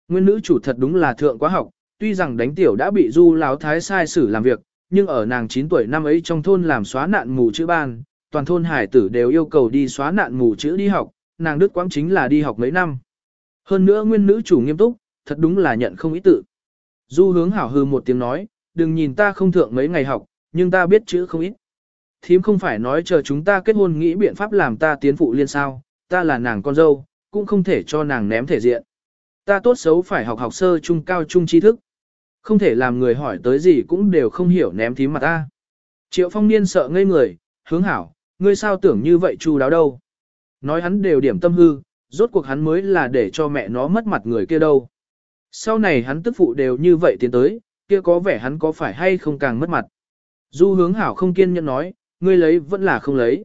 Nguyên nữ chủ thật đúng là thượng quá học, tuy rằng đánh tiểu đã bị du láo thái sai xử làm việc, nhưng ở nàng 9 tuổi năm ấy trong thôn làm xóa nạn mù chữ ban, toàn thôn hải tử đều yêu cầu đi xóa nạn mù chữ đi học, nàng đức quãng chính là đi học mấy năm. Hơn nữa nguyên nữ chủ nghiêm túc, thật đúng là nhận không ý tự. Du hướng hảo hư một tiếng nói, đừng nhìn ta không thượng mấy ngày học, nhưng ta biết chữ không ít. Thím không phải nói chờ chúng ta kết hôn nghĩ biện pháp làm ta tiến phụ liên sao, ta là nàng con dâu, cũng không thể cho nàng ném thể diện. Ta tốt xấu phải học học sơ trung cao trung tri thức. Không thể làm người hỏi tới gì cũng đều không hiểu ném thím mặt ta. Triệu phong niên sợ ngây người, hướng hảo, ngươi sao tưởng như vậy chu đáo đâu. Nói hắn đều điểm tâm hư, rốt cuộc hắn mới là để cho mẹ nó mất mặt người kia đâu. Sau này hắn tức phụ đều như vậy tiến tới, kia có vẻ hắn có phải hay không càng mất mặt. Du hướng hảo không kiên nhẫn nói, ngươi lấy vẫn là không lấy.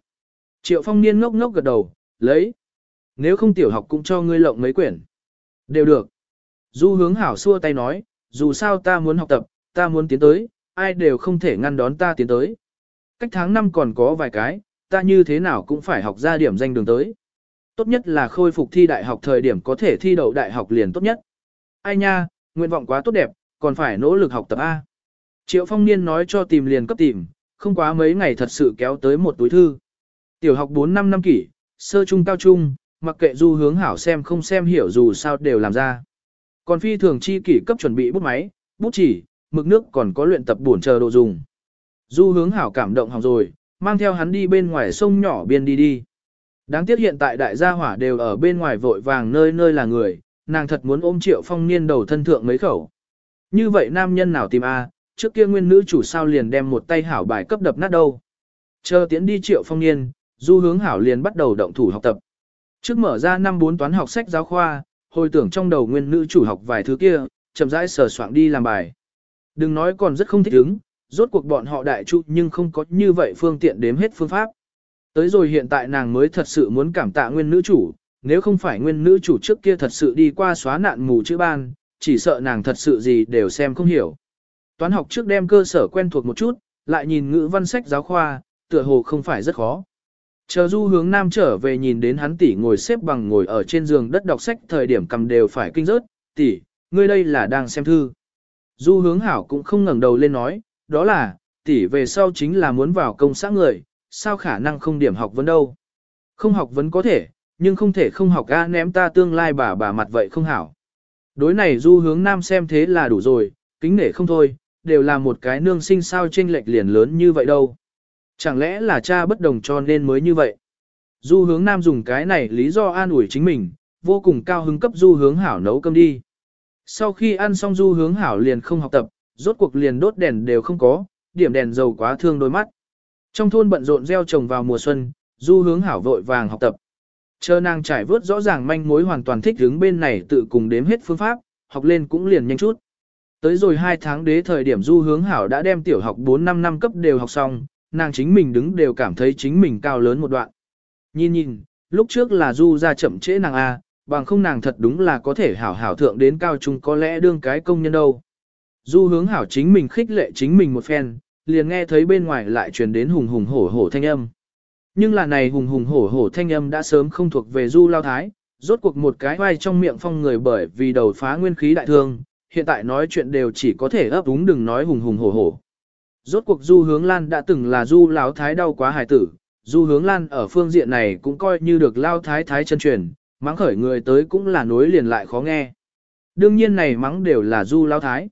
Triệu phong niên ngốc ngốc gật đầu, lấy. Nếu không tiểu học cũng cho ngươi lộng mấy quyển. Đều được. Du hướng hảo xua tay nói, dù sao ta muốn học tập, ta muốn tiến tới, ai đều không thể ngăn đón ta tiến tới. Cách tháng năm còn có vài cái, ta như thế nào cũng phải học ra điểm danh đường tới. Tốt nhất là khôi phục thi đại học thời điểm có thể thi đậu đại học liền tốt nhất. Ai nha, nguyện vọng quá tốt đẹp, còn phải nỗ lực học tập A. Triệu phong niên nói cho tìm liền cấp tìm, không quá mấy ngày thật sự kéo tới một túi thư. Tiểu học 4 năm năm kỷ, sơ trung cao trung, mặc kệ du hướng hảo xem không xem hiểu dù sao đều làm ra. Còn phi thường chi kỷ cấp chuẩn bị bút máy, bút chỉ, mực nước còn có luyện tập bổn chờ đồ dùng. Du hướng hảo cảm động hỏng rồi, mang theo hắn đi bên ngoài sông nhỏ biên đi đi. Đáng tiếc hiện tại đại gia hỏa đều ở bên ngoài vội vàng nơi nơi là người, nàng thật muốn ôm triệu phong niên đầu thân thượng mấy khẩu. Như vậy nam nhân nào tìm a trước kia nguyên nữ chủ sao liền đem một tay hảo bài cấp đập nát đâu. Chờ tiến đi triệu phong niên, du hướng hảo liền bắt đầu động thủ học tập. Trước mở ra năm bốn toán học sách giáo khoa, hồi tưởng trong đầu nguyên nữ chủ học vài thứ kia, chậm rãi sờ soạn đi làm bài. Đừng nói còn rất không thích ứng, rốt cuộc bọn họ đại trụ nhưng không có như vậy phương tiện đếm hết phương pháp. Tới rồi hiện tại nàng mới thật sự muốn cảm tạ nguyên nữ chủ, nếu không phải nguyên nữ chủ trước kia thật sự đi qua xóa nạn mù chữ ban, chỉ sợ nàng thật sự gì đều xem không hiểu. Toán học trước đem cơ sở quen thuộc một chút, lại nhìn ngữ văn sách giáo khoa, tựa hồ không phải rất khó. Chờ du hướng nam trở về nhìn đến hắn tỷ ngồi xếp bằng ngồi ở trên giường đất đọc sách thời điểm cầm đều phải kinh rớt, tỷ, ngươi đây là đang xem thư. Du hướng hảo cũng không ngẩng đầu lên nói, đó là, tỷ về sau chính là muốn vào công xã người, sao khả năng không điểm học vấn đâu. Không học vấn có thể, nhưng không thể không học a ném ta tương lai bà bà mặt vậy không hảo. Đối này du hướng nam xem thế là đủ rồi, kính nể không thôi, đều là một cái nương sinh sao chênh lệch liền lớn như vậy đâu. Chẳng lẽ là cha bất đồng cho nên mới như vậy? Du hướng nam dùng cái này lý do an ủi chính mình, vô cùng cao hứng cấp du hướng hảo nấu cơm đi. Sau khi ăn xong du hướng hảo liền không học tập, rốt cuộc liền đốt đèn đều không có, điểm đèn dầu quá thương đôi mắt. Trong thôn bận rộn gieo trồng vào mùa xuân, du hướng hảo vội vàng học tập. Chờ nàng trải vớt rõ ràng manh mối hoàn toàn thích hướng bên này tự cùng đếm hết phương pháp, học lên cũng liền nhanh chút. Tới rồi 2 tháng đế thời điểm du hướng hảo đã đem tiểu học 4-5 năm cấp đều học xong, nàng chính mình đứng đều cảm thấy chính mình cao lớn một đoạn. Nhìn nhìn, lúc trước là du ra chậm trễ nàng A, bằng không nàng thật đúng là có thể hảo hảo thượng đến cao trung có lẽ đương cái công nhân đâu. Du hướng hảo chính mình khích lệ chính mình một phen, liền nghe thấy bên ngoài lại truyền đến hùng hùng hổ hổ thanh âm. Nhưng là này hùng hùng hổ hổ thanh âm đã sớm không thuộc về du lao thái, rốt cuộc một cái vai trong miệng phong người bởi vì đầu phá nguyên khí đại thương, hiện tại nói chuyện đều chỉ có thể ấp úng đừng nói hùng hùng hổ hổ. Rốt cuộc du hướng lan đã từng là du lão thái đau quá hài tử, du hướng lan ở phương diện này cũng coi như được lao thái thái chân truyền, mắng khởi người tới cũng là nối liền lại khó nghe. Đương nhiên này mắng đều là du lao thái.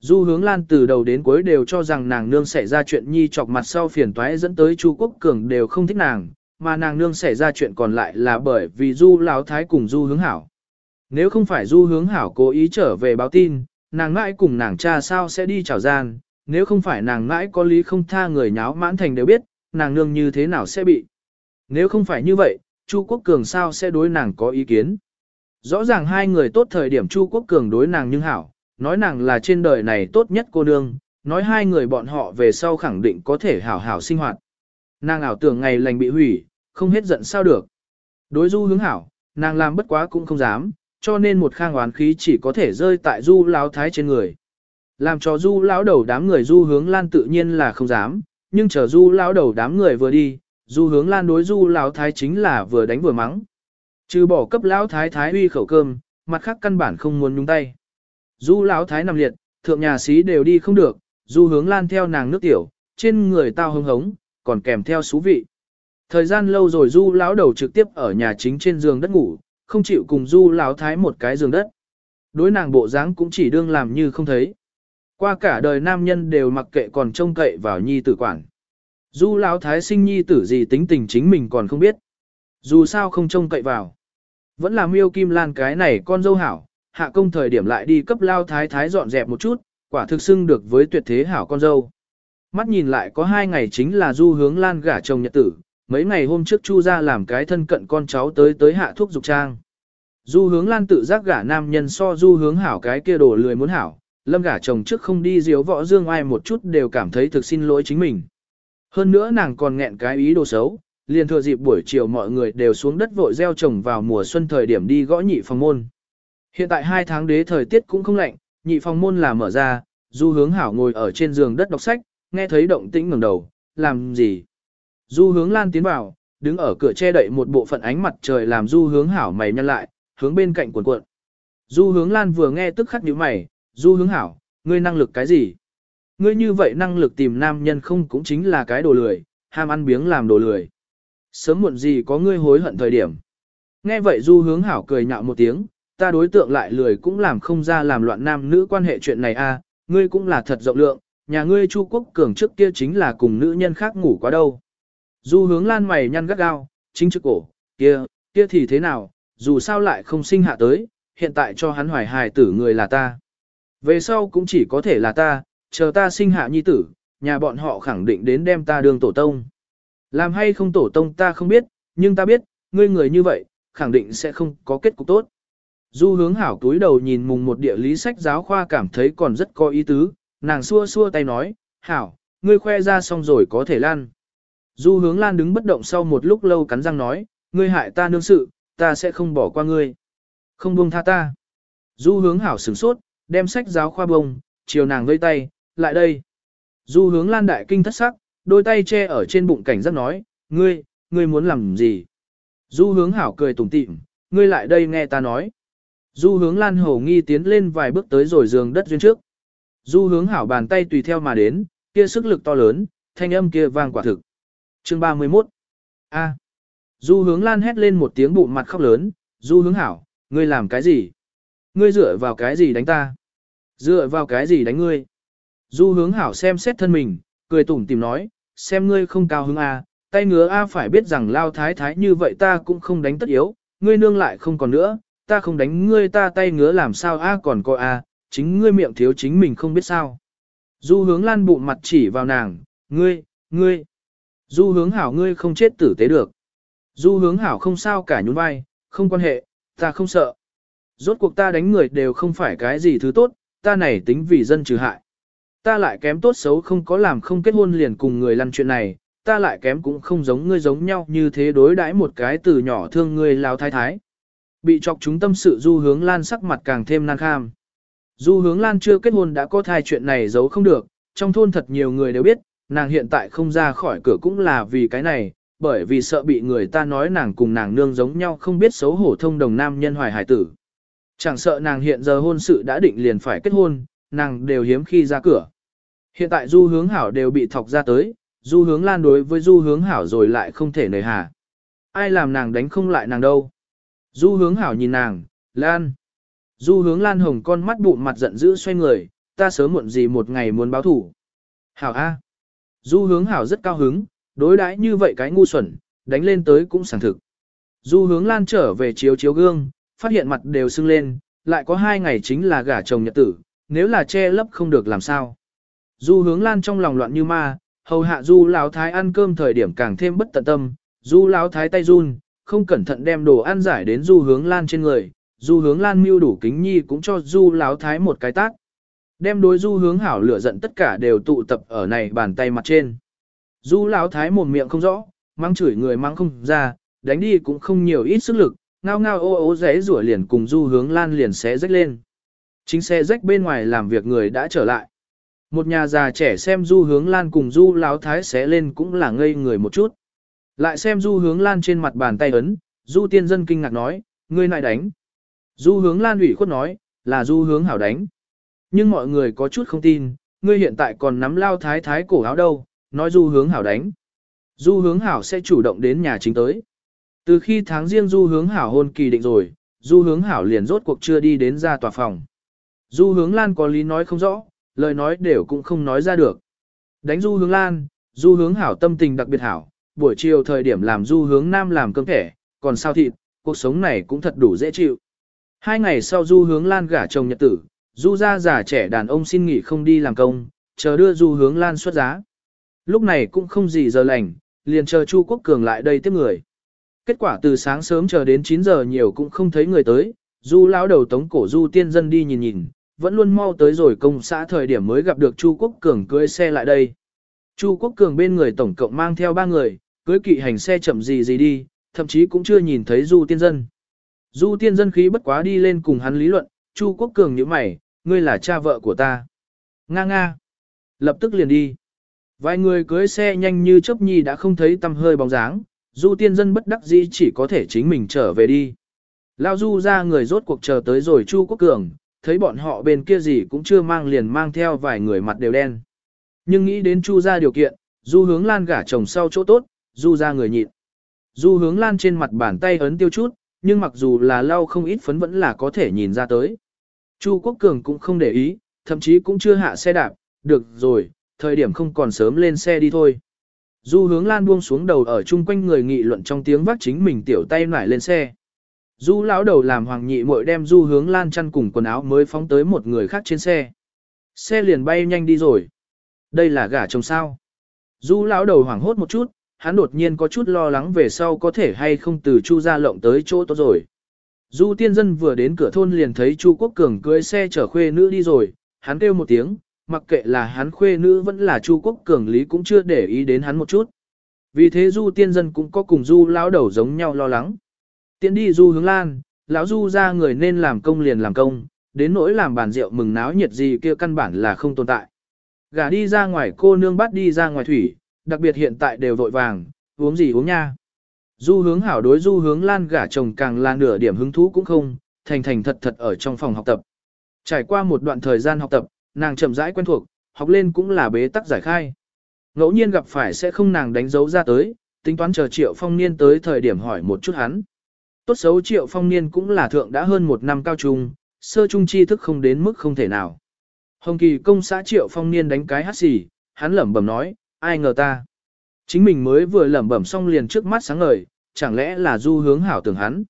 Du hướng lan từ đầu đến cuối đều cho rằng nàng nương xảy ra chuyện nhi chọc mặt sau phiền toái dẫn tới Chu Quốc Cường đều không thích nàng, mà nàng nương xảy ra chuyện còn lại là bởi vì du lão thái cùng du hướng hảo. Nếu không phải du hướng hảo cố ý trở về báo tin, nàng mãi cùng nàng cha sao sẽ đi chào gian, nếu không phải nàng mãi có lý không tha người nháo mãn thành đều biết, nàng nương như thế nào sẽ bị. Nếu không phải như vậy, Chu Quốc Cường sao sẽ đối nàng có ý kiến. Rõ ràng hai người tốt thời điểm Chu Quốc Cường đối nàng nhưng hảo, nói nàng là trên đời này tốt nhất cô nương, nói hai người bọn họ về sau khẳng định có thể hảo hảo sinh hoạt. Nàng ảo tưởng ngày lành bị hủy, không hết giận sao được. Đối du hướng hảo, nàng làm bất quá cũng không dám, cho nên một khang oán khí chỉ có thể rơi tại du lão thái trên người. Làm cho du lão đầu đám người du hướng lan tự nhiên là không dám, nhưng chờ du lão đầu đám người vừa đi, du hướng lan đối du lão thái chính là vừa đánh vừa mắng. Trừ bỏ cấp lão thái thái uy khẩu cơm, mặt khác căn bản không muốn nhúng tay. Du lão thái nằm liệt, thượng nhà sĩ đều đi không được, du hướng lan theo nàng nước tiểu, trên người tao hưng hống, còn kèm theo xú vị. Thời gian lâu rồi du lão đầu trực tiếp ở nhà chính trên giường đất ngủ, không chịu cùng du lão thái một cái giường đất. Đối nàng bộ dáng cũng chỉ đương làm như không thấy. Qua cả đời nam nhân đều mặc kệ còn trông cậy vào nhi tử quản. Du lão thái sinh nhi tử gì tính tình chính mình còn không biết. Dù sao không trông cậy vào. Vẫn là miêu kim lan cái này con dâu hảo, hạ công thời điểm lại đi cấp lao thái thái dọn dẹp một chút, quả thực xưng được với tuyệt thế hảo con dâu. Mắt nhìn lại có hai ngày chính là du hướng lan gả chồng nhật tử, mấy ngày hôm trước chu ra làm cái thân cận con cháu tới tới hạ thuốc dục trang. Du hướng lan tự giác gả nam nhân so du hướng hảo cái kia đồ lười muốn hảo, lâm gả chồng trước không đi diếu võ dương ai một chút đều cảm thấy thực xin lỗi chính mình. Hơn nữa nàng còn nghẹn cái ý đồ xấu, liền thừa dịp buổi chiều mọi người đều xuống đất vội gieo trồng vào mùa xuân thời điểm đi gõ nhị phòng môn. Hiện tại hai tháng đế thời tiết cũng không lạnh, nhị phòng môn là mở ra, du hướng hảo ngồi ở trên giường đất đọc sách, nghe thấy động tĩnh ngẩng đầu, làm gì? Du hướng lan tiến vào, đứng ở cửa che đậy một bộ phận ánh mặt trời làm du hướng hảo mày nhăn lại, hướng bên cạnh cuộn cuộn. Du hướng lan vừa nghe tức khắc nhíu mày, du hướng hảo, ngươi năng lực cái gì? Ngươi như vậy năng lực tìm nam nhân không cũng chính là cái đồ lười, ham ăn biếng làm đồ lười. Sớm muộn gì có ngươi hối hận thời điểm. Nghe vậy du hướng hảo cười nhạo một tiếng, ta đối tượng lại lười cũng làm không ra làm loạn nam nữ quan hệ chuyện này a, ngươi cũng là thật rộng lượng, nhà ngươi Chu Quốc Cường trước kia chính là cùng nữ nhân khác ngủ quá đâu. Du hướng lan mày nhăn gắt gao, chính trước cổ, kia, kia thì thế nào, dù sao lại không sinh hạ tới, hiện tại cho hắn hoài hài tử người là ta. Về sau cũng chỉ có thể là ta, chờ ta sinh hạ nhi tử, nhà bọn họ khẳng định đến đem ta đường tổ tông. Làm hay không tổ tông ta không biết, nhưng ta biết, ngươi người như vậy, khẳng định sẽ không có kết cục tốt. Du hướng hảo túi đầu nhìn mùng một địa lý sách giáo khoa cảm thấy còn rất có ý tứ, nàng xua xua tay nói, hảo, ngươi khoe ra xong rồi có thể lan. Du hướng lan đứng bất động sau một lúc lâu cắn răng nói, ngươi hại ta nương sự, ta sẽ không bỏ qua ngươi. Không buông tha ta. Du hướng hảo sửng sốt, đem sách giáo khoa bông, chiều nàng vây tay, lại đây. Du hướng lan đại kinh thất sắc, đôi tay che ở trên bụng cảnh giác nói, ngươi, ngươi muốn làm gì? Du hướng hảo cười tủm tỉm, ngươi lại đây nghe ta nói. Du hướng lan hổ nghi tiến lên vài bước tới rồi giường đất duyên trước. Du hướng hảo bàn tay tùy theo mà đến, kia sức lực to lớn, thanh âm kia vang quả thực. Chương 31 A. Du hướng lan hét lên một tiếng bụng mặt khóc lớn, du hướng hảo, ngươi làm cái gì? Ngươi dựa vào cái gì đánh ta? Dựa vào cái gì đánh ngươi? Du hướng hảo xem xét thân mình, cười tủm tìm nói, xem ngươi không cao hứng à? tay ngứa A phải biết rằng lao thái thái như vậy ta cũng không đánh tất yếu, ngươi nương lại không còn nữa, ta không đánh ngươi ta tay ngứa làm sao A còn có A, chính ngươi miệng thiếu chính mình không biết sao. Du hướng lan bụng mặt chỉ vào nàng, ngươi, ngươi. Du hướng hảo ngươi không chết tử tế được. Du hướng hảo không sao cả nhún vai, không quan hệ, ta không sợ. Rốt cuộc ta đánh người đều không phải cái gì thứ tốt, ta này tính vì dân trừ hại. Ta lại kém tốt xấu không có làm không kết hôn liền cùng người lăn chuyện này, ta lại kém cũng không giống ngươi giống nhau như thế đối đãi một cái từ nhỏ thương ngươi lao thái thái. Bị chọc chúng tâm sự du hướng lan sắc mặt càng thêm nan kham. Du hướng lan chưa kết hôn đã có thai chuyện này giấu không được, trong thôn thật nhiều người đều biết, nàng hiện tại không ra khỏi cửa cũng là vì cái này, bởi vì sợ bị người ta nói nàng cùng nàng nương giống nhau không biết xấu hổ thông đồng nam nhân hoài hải tử. Chẳng sợ nàng hiện giờ hôn sự đã định liền phải kết hôn, nàng đều hiếm khi ra cửa. Hiện tại du hướng hảo đều bị thọc ra tới, du hướng lan đối với du hướng hảo rồi lại không thể nời hà. Ai làm nàng đánh không lại nàng đâu. Du hướng hảo nhìn nàng, lan. Du hướng lan hồng con mắt bụng mặt giận dữ xoay người, ta sớm muộn gì một ngày muốn báo thủ. Hảo A. Du hướng hảo rất cao hứng, đối đãi như vậy cái ngu xuẩn, đánh lên tới cũng sảng thực. Du hướng lan trở về chiếu chiếu gương, phát hiện mặt đều sưng lên, lại có hai ngày chính là gả chồng nhật tử, nếu là che lấp không được làm sao. Du hướng lan trong lòng loạn như ma, hầu hạ du lão thái ăn cơm thời điểm càng thêm bất tận tâm, du lão thái tay run, không cẩn thận đem đồ ăn giải đến du hướng lan trên người, du hướng lan mưu đủ kính nhi cũng cho du lão thái một cái tác. Đem đối du hướng hảo lửa giận tất cả đều tụ tập ở này bàn tay mặt trên. Du lão thái mồm miệng không rõ, mang chửi người mang không ra, đánh đi cũng không nhiều ít sức lực, ngao ngao ô ô rẽ rủa liền cùng du hướng lan liền xé rách lên. Chính xe rách bên ngoài làm việc người đã trở lại. Một nhà già trẻ xem du hướng lan cùng du láo thái xé lên cũng là ngây người một chút. Lại xem du hướng lan trên mặt bàn tay ấn, du tiên dân kinh ngạc nói, ngươi lại đánh. Du hướng lan ủy khuất nói, là du hướng hảo đánh. Nhưng mọi người có chút không tin, ngươi hiện tại còn nắm lao thái thái cổ áo đâu, nói du hướng hảo đánh. Du hướng hảo sẽ chủ động đến nhà chính tới. Từ khi tháng riêng du hướng hảo hôn kỳ định rồi, du hướng hảo liền rốt cuộc chưa đi đến ra tòa phòng. Du hướng lan có lý nói không rõ, lời nói đều cũng không nói ra được. Đánh du hướng lan, du hướng hảo tâm tình đặc biệt hảo, buổi chiều thời điểm làm du hướng nam làm cơm thẻ, còn sao thịt, cuộc sống này cũng thật đủ dễ chịu. Hai ngày sau du hướng lan gả chồng nhật tử, du ra già trẻ đàn ông xin nghỉ không đi làm công, chờ đưa du hướng lan xuất giá. Lúc này cũng không gì giờ lành, liền chờ Chu Quốc Cường lại đây tiếp người. Kết quả từ sáng sớm chờ đến 9 giờ nhiều cũng không thấy người tới, du lão đầu tống cổ du tiên dân đi nhìn nhìn, vẫn luôn mau tới rồi công xã thời điểm mới gặp được Chu Quốc Cường cưỡi xe lại đây. Chu Quốc Cường bên người tổng cộng mang theo ba người, cưới kỵ hành xe chậm gì gì đi, thậm chí cũng chưa nhìn thấy Du Tiên Dân. Du Tiên Dân khí bất quá đi lên cùng hắn lý luận, Chu Quốc Cường nhíu mày, ngươi là cha vợ của ta. Nga nga. Lập tức liền đi. Vài người cưới xe nhanh như chớp nhi đã không thấy tăm hơi bóng dáng, Du Tiên Dân bất đắc dĩ chỉ có thể chính mình trở về đi. Lao Du ra người rốt cuộc chờ tới rồi Chu Quốc Cường, thấy bọn họ bên kia gì cũng chưa mang liền mang theo vài người mặt đều đen. Nhưng nghĩ đến Chu ra điều kiện, Du hướng lan gả chồng sau chỗ tốt, Du ra người nhịn. Du hướng lan trên mặt bàn tay ấn tiêu chút, nhưng mặc dù là lau không ít phấn vẫn là có thể nhìn ra tới. Chu Quốc Cường cũng không để ý, thậm chí cũng chưa hạ xe đạp, được rồi, thời điểm không còn sớm lên xe đi thôi. Du hướng lan buông xuống đầu ở chung quanh người nghị luận trong tiếng vác chính mình tiểu tay nải lên xe. Du lão đầu làm hoàng nhị muội đem du hướng lan chăn cùng quần áo mới phóng tới một người khác trên xe. Xe liền bay nhanh đi rồi. Đây là gả chồng sao. Du lão đầu hoảng hốt một chút, hắn đột nhiên có chút lo lắng về sau có thể hay không từ chu ra lộng tới chỗ tốt rồi. Du tiên dân vừa đến cửa thôn liền thấy chu quốc cường cưới xe chở khuê nữ đi rồi, hắn kêu một tiếng, mặc kệ là hắn khuê nữ vẫn là chu quốc cường lý cũng chưa để ý đến hắn một chút. Vì thế du tiên dân cũng có cùng du lão đầu giống nhau lo lắng. Tiến đi du hướng lan, lão du ra người nên làm công liền làm công, đến nỗi làm bàn rượu mừng náo nhiệt gì kia căn bản là không tồn tại. Gả đi ra ngoài cô nương bắt đi ra ngoài thủy, đặc biệt hiện tại đều vội vàng, uống gì uống nha. Du hướng hảo đối du hướng lan gả chồng càng là nửa điểm hứng thú cũng không, thành thành thật thật ở trong phòng học tập. Trải qua một đoạn thời gian học tập, nàng chậm rãi quen thuộc, học lên cũng là bế tắc giải khai. Ngẫu nhiên gặp phải sẽ không nàng đánh dấu ra tới, tính toán chờ triệu phong niên tới thời điểm hỏi một chút hắn. Tốt xấu triệu phong niên cũng là thượng đã hơn một năm cao trung, sơ trung tri thức không đến mức không thể nào. Hồng kỳ công xã triệu phong niên đánh cái hát xì, hắn lẩm bẩm nói, ai ngờ ta. Chính mình mới vừa lẩm bẩm xong liền trước mắt sáng ngời, chẳng lẽ là du hướng hảo tưởng hắn.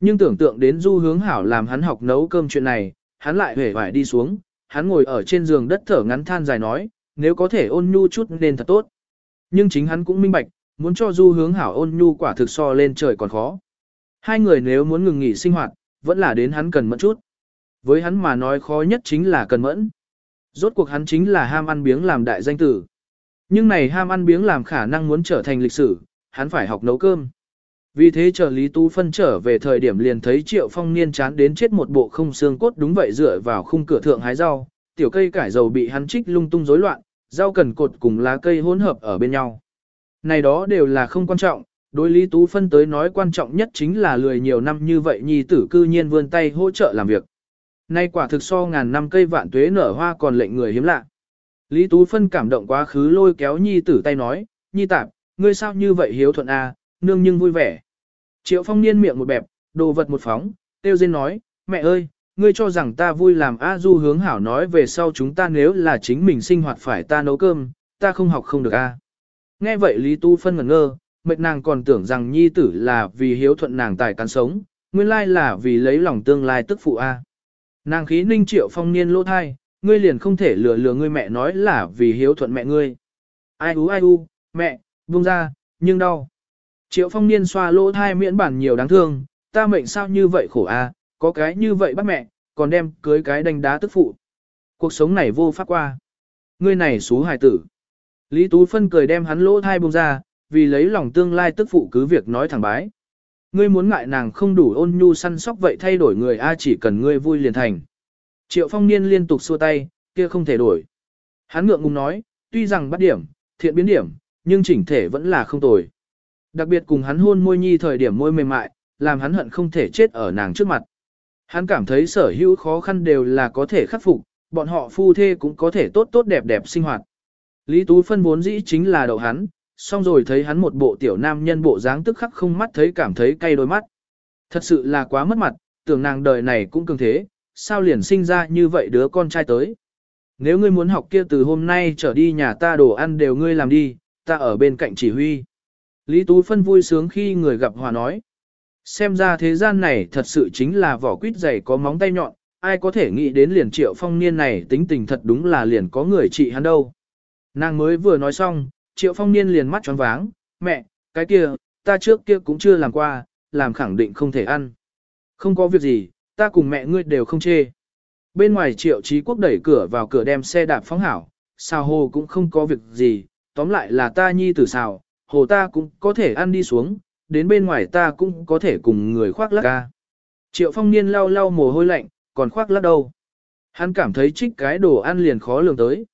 Nhưng tưởng tượng đến du hướng hảo làm hắn học nấu cơm chuyện này, hắn lại hề vải đi xuống, hắn ngồi ở trên giường đất thở ngắn than dài nói, nếu có thể ôn nhu chút nên thật tốt. Nhưng chính hắn cũng minh bạch, muốn cho du hướng hảo ôn nhu quả thực so lên trời còn khó. Hai người nếu muốn ngừng nghỉ sinh hoạt, vẫn là đến hắn cần mẫn chút. Với hắn mà nói khó nhất chính là cần mẫn. Rốt cuộc hắn chính là ham ăn biếng làm đại danh tử. Nhưng này ham ăn biếng làm khả năng muốn trở thành lịch sử, hắn phải học nấu cơm. Vì thế chờ Lý Tú Phân trở về thời điểm liền thấy Triệu Phong Niên chán đến chết một bộ không xương cốt đúng vậy dựa vào khung cửa thượng hái rau, tiểu cây cải dầu bị hắn trích lung tung rối loạn, rau cần cột cùng lá cây hỗn hợp ở bên nhau. Này đó đều là không quan trọng, đối Lý Tú Phân tới nói quan trọng nhất chính là lười nhiều năm như vậy nhi tử cư nhiên vươn tay hỗ trợ làm việc. Nay quả thực so ngàn năm cây vạn tuế nở hoa còn lệnh người hiếm lạ. Lý Tú Phân cảm động quá khứ lôi kéo nhi tử tay nói, nhi tạp, ngươi sao như vậy hiếu thuận a, nương nhưng vui vẻ. Triệu phong niên miệng một bẹp, đồ vật một phóng, tiêu dên nói, mẹ ơi, ngươi cho rằng ta vui làm A Du hướng hảo nói về sau chúng ta nếu là chính mình sinh hoạt phải ta nấu cơm, ta không học không được A. Nghe vậy Lý Tu Phân ngẩn ngơ, mệt nàng còn tưởng rằng nhi tử là vì hiếu thuận nàng tài cán sống, nguyên lai là vì lấy lòng tương lai tức phụ A. Nàng khí ninh triệu phong niên lỗ thai, ngươi liền không thể lừa lừa ngươi mẹ nói là vì hiếu thuận mẹ ngươi. Ai u ai u, mẹ, buông ra, nhưng đau. Triệu phong niên xoa lỗ thai miễn bản nhiều đáng thương, ta mệnh sao như vậy khổ a, có cái như vậy bắt mẹ, còn đem cưới cái đánh đá tức phụ. Cuộc sống này vô pháp qua. Ngươi này xú hài tử. Lý Tú Phân cười đem hắn lỗ thai buông ra, vì lấy lòng tương lai tức phụ cứ việc nói thẳng bái. Ngươi muốn ngại nàng không đủ ôn nhu săn sóc vậy thay đổi người A chỉ cần ngươi vui liền thành. Triệu phong niên liên tục xua tay, kia không thể đổi. Hắn ngượng ngùng nói, tuy rằng bắt điểm, thiện biến điểm, nhưng chỉnh thể vẫn là không tồi. Đặc biệt cùng hắn hôn môi nhi thời điểm môi mềm mại, làm hắn hận không thể chết ở nàng trước mặt. Hắn cảm thấy sở hữu khó khăn đều là có thể khắc phục, bọn họ phu thê cũng có thể tốt tốt đẹp đẹp sinh hoạt. Lý Tú Phân vốn dĩ chính là đầu hắn, xong rồi thấy hắn một bộ tiểu nam nhân bộ dáng tức khắc không mắt thấy cảm thấy cay đôi mắt. Thật sự là quá mất mặt, tưởng nàng đời này cũng cường thế, sao liền sinh ra như vậy đứa con trai tới. Nếu ngươi muốn học kia từ hôm nay trở đi nhà ta đồ ăn đều ngươi làm đi, ta ở bên cạnh chỉ huy. Lý Tú Phân vui sướng khi người gặp hòa nói. Xem ra thế gian này thật sự chính là vỏ quýt dày có móng tay nhọn, ai có thể nghĩ đến liền triệu phong niên này tính tình thật đúng là liền có người trị hắn đâu. Nàng mới vừa nói xong, triệu phong niên liền mắt tròn váng, mẹ, cái kia, ta trước kia cũng chưa làm qua, làm khẳng định không thể ăn. Không có việc gì, ta cùng mẹ ngươi đều không chê. Bên ngoài triệu trí quốc đẩy cửa vào cửa đem xe đạp phóng hảo, xào hồ cũng không có việc gì, tóm lại là ta nhi tử xào, hồ ta cũng có thể ăn đi xuống, đến bên ngoài ta cũng có thể cùng người khoác lắc ca. Triệu phong niên lau lau mồ hôi lạnh, còn khoác lắc đâu. Hắn cảm thấy trích cái đồ ăn liền khó lường tới.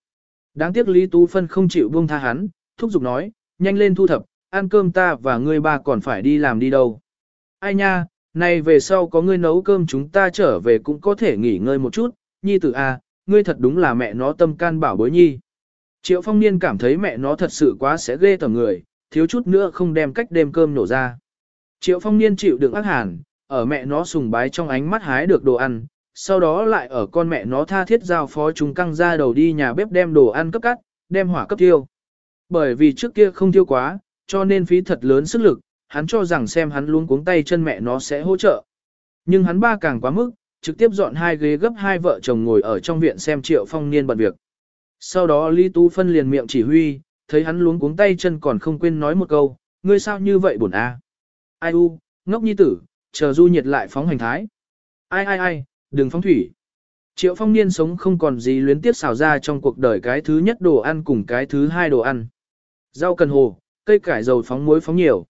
Đáng tiếc Lý Tú Phân không chịu buông tha hắn, thúc giục nói, nhanh lên thu thập, ăn cơm ta và ngươi ba còn phải đi làm đi đâu. Ai nha, này về sau có ngươi nấu cơm chúng ta trở về cũng có thể nghỉ ngơi một chút, nhi tử a, à, ngươi thật đúng là mẹ nó tâm can bảo bối nhi. Triệu phong niên cảm thấy mẹ nó thật sự quá sẽ ghê tởm người, thiếu chút nữa không đem cách đêm cơm nổ ra. Triệu phong niên chịu đựng ác hàn, ở mẹ nó sùng bái trong ánh mắt hái được đồ ăn, sau đó lại ở con mẹ nó tha thiết giao phó chúng căng ra đầu đi nhà bếp đem đồ ăn cấp cắt, đem hỏa cấp tiêu. Bởi vì trước kia không tiêu quá, cho nên phí thật lớn sức lực, hắn cho rằng xem hắn luôn cuống tay chân mẹ nó sẽ hỗ trợ. Nhưng hắn ba càng quá mức, trực tiếp dọn hai ghế gấp hai vợ chồng ngồi ở trong viện xem triệu phong niên bận việc. Sau đó Lý Tú Phân liền miệng chỉ huy, thấy hắn luống cuống tay chân còn không quên nói một câu, ngươi sao như vậy bổn a? À? Ai u, ngốc nhi tử, chờ du nhiệt lại phóng hành thái. Ai ai ai, đừng phóng thủy. Triệu phong niên sống không còn gì luyến tiếc xào ra trong cuộc đời cái thứ nhất đồ ăn cùng cái thứ hai đồ ăn. Rau cần hồ, cây cải dầu phóng muối phóng nhiều.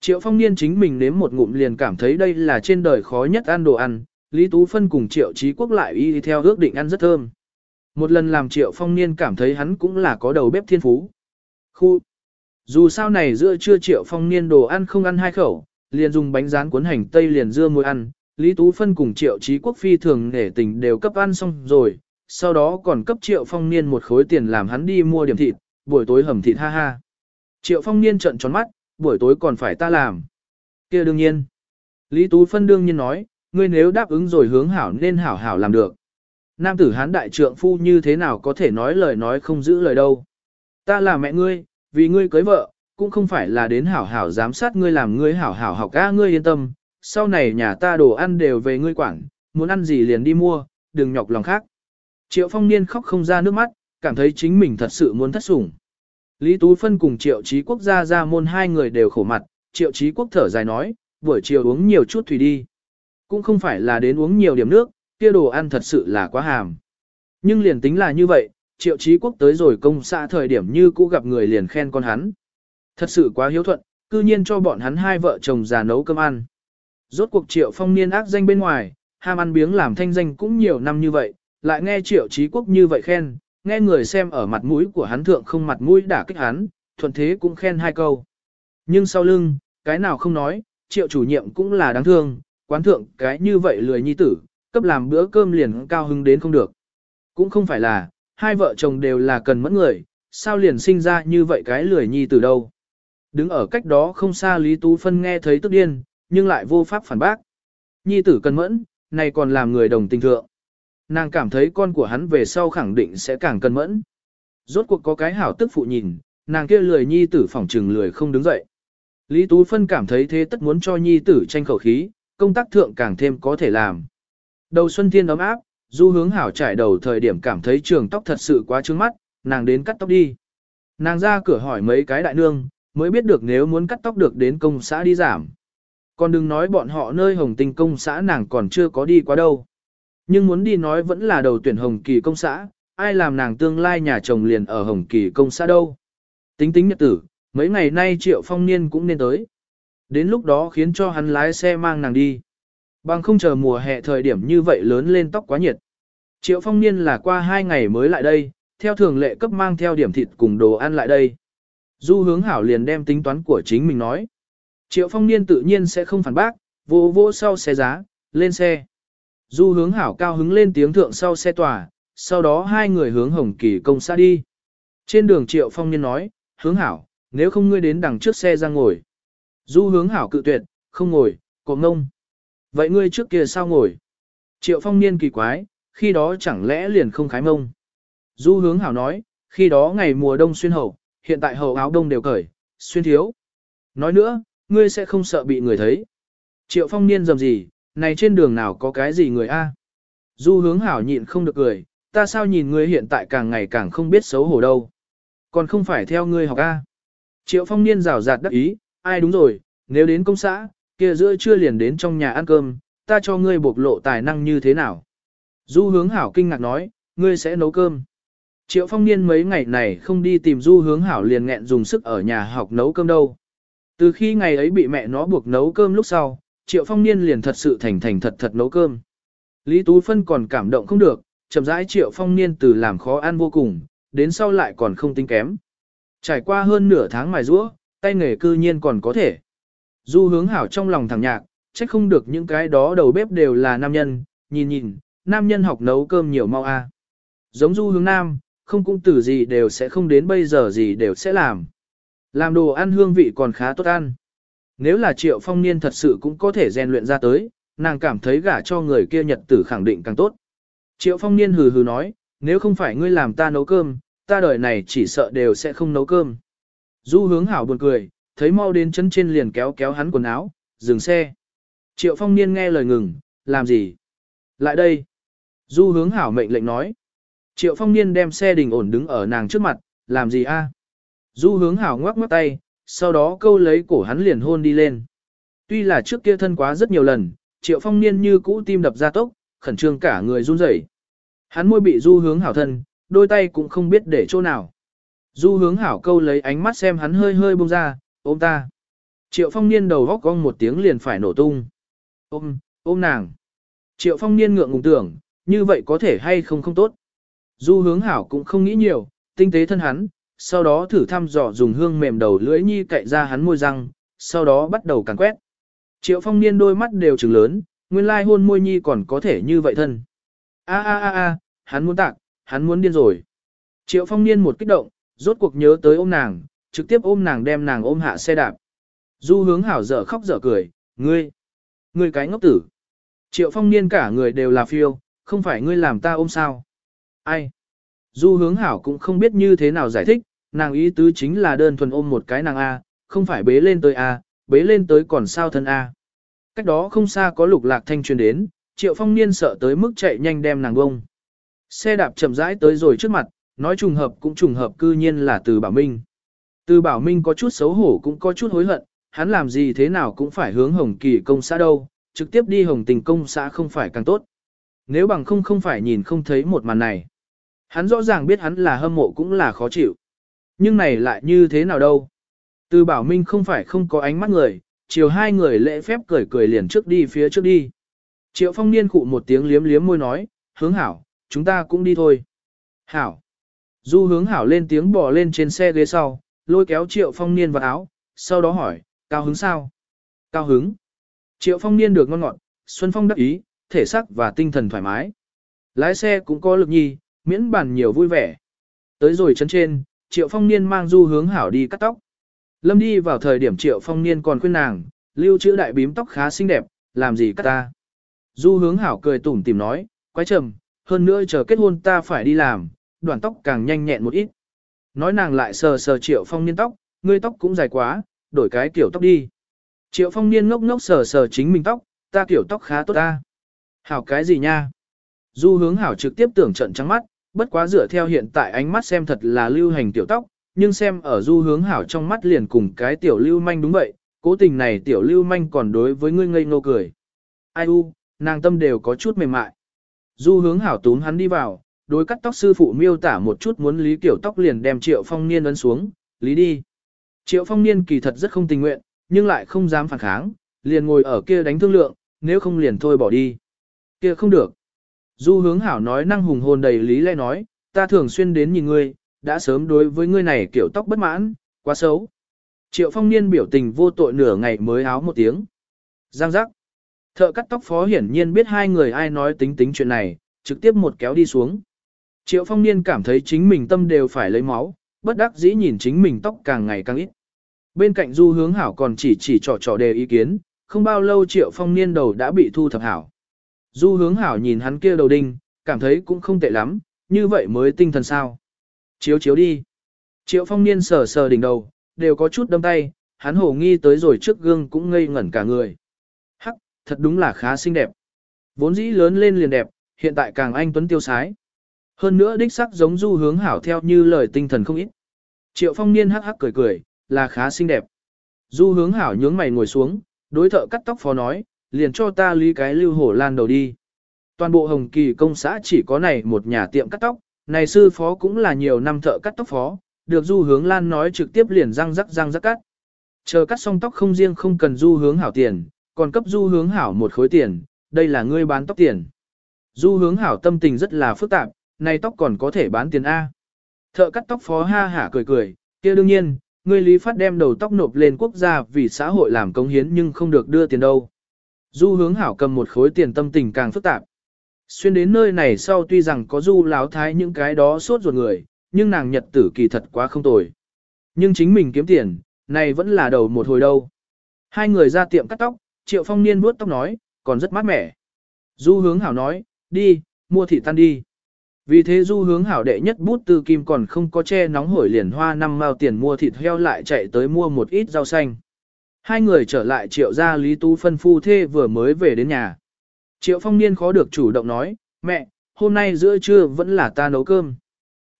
Triệu phong niên chính mình nếm một ngụm liền cảm thấy đây là trên đời khó nhất ăn đồ ăn, Lý Tú Phân cùng Triệu Trí Quốc lại y theo ước định ăn rất thơm. Một lần làm Triệu phong niên cảm thấy hắn cũng là có đầu bếp thiên phú. Khu Dù sao này giữa trưa Triệu phong niên đồ ăn không ăn hai khẩu, liền dùng bánh rán cuốn hành tây liền dưa muối ăn, Lý Tú Phân cùng Triệu Trí Quốc phi thường nể tình đều cấp ăn xong rồi, sau đó còn cấp Triệu Phong Niên một khối tiền làm hắn đi mua điểm thịt, buổi tối hầm thịt ha ha. Triệu Phong Niên trợn tròn mắt, buổi tối còn phải ta làm. kia đương nhiên. Lý Tú Phân đương nhiên nói, ngươi nếu đáp ứng rồi hướng hảo nên hảo hảo làm được. Nam tử hán đại trượng phu như thế nào có thể nói lời nói không giữ lời đâu. Ta là mẹ ngươi, vì ngươi cưới vợ, cũng không phải là đến hảo hảo giám sát ngươi làm ngươi hảo hảo học ca ngươi yên tâm, sau này nhà ta đồ ăn đều về ngươi quản, muốn ăn gì liền đi mua, đừng nhọc lòng khác. Triệu phong niên khóc không ra nước mắt, cảm thấy chính mình thật sự muốn thất sủng. Lý Tú Phân cùng Triệu Chí Quốc gia ra môn hai người đều khổ mặt, Triệu Chí Quốc thở dài nói, buổi chiều uống nhiều chút thủy đi. Cũng không phải là đến uống nhiều điểm nước, kia đồ ăn thật sự là quá hàm. Nhưng liền tính là như vậy, Triệu Chí Quốc tới rồi công xã thời điểm như cũ gặp người liền khen con hắn. Thật sự quá hiếu thuận, cư nhiên cho bọn hắn hai vợ chồng già nấu cơm ăn. Rốt cuộc triệu phong niên ác danh bên ngoài, ham ăn biếng làm thanh danh cũng nhiều năm như vậy, lại nghe triệu trí quốc như vậy khen, nghe người xem ở mặt mũi của hắn thượng không mặt mũi đả kích hắn, thuận thế cũng khen hai câu. Nhưng sau lưng, cái nào không nói, triệu chủ nhiệm cũng là đáng thương, quán thượng cái như vậy lười nhi tử, cấp làm bữa cơm liền cao hứng đến không được. Cũng không phải là, hai vợ chồng đều là cần mẫn người, sao liền sinh ra như vậy cái lười nhi tử đâu. Đứng ở cách đó không xa Lý Tú Phân nghe thấy tức điên, nhưng lại vô pháp phản bác. Nhi tử cân mẫn, này còn làm người đồng tình thượng. Nàng cảm thấy con của hắn về sau khẳng định sẽ càng cân mẫn. Rốt cuộc có cái hảo tức phụ nhìn, nàng kia lười nhi tử phỏng trừng lười không đứng dậy. Lý Tú Phân cảm thấy thế tất muốn cho nhi tử tranh khẩu khí, công tác thượng càng thêm có thể làm. Đầu xuân thiên ấm áp, du hướng hảo trải đầu thời điểm cảm thấy trường tóc thật sự quá trướng mắt, nàng đến cắt tóc đi. Nàng ra cửa hỏi mấy cái đại nương, mới biết được nếu muốn cắt tóc được đến công xã đi giảm. Còn đừng nói bọn họ nơi hồng tinh công xã nàng còn chưa có đi qua đâu. Nhưng muốn đi nói vẫn là đầu tuyển hồng kỳ công xã, ai làm nàng tương lai nhà chồng liền ở hồng kỳ công xã đâu. Tính tính nhật tử, mấy ngày nay triệu phong niên cũng nên tới. Đến lúc đó khiến cho hắn lái xe mang nàng đi. Bằng không chờ mùa hè thời điểm như vậy lớn lên tóc quá nhiệt. Triệu phong niên là qua hai ngày mới lại đây, theo thường lệ cấp mang theo điểm thịt cùng đồ ăn lại đây. Du hướng hảo liền đem tính toán của chính mình nói. Triệu phong niên tự nhiên sẽ không phản bác, vô vô sau xe giá, lên xe. Du hướng hảo cao hứng lên tiếng thượng sau xe tòa, sau đó hai người hướng hồng kỳ công xã đi. Trên đường triệu phong niên nói, hướng hảo, nếu không ngươi đến đằng trước xe ra ngồi. Du hướng hảo cự tuyệt, không ngồi, cộm ngông. Vậy ngươi trước kia sao ngồi? Triệu phong niên kỳ quái, khi đó chẳng lẽ liền không khái mông. Du hướng hảo nói, khi đó ngày mùa đông xuyên hậu, hiện tại hậu áo đông đều cởi, xuyên thiếu. Nói nữa, ngươi sẽ không sợ bị người thấy. Triệu phong niên dầm gì, này trên đường nào có cái gì người a? Du hướng hảo nhịn không được cười, ta sao nhìn ngươi hiện tại càng ngày càng không biết xấu hổ đâu. Còn không phải theo ngươi học a. Triệu phong niên rào rạt đắc ý, ai đúng rồi, nếu đến công xã, kia giữa trưa liền đến trong nhà ăn cơm, ta cho ngươi bộc lộ tài năng như thế nào. Du hướng hảo kinh ngạc nói, ngươi sẽ nấu cơm. Triệu phong niên mấy ngày này không đi tìm du hướng hảo liền nghẹn dùng sức ở nhà học nấu cơm đâu. Từ khi ngày ấy bị mẹ nó buộc nấu cơm lúc sau, triệu phong niên liền thật sự thành thành thật thật nấu cơm. Lý Tú Phân còn cảm động không được, chậm rãi triệu phong niên từ làm khó ăn vô cùng, đến sau lại còn không tính kém. Trải qua hơn nửa tháng mài rũa, tay nghề cư nhiên còn có thể. Du hướng hảo trong lòng thẳng nhạc, trách không được những cái đó đầu bếp đều là nam nhân, nhìn nhìn, nam nhân học nấu cơm nhiều mau a. À. Giống du hướng nam, không cũng từ gì đều sẽ không đến bây giờ gì đều sẽ làm. Làm đồ ăn hương vị còn khá tốt ăn. Nếu là triệu phong niên thật sự cũng có thể rèn luyện ra tới, nàng cảm thấy gả cho người kia nhật tử khẳng định càng tốt. Triệu phong niên hừ hừ nói, nếu không phải ngươi làm ta nấu cơm, ta đời này chỉ sợ đều sẽ không nấu cơm. Du hướng hảo buồn cười, thấy mau đến chân trên liền kéo kéo hắn quần áo, dừng xe. Triệu phong niên nghe lời ngừng, làm gì? Lại đây. Du hướng hảo mệnh lệnh nói. Triệu phong niên đem xe đình ổn đứng ở nàng trước mặt, làm gì a? Du hướng hảo ngoắc ngoắc tay, sau đó câu lấy cổ hắn liền hôn đi lên. Tuy là trước kia thân quá rất nhiều lần, triệu phong niên như cũ tim đập ra tốc, khẩn trương cả người run rẩy. Hắn môi bị du hướng hảo thân, đôi tay cũng không biết để chỗ nào. Du hướng hảo câu lấy ánh mắt xem hắn hơi hơi bông ra, ôm ta. Triệu phong niên đầu góc cong một tiếng liền phải nổ tung. Ôm, ôm nàng. Triệu phong niên ngượng ngùng tưởng, như vậy có thể hay không không tốt. Du hướng hảo cũng không nghĩ nhiều, tinh tế thân hắn, sau đó thử thăm dò dùng hương mềm đầu lưỡi nhi cậy ra hắn môi răng, sau đó bắt đầu càn quét. Triệu phong niên đôi mắt đều trừng lớn, nguyên lai hôn môi nhi còn có thể như vậy thân. A a a a, hắn muốn tạc, hắn muốn điên rồi. Triệu phong niên một kích động, rốt cuộc nhớ tới ôm nàng, trực tiếp ôm nàng đem nàng ôm hạ xe đạp. Du hướng hảo dở khóc dở cười, ngươi, ngươi cái ngốc tử. Triệu phong niên cả người đều là phiêu, không phải ngươi làm ta ôm sao. Ai? Du hướng hảo cũng không biết như thế nào giải thích, nàng ý tứ chính là đơn thuần ôm một cái nàng A, không phải bế lên tới A, bế lên tới còn sao thân A. Cách đó không xa có lục lạc thanh truyền đến, triệu phong niên sợ tới mức chạy nhanh đem nàng bông. Xe đạp chậm rãi tới rồi trước mặt, nói trùng hợp cũng trùng hợp cư nhiên là từ bảo minh. Từ bảo minh có chút xấu hổ cũng có chút hối hận, hắn làm gì thế nào cũng phải hướng hồng kỳ công xã đâu, trực tiếp đi hồng tình công xã không phải càng tốt. Nếu bằng không không phải nhìn không thấy một màn này. Hắn rõ ràng biết hắn là hâm mộ cũng là khó chịu. Nhưng này lại như thế nào đâu. Từ bảo minh không phải không có ánh mắt người, chiều hai người lễ phép cười cười liền trước đi phía trước đi. Triệu phong niên cụ một tiếng liếm liếm môi nói, hướng hảo, chúng ta cũng đi thôi. Hảo. Du hướng hảo lên tiếng bỏ lên trên xe ghế sau, lôi kéo triệu phong niên vào áo, sau đó hỏi, cao hứng sao? Cao hứng. Triệu phong niên được ngon ngọt, Xuân Phong đắc ý, thể sắc và tinh thần thoải mái. Lái xe cũng có lực nhi, miễn bàn nhiều vui vẻ. Tới rồi chân trên, Triệu Phong Niên mang du hướng hảo đi cắt tóc. Lâm đi vào thời điểm Triệu Phong Niên còn khuyên nàng, lưu trữ đại bím tóc khá xinh đẹp, làm gì cắt ta. Du hướng hảo cười tủm tìm nói, quái trầm, hơn nữa chờ kết hôn ta phải đi làm, đoạn tóc càng nhanh nhẹn một ít. Nói nàng lại sờ sờ Triệu Phong Niên tóc, ngươi tóc cũng dài quá, đổi cái kiểu tóc đi. Triệu Phong Niên ngốc ngốc sờ sờ chính mình tóc, ta kiểu tóc khá tốt ta. Hảo cái gì nha? Du hướng hảo trực tiếp tưởng trận trắng mắt, bất quá dựa theo hiện tại ánh mắt xem thật là lưu hành tiểu tóc, nhưng xem ở du hướng hảo trong mắt liền cùng cái tiểu lưu manh đúng vậy, cố tình này tiểu lưu manh còn đối với ngươi ngây ngô cười. Ai u, nàng tâm đều có chút mềm mại. Du hướng hảo túm hắn đi vào, đối cắt tóc sư phụ miêu tả một chút muốn lý kiểu tóc liền đem triệu phong niên ấn xuống, lý đi. Triệu phong niên kỳ thật rất không tình nguyện, nhưng lại không dám phản kháng, liền ngồi ở kia đánh thương lượng, nếu không liền thôi bỏ đi. Kia không được. Du hướng hảo nói năng hùng hồn đầy lý lẽ nói, ta thường xuyên đến nhìn ngươi, đã sớm đối với ngươi này kiểu tóc bất mãn, quá xấu. Triệu phong niên biểu tình vô tội nửa ngày mới áo một tiếng. Giang giác. Thợ cắt tóc phó hiển nhiên biết hai người ai nói tính tính chuyện này, trực tiếp một kéo đi xuống. Triệu phong niên cảm thấy chính mình tâm đều phải lấy máu, bất đắc dĩ nhìn chính mình tóc càng ngày càng ít. Bên cạnh du hướng hảo còn chỉ chỉ trò trò đề ý kiến, không bao lâu triệu phong niên đầu đã bị thu thập hảo. Du hướng hảo nhìn hắn kia đầu đinh, cảm thấy cũng không tệ lắm, như vậy mới tinh thần sao. Chiếu chiếu đi. Triệu phong niên sờ sờ đỉnh đầu, đều có chút đâm tay, hắn hổ nghi tới rồi trước gương cũng ngây ngẩn cả người. Hắc, thật đúng là khá xinh đẹp. Vốn dĩ lớn lên liền đẹp, hiện tại càng anh tuấn tiêu sái. Hơn nữa đích sắc giống du hướng hảo theo như lời tinh thần không ít. Triệu phong niên hắc hắc cười cười, là khá xinh đẹp. Du hướng hảo nhướng mày ngồi xuống, đối thợ cắt tóc phó nói, liền cho ta lý cái lưu hổ lan đầu đi. Toàn bộ Hồng Kỳ công xã chỉ có này một nhà tiệm cắt tóc, này sư phó cũng là nhiều năm thợ cắt tóc phó, được du hướng lan nói trực tiếp liền răng rắc răng rắc cắt. Chờ cắt xong tóc không riêng không cần du hướng hảo tiền, còn cấp du hướng hảo một khối tiền, đây là ngươi bán tóc tiền. Du hướng hảo tâm tình rất là phức tạp, này tóc còn có thể bán tiền A. Thợ cắt tóc phó ha hả cười cười, kia đương nhiên, ngươi lý phát đem đầu tóc nộp lên quốc gia vì xã hội làm công hiến nhưng không được đưa tiền đâu. Du hướng hảo cầm một khối tiền tâm tình càng phức tạp. Xuyên đến nơi này sau tuy rằng có du láo thái những cái đó suốt ruột người, nhưng nàng nhật tử kỳ thật quá không tồi. Nhưng chính mình kiếm tiền, này vẫn là đầu một hồi đâu. Hai người ra tiệm cắt tóc, triệu phong niên vuốt tóc nói, còn rất mát mẻ. Du hướng hảo nói, đi, mua thị tan đi. Vì thế du hướng hảo đệ nhất bút tư kim còn không có che nóng hổi liền hoa năm mao tiền mua thịt heo lại chạy tới mua một ít rau xanh. Hai người trở lại triệu gia Lý Tú phân phu thê vừa mới về đến nhà. Triệu phong niên khó được chủ động nói, mẹ, hôm nay giữa trưa vẫn là ta nấu cơm.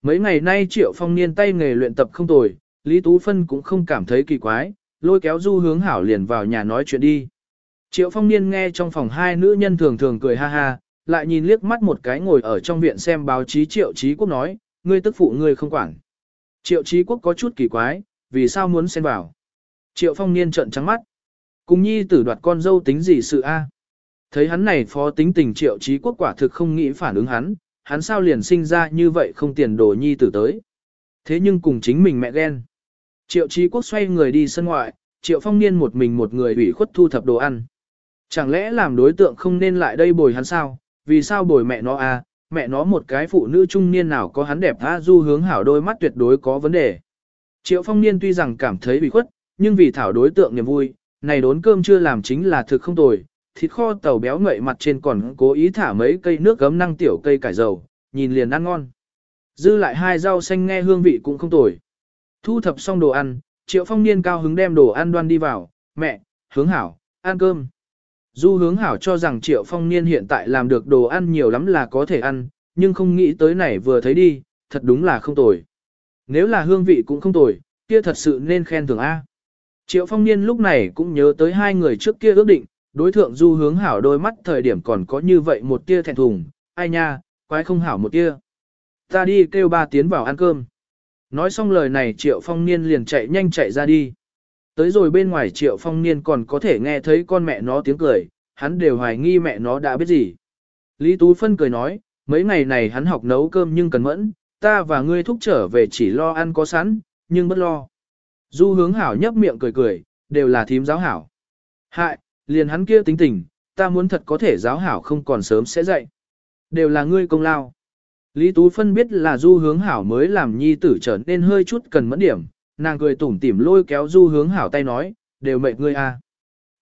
Mấy ngày nay triệu phong niên tay nghề luyện tập không tồi, Lý Tú Phân cũng không cảm thấy kỳ quái, lôi kéo du hướng hảo liền vào nhà nói chuyện đi. Triệu phong niên nghe trong phòng hai nữ nhân thường thường cười ha ha, lại nhìn liếc mắt một cái ngồi ở trong viện xem báo chí triệu trí quốc nói, ngươi tức phụ ngươi không quản. Triệu trí quốc có chút kỳ quái, vì sao muốn xen vào. Triệu phong niên trợn trắng mắt. Cùng nhi tử đoạt con dâu tính gì sự a? Thấy hắn này phó tính tình triệu trí quốc quả thực không nghĩ phản ứng hắn, hắn sao liền sinh ra như vậy không tiền đồ nhi tử tới. Thế nhưng cùng chính mình mẹ ghen. Triệu trí quốc xoay người đi sân ngoại, triệu phong niên một mình một người ủy khuất thu thập đồ ăn. Chẳng lẽ làm đối tượng không nên lại đây bồi hắn sao, vì sao bồi mẹ nó à, mẹ nó một cái phụ nữ trung niên nào có hắn đẹp tha du hướng hảo đôi mắt tuyệt đối có vấn đề. Triệu phong niên tuy rằng cảm thấy bị khuất, nhưng vì thảo đối tượng niềm vui, này đốn cơm chưa làm chính là thực không tồi, thịt kho tàu béo ngậy mặt trên còn cố ý thả mấy cây nước gấm năng tiểu cây cải dầu, nhìn liền ăn ngon. Dư lại hai rau xanh nghe hương vị cũng không tồi. Thu thập xong đồ ăn, triệu phong niên cao hứng đem đồ ăn đoan đi vào, mẹ, hướng hảo, ăn cơm. Du hướng hảo cho rằng triệu phong niên hiện tại làm được đồ ăn nhiều lắm là có thể ăn, nhưng không nghĩ tới này vừa thấy đi, thật đúng là không tồi. Nếu là hương vị cũng không tồi, kia thật sự nên khen thưởng A. Triệu phong niên lúc này cũng nhớ tới hai người trước kia ước định, đối thượng du hướng hảo đôi mắt thời điểm còn có như vậy một tia thẹn thùng, ai nha, quái không hảo một tia. Ta đi kêu ba tiến vào ăn cơm. Nói xong lời này triệu phong niên liền chạy nhanh chạy ra đi. Tới rồi bên ngoài triệu phong niên còn có thể nghe thấy con mẹ nó tiếng cười, hắn đều hoài nghi mẹ nó đã biết gì. Lý Tú Phân cười nói, mấy ngày này hắn học nấu cơm nhưng cần mẫn, ta và ngươi thúc trở về chỉ lo ăn có sẵn, nhưng bất lo. Du hướng hảo nhấp miệng cười cười, đều là thím giáo hảo. Hại, liền hắn kia tính tình, ta muốn thật có thể giáo hảo không còn sớm sẽ dậy. Đều là ngươi công lao. Lý Tú Phân biết là du hướng hảo mới làm nhi tử trở nên hơi chút cần mẫn điểm, nàng cười tủm tỉm lôi kéo du hướng hảo tay nói, đều mệt ngươi a. À.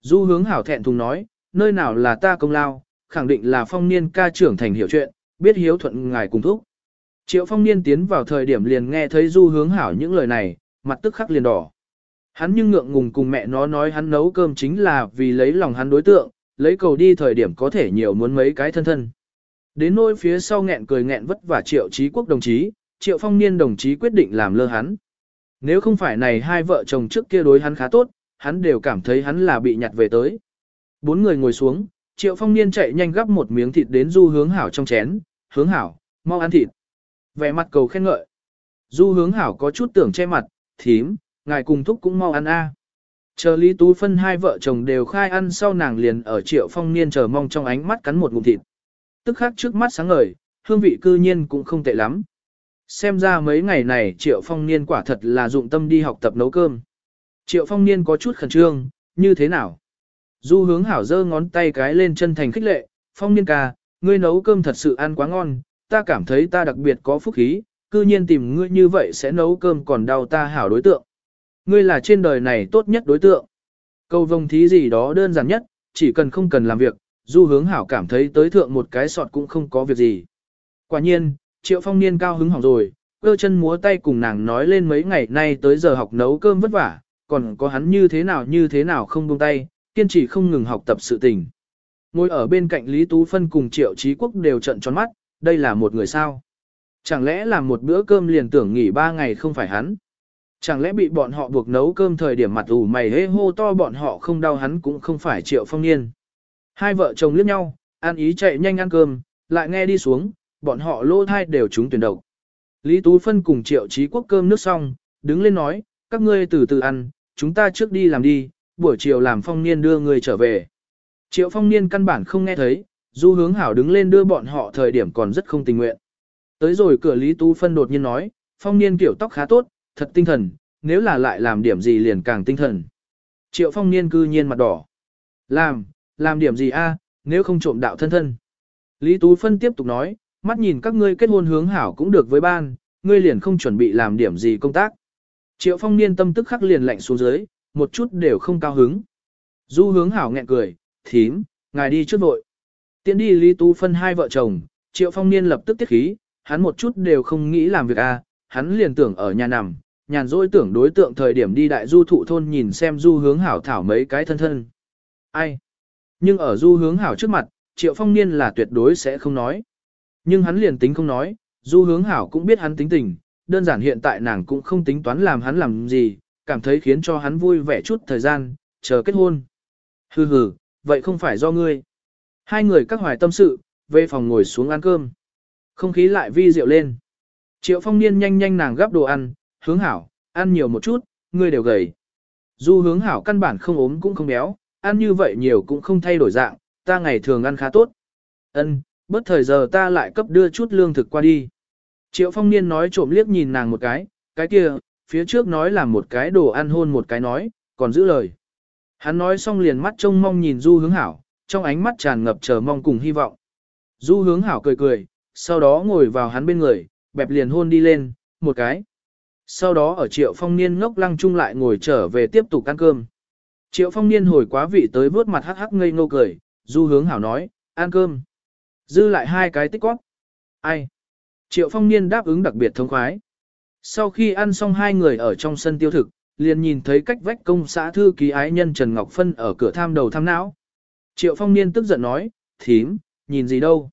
Du hướng hảo thẹn thùng nói, nơi nào là ta công lao, khẳng định là phong niên ca trưởng thành hiểu chuyện, biết hiếu thuận ngài cùng thúc. Triệu phong niên tiến vào thời điểm liền nghe thấy du hướng hảo những lời này, mặt tức khắc liền đỏ. Hắn nhưng ngượng ngùng cùng mẹ nó nói hắn nấu cơm chính là vì lấy lòng hắn đối tượng, lấy cầu đi thời điểm có thể nhiều muốn mấy cái thân thân. Đến nỗi phía sau nghẹn cười nghẹn vất vả triệu trí quốc đồng chí, triệu phong niên đồng chí quyết định làm lơ hắn. Nếu không phải này hai vợ chồng trước kia đối hắn khá tốt, hắn đều cảm thấy hắn là bị nhặt về tới. Bốn người ngồi xuống, triệu phong niên chạy nhanh gắp một miếng thịt đến du hướng hảo trong chén, hướng hảo, mau ăn thịt. Vẻ mặt cầu khen ngợi. Du hướng hảo có chút tưởng che mặt, thím, ngài cùng thúc cũng mau ăn a. Chờ Lý Tú Phân hai vợ chồng đều khai ăn sau nàng liền ở triệu phong niên chờ mong trong ánh mắt cắn một ngụm thịt. Tức khắc trước mắt sáng ngời, hương vị cư nhiên cũng không tệ lắm. Xem ra mấy ngày này triệu phong niên quả thật là dụng tâm đi học tập nấu cơm. Triệu phong niên có chút khẩn trương, như thế nào? Du hướng hảo giơ ngón tay cái lên chân thành khích lệ, phong niên ca, ngươi nấu cơm thật sự ăn quá ngon, ta cảm thấy ta đặc biệt có phúc khí, cư nhiên tìm ngươi như vậy sẽ nấu cơm còn đau ta hảo đối tượng. Ngươi là trên đời này tốt nhất đối tượng. Câu vông thí gì đó đơn giản nhất, chỉ cần không cần làm việc, du hướng hảo cảm thấy tới thượng một cái sọt cũng không có việc gì. Quả nhiên, triệu phong niên cao hứng hỏng rồi, cơ chân múa tay cùng nàng nói lên mấy ngày nay tới giờ học nấu cơm vất vả, còn có hắn như thế nào như thế nào không buông tay, kiên trì không ngừng học tập sự tình. Ngồi ở bên cạnh Lý Tú Phân cùng Triệu Trí Quốc đều trận tròn mắt, đây là một người sao. Chẳng lẽ là một bữa cơm liền tưởng nghỉ ba ngày không phải hắn. Chẳng lẽ bị bọn họ buộc nấu cơm thời điểm mặt ủ mày hê hô to bọn họ không đau hắn cũng không phải Triệu Phong Niên. Hai vợ chồng liếc nhau, ăn ý chạy nhanh ăn cơm, lại nghe đi xuống, bọn họ lô thai đều trúng tuyển độc. Lý Tú Phân cùng triệu trí quốc cơm nước xong, đứng lên nói, các ngươi từ từ ăn, chúng ta trước đi làm đi, buổi chiều làm phong niên đưa người trở về. Triệu phong niên căn bản không nghe thấy, du hướng hảo đứng lên đưa bọn họ thời điểm còn rất không tình nguyện. Tới rồi cửa Lý Tú Phân đột nhiên nói, phong niên kiểu tóc khá tốt, thật tinh thần, nếu là lại làm điểm gì liền càng tinh thần. Triệu phong niên cư nhiên mặt đỏ. Làm, làm điểm gì a? nếu không trộm đạo thân thân. Lý Tú Phân tiếp tục nói, mắt nhìn các ngươi kết hôn hướng hảo cũng được với ban, ngươi liền không chuẩn bị làm điểm gì công tác. Triệu phong niên tâm tức khắc liền lạnh xuống dưới, một chút đều không cao hứng. Du hướng hảo nghẹn cười, thím, ngài đi trước vội. Tiến đi Lý Tú Phân hai vợ chồng, triệu phong niên lập tức tiết khí, hắn một chút đều không nghĩ làm việc a, hắn liền tưởng ở nhà nằm, nhàn rỗi tưởng đối tượng thời điểm đi đại du thụ thôn nhìn xem du hướng hảo thảo mấy cái thân thân. Ai? Nhưng ở du hướng hảo trước mặt, triệu phong niên là tuyệt đối sẽ không nói. Nhưng hắn liền tính không nói, du hướng hảo cũng biết hắn tính tình, đơn giản hiện tại nàng cũng không tính toán làm hắn làm gì, cảm thấy khiến cho hắn vui vẻ chút thời gian, chờ kết hôn. Hừ hừ, vậy không phải do ngươi. Hai người các hoài tâm sự, về phòng ngồi xuống ăn cơm. Không khí lại vi diệu lên. Triệu phong niên nhanh nhanh nàng gắp đồ ăn, hướng hảo, ăn nhiều một chút, ngươi đều gầy. Du hướng hảo căn bản không ốm cũng không béo, ăn như vậy nhiều cũng không thay đổi dạng, ta ngày thường ăn khá tốt. Ân, bất thời giờ ta lại cấp đưa chút lương thực qua đi. Triệu phong niên nói trộm liếc nhìn nàng một cái, cái kia, phía trước nói là một cái đồ ăn hôn một cái nói, còn giữ lời. Hắn nói xong liền mắt trông mong nhìn du hướng hảo, trong ánh mắt tràn ngập chờ mong cùng hy vọng. Du hướng hảo cười cười, sau đó ngồi vào hắn bên người, bẹp liền hôn đi lên, một cái. Sau đó ở triệu phong niên ngốc lăng chung lại ngồi trở về tiếp tục ăn cơm. Triệu phong niên hồi quá vị tới vớt mặt hắc hắc ngây ngô cười, du hướng hảo nói, ăn cơm. Dư lại hai cái tích quát. Ai? Triệu phong niên đáp ứng đặc biệt thông khoái. Sau khi ăn xong hai người ở trong sân tiêu thực, liền nhìn thấy cách vách công xã thư ký ái nhân Trần Ngọc Phân ở cửa tham đầu tham não. Triệu phong niên tức giận nói, thím, nhìn gì đâu.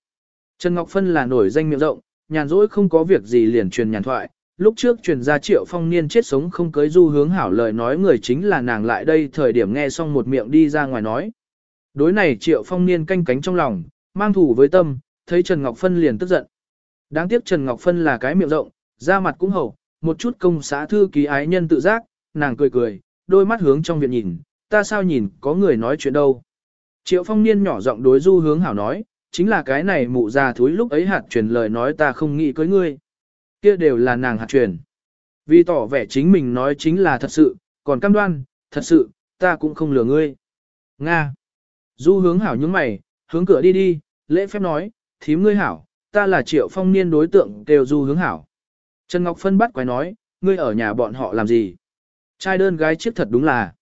Trần Ngọc Phân là nổi danh miệng rộng, nhàn rỗi không có việc gì liền truyền nhàn thoại. Lúc trước truyền ra triệu phong niên chết sống không cưới du hướng hảo lời nói người chính là nàng lại đây thời điểm nghe xong một miệng đi ra ngoài nói. Đối này triệu phong niên canh cánh trong lòng, mang thủ với tâm, thấy Trần Ngọc Phân liền tức giận. Đáng tiếc Trần Ngọc Phân là cái miệng rộng, da mặt cũng hậu, một chút công xã thư ký ái nhân tự giác, nàng cười cười, đôi mắt hướng trong viện nhìn, ta sao nhìn có người nói chuyện đâu. Triệu phong niên nhỏ giọng đối du hướng hảo nói, chính là cái này mụ già thúi lúc ấy hạt truyền lời nói ta không nghĩ cưới ngươi. Kia đều là nàng hạt truyền. Vì tỏ vẻ chính mình nói chính là thật sự, còn cam đoan, thật sự, ta cũng không lừa ngươi. Nga. Du hướng hảo những mày, hướng cửa đi đi, lễ phép nói, thím ngươi hảo, ta là triệu phong niên đối tượng đều du hướng hảo. Trần Ngọc Phân bắt quái nói, ngươi ở nhà bọn họ làm gì? Trai đơn gái chiếc thật đúng là.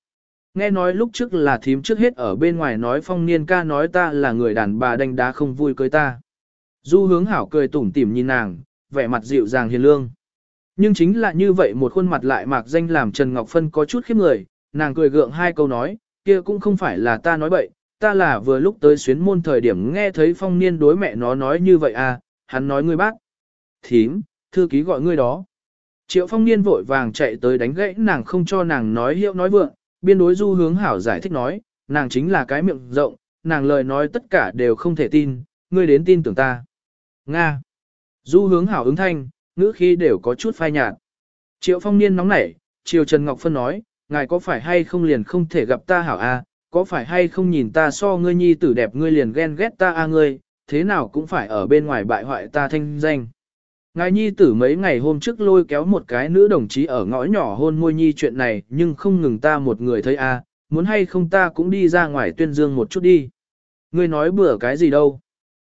Nghe nói lúc trước là thím trước hết ở bên ngoài nói phong niên ca nói ta là người đàn bà đánh đá không vui cưới ta. Du hướng hảo cười tủm tỉm nhìn nàng, vẻ mặt dịu dàng hiền lương. Nhưng chính là như vậy một khuôn mặt lại mạc danh làm Trần Ngọc Phân có chút khiếp người, nàng cười gượng hai câu nói, kia cũng không phải là ta nói bậy, ta là vừa lúc tới xuyến môn thời điểm nghe thấy phong niên đối mẹ nó nói như vậy à, hắn nói ngươi bác. Thím, thư ký gọi ngươi đó. Triệu phong niên vội vàng chạy tới đánh gãy nàng không cho nàng nói hiệu nói vượng, biên đối du hướng hảo giải thích nói, nàng chính là cái miệng rộng, nàng lời nói tất cả đều không thể tin, ngươi đến tin tưởng ta. Nga. Du hướng hảo ứng thanh, ngữ khi đều có chút phai nhạt. Triệu phong niên nóng nảy, Triều Trần Ngọc Phân nói, ngài có phải hay không liền không thể gặp ta hảo a? có phải hay không nhìn ta so ngươi nhi tử đẹp ngươi liền ghen ghét ta a ngươi, thế nào cũng phải ở bên ngoài bại hoại ta thanh danh. Ngài nhi tử mấy ngày hôm trước lôi kéo một cái nữ đồng chí ở ngõ nhỏ hôn môi nhi chuyện này nhưng không ngừng ta một người thấy a, muốn hay không ta cũng đi ra ngoài tuyên dương một chút đi. Ngươi nói bừa cái gì đâu.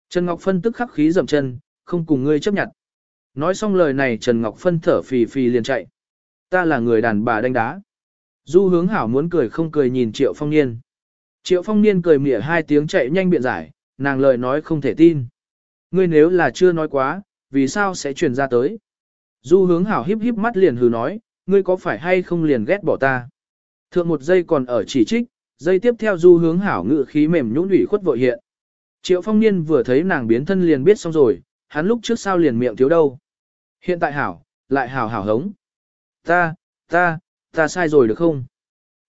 Trần Ngọc Phân tức khắc khí dậm chân, không cùng ngươi chấp nhận. Nói xong lời này Trần Ngọc Phân thở phì phì liền chạy. Ta là người đàn bà đánh đá. Du hướng hảo muốn cười không cười nhìn Triệu Phong Niên. Triệu Phong Niên cười mỉa hai tiếng chạy nhanh biện giải, nàng lời nói không thể tin. Ngươi nếu là chưa nói quá, vì sao sẽ truyền ra tới? Du hướng hảo híp híp mắt liền hừ nói, ngươi có phải hay không liền ghét bỏ ta? Thượng một giây còn ở chỉ trích, giây tiếp theo du hướng hảo ngự khí mềm nhũn ủy khuất vội hiện. Triệu phong niên vừa thấy nàng biến thân liền biết xong rồi, hắn lúc trước sao liền miệng thiếu đâu. Hiện tại hảo, lại hảo hảo hống. Ta, ta, ta sai rồi được không?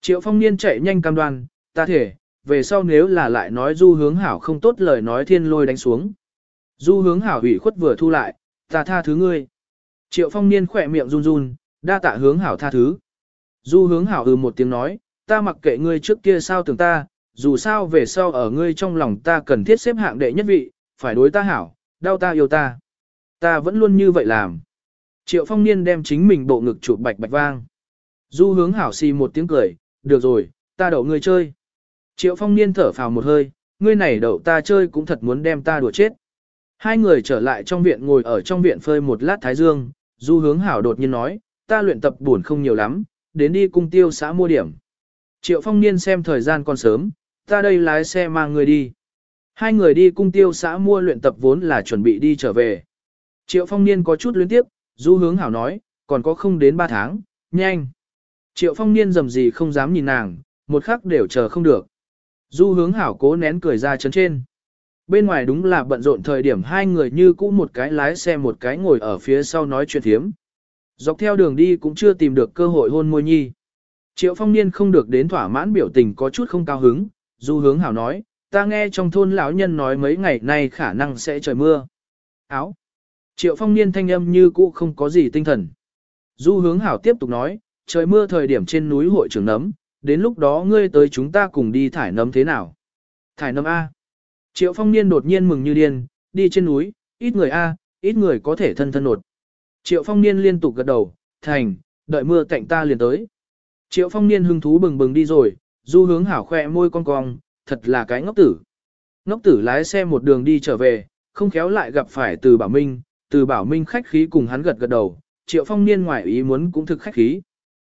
Triệu phong niên chạy nhanh cam đoan, ta thể, về sau nếu là lại nói du hướng hảo không tốt lời nói thiên lôi đánh xuống. Du hướng hảo ủy khuất vừa thu lại, ta tha thứ ngươi. Triệu phong niên khỏe miệng run run, đa tạ hướng hảo tha thứ. Du hướng hảo ừ một tiếng nói, ta mặc kệ ngươi trước kia sao tưởng ta, dù sao về sau ở ngươi trong lòng ta cần thiết xếp hạng đệ nhất vị, phải đối ta hảo, đau ta yêu ta. Ta vẫn luôn như vậy làm. Triệu phong niên đem chính mình bộ ngực chụp bạch bạch vang. Du hướng hảo xì một tiếng cười, được rồi, ta đậu ngươi chơi. Triệu phong niên thở phào một hơi, ngươi này đậu ta chơi cũng thật muốn đem ta đùa chết. Hai người trở lại trong viện ngồi ở trong viện phơi một lát thái dương, du hướng hảo đột nhiên nói, ta luyện tập buồn không nhiều lắm, đến đi cung tiêu xã mua điểm. Triệu phong niên xem thời gian còn sớm, ta đây lái xe mang người đi. Hai người đi cung tiêu xã mua luyện tập vốn là chuẩn bị đi trở về. Triệu phong niên có chút luyến tiếp, du hướng hảo nói, còn có không đến ba tháng, nhanh. Triệu phong niên dầm gì không dám nhìn nàng, một khắc đều chờ không được. Du hướng hảo cố nén cười ra chấn trên. Bên ngoài đúng là bận rộn thời điểm hai người như cũ một cái lái xe một cái ngồi ở phía sau nói chuyện thiếm. Dọc theo đường đi cũng chưa tìm được cơ hội hôn môi nhi. Triệu phong niên không được đến thỏa mãn biểu tình có chút không cao hứng, du hướng hảo nói, ta nghe trong thôn lão nhân nói mấy ngày nay khả năng sẽ trời mưa. Áo. Triệu phong niên thanh âm như cũ không có gì tinh thần. Du hướng hảo tiếp tục nói, trời mưa thời điểm trên núi hội trưởng nấm, đến lúc đó ngươi tới chúng ta cùng đi thải nấm thế nào? Thải nấm A. Triệu phong niên đột nhiên mừng như điên, đi trên núi, ít người A, ít người có thể thân thân nột. Triệu phong niên liên tục gật đầu, thành, đợi mưa cạnh ta liền tới. Triệu phong niên hưng thú bừng bừng đi rồi, du hướng hảo khoe môi con cong, thật là cái ngốc tử. Ngốc tử lái xe một đường đi trở về, không khéo lại gặp phải từ bảo minh, từ bảo minh khách khí cùng hắn gật gật đầu, triệu phong niên ngoài ý muốn cũng thực khách khí.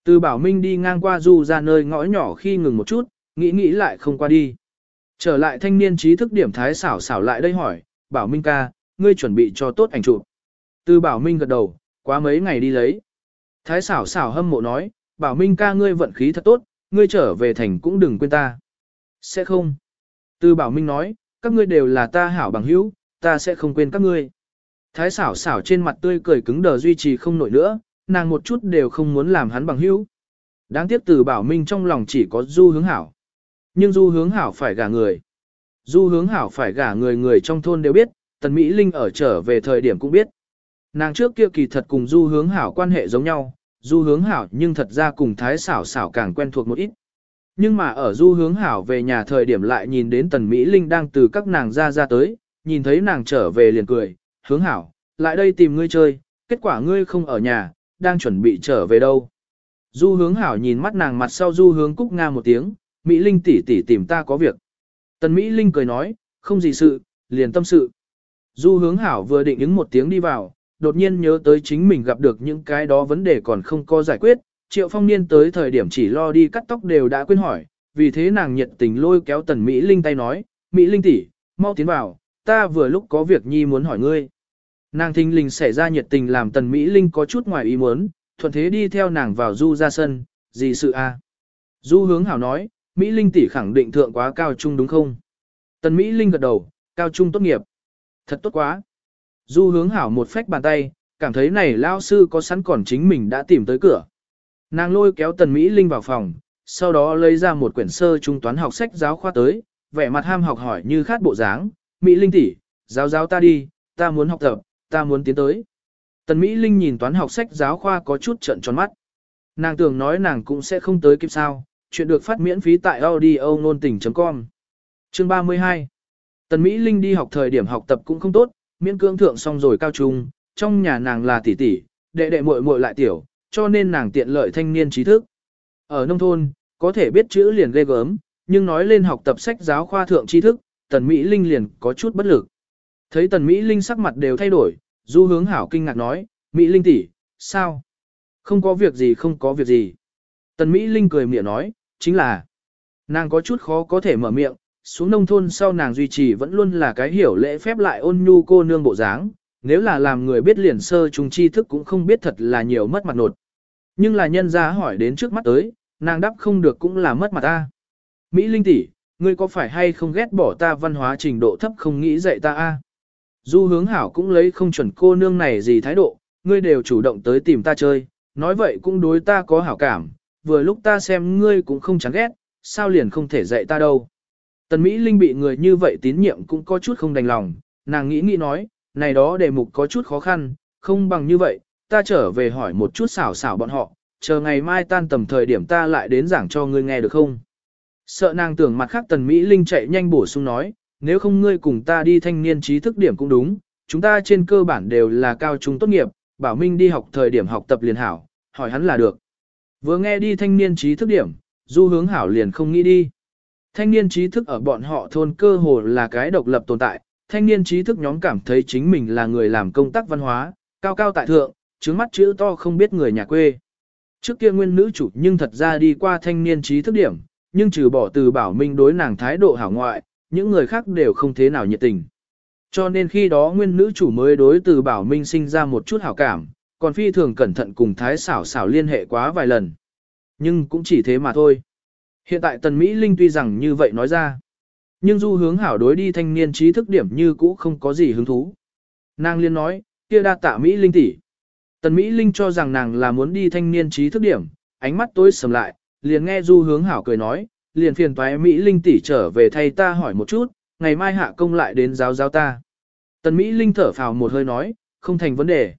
Từ bảo minh đi ngang qua du ra nơi ngõ nhỏ khi ngừng một chút, nghĩ nghĩ lại không qua đi. Trở lại thanh niên trí thức điểm thái xảo xảo lại đây hỏi, bảo minh ca, ngươi chuẩn bị cho tốt ảnh chụp. Từ bảo minh gật đầu, quá mấy ngày đi lấy. Thái xảo xảo hâm mộ nói, bảo minh ca ngươi vận khí thật tốt, ngươi trở về thành cũng đừng quên ta. Sẽ không. Từ bảo minh nói, các ngươi đều là ta hảo bằng hữu, ta sẽ không quên các ngươi. Thái xảo xảo trên mặt tươi cười cứng đờ duy trì không nổi nữa, nàng một chút đều không muốn làm hắn bằng hữu. Đáng tiếc từ bảo minh trong lòng chỉ có du hướng hảo. Nhưng du hướng hảo phải gả người. Du hướng hảo phải gả người người trong thôn đều biết, tần Mỹ Linh ở trở về thời điểm cũng biết. Nàng trước kia kỳ thật cùng du hướng hảo quan hệ giống nhau, du hướng hảo nhưng thật ra cùng thái xảo xảo càng quen thuộc một ít. Nhưng mà ở du hướng hảo về nhà thời điểm lại nhìn đến tần Mỹ Linh đang từ các nàng ra ra tới, nhìn thấy nàng trở về liền cười, hướng hảo, lại đây tìm ngươi chơi, kết quả ngươi không ở nhà, đang chuẩn bị trở về đâu. Du hướng hảo nhìn mắt nàng mặt sau du hướng cúc nga một tiếng, Mỹ Linh tỷ tỷ tìm ta có việc. Tần Mỹ Linh cười nói, không gì sự, liền tâm sự. Du hướng hảo vừa định ứng một tiếng đi vào, đột nhiên nhớ tới chính mình gặp được những cái đó vấn đề còn không có giải quyết. Triệu phong niên tới thời điểm chỉ lo đi cắt tóc đều đã quên hỏi, vì thế nàng nhiệt tình lôi kéo tần Mỹ Linh tay nói, Mỹ Linh tỷ, mau tiến vào, ta vừa lúc có việc nhi muốn hỏi ngươi. Nàng thinh linh xảy ra nhiệt tình làm tần Mỹ Linh có chút ngoài ý muốn, thuận thế đi theo nàng vào du ra sân, gì sự a? Du hướng hảo nói, Mỹ Linh tỷ khẳng định thượng quá cao trung đúng không? Tần Mỹ Linh gật đầu, cao trung tốt nghiệp. Thật tốt quá. Du hướng hảo một phách bàn tay, cảm thấy này lao sư có sẵn còn chính mình đã tìm tới cửa. Nàng lôi kéo Tần Mỹ Linh vào phòng, sau đó lấy ra một quyển sơ trung toán học sách giáo khoa tới, vẻ mặt ham học hỏi như khát bộ dáng. Mỹ Linh tỷ, giáo giáo ta đi, ta muốn học tập, ta muốn tiến tới. Tần Mỹ Linh nhìn toán học sách giáo khoa có chút trận tròn mắt. Nàng tưởng nói nàng cũng sẽ không tới kịp sao, chuyện được phát miễn phí tại audio nôn tình.com. Chương 32 Tần Mỹ Linh đi học thời điểm học tập cũng không tốt, miễn cưỡng thượng xong rồi cao trung, trong nhà nàng là tỷ tỷ, đệ đệ muội muội lại tiểu, cho nên nàng tiện lợi thanh niên trí thức. Ở nông thôn, có thể biết chữ liền ghê gớm, nhưng nói lên học tập sách giáo khoa thượng tri thức, Tần Mỹ Linh liền có chút bất lực. Thấy Tần Mỹ Linh sắc mặt đều thay đổi, Du Hướng Hảo kinh ngạc nói, Mỹ Linh tỷ, sao? Không có việc gì không có việc gì. Tần Mỹ Linh cười miệng nói, chính là, nàng có chút khó có thể mở miệng, xuống nông thôn sau nàng duy trì vẫn luôn là cái hiểu lễ phép lại ôn nhu cô nương bộ dáng, nếu là làm người biết liền sơ trung tri thức cũng không biết thật là nhiều mất mặt nột. Nhưng là nhân ra hỏi đến trước mắt tới, nàng đáp không được cũng là mất mặt ta. Mỹ Linh tỷ, ngươi có phải hay không ghét bỏ ta văn hóa trình độ thấp không nghĩ dạy ta a? Du hướng hảo cũng lấy không chuẩn cô nương này gì thái độ, ngươi đều chủ động tới tìm ta chơi, nói vậy cũng đối ta có hảo cảm, vừa lúc ta xem ngươi cũng không chán ghét, sao liền không thể dạy ta đâu. Tần Mỹ Linh bị người như vậy tín nhiệm cũng có chút không đành lòng, nàng nghĩ nghĩ nói, này đó đề mục có chút khó khăn, không bằng như vậy, ta trở về hỏi một chút xảo xảo bọn họ, chờ ngày mai tan tầm thời điểm ta lại đến giảng cho ngươi nghe được không? Sợ nàng tưởng mặt khác tần Mỹ Linh chạy nhanh bổ sung nói, nếu không ngươi cùng ta đi thanh niên trí thức điểm cũng đúng, chúng ta trên cơ bản đều là cao trung tốt nghiệp, bảo Minh đi học thời điểm học tập liền hảo, hỏi hắn là được. Vừa nghe đi thanh niên trí thức điểm, du hướng hảo liền không nghĩ đi. Thanh niên trí thức ở bọn họ thôn cơ hồ là cái độc lập tồn tại, thanh niên trí thức nhóm cảm thấy chính mình là người làm công tác văn hóa, cao cao tại thượng, trứng mắt chữ to không biết người nhà quê. Trước kia nguyên nữ chủ nhưng thật ra đi qua thanh niên trí thức điểm, nhưng trừ bỏ từ bảo minh đối nàng thái độ hảo ngoại, những người khác đều không thế nào nhiệt tình. Cho nên khi đó nguyên nữ chủ mới đối từ bảo minh sinh ra một chút hảo cảm, còn phi thường cẩn thận cùng thái xảo xảo liên hệ quá vài lần. Nhưng cũng chỉ thế mà thôi. Hiện tại tần Mỹ Linh tuy rằng như vậy nói ra, nhưng du hướng hảo đối đi thanh niên trí thức điểm như cũ không có gì hứng thú. Nàng liên nói, kia đa tạ Mỹ Linh tỷ. Tần Mỹ Linh cho rằng nàng là muốn đi thanh niên trí thức điểm, ánh mắt tối sầm lại, liền nghe du hướng hảo cười nói, liền phiền toái Mỹ Linh tỷ trở về thay ta hỏi một chút, ngày mai hạ công lại đến giáo giáo ta. Tần Mỹ Linh thở phào một hơi nói, không thành vấn đề.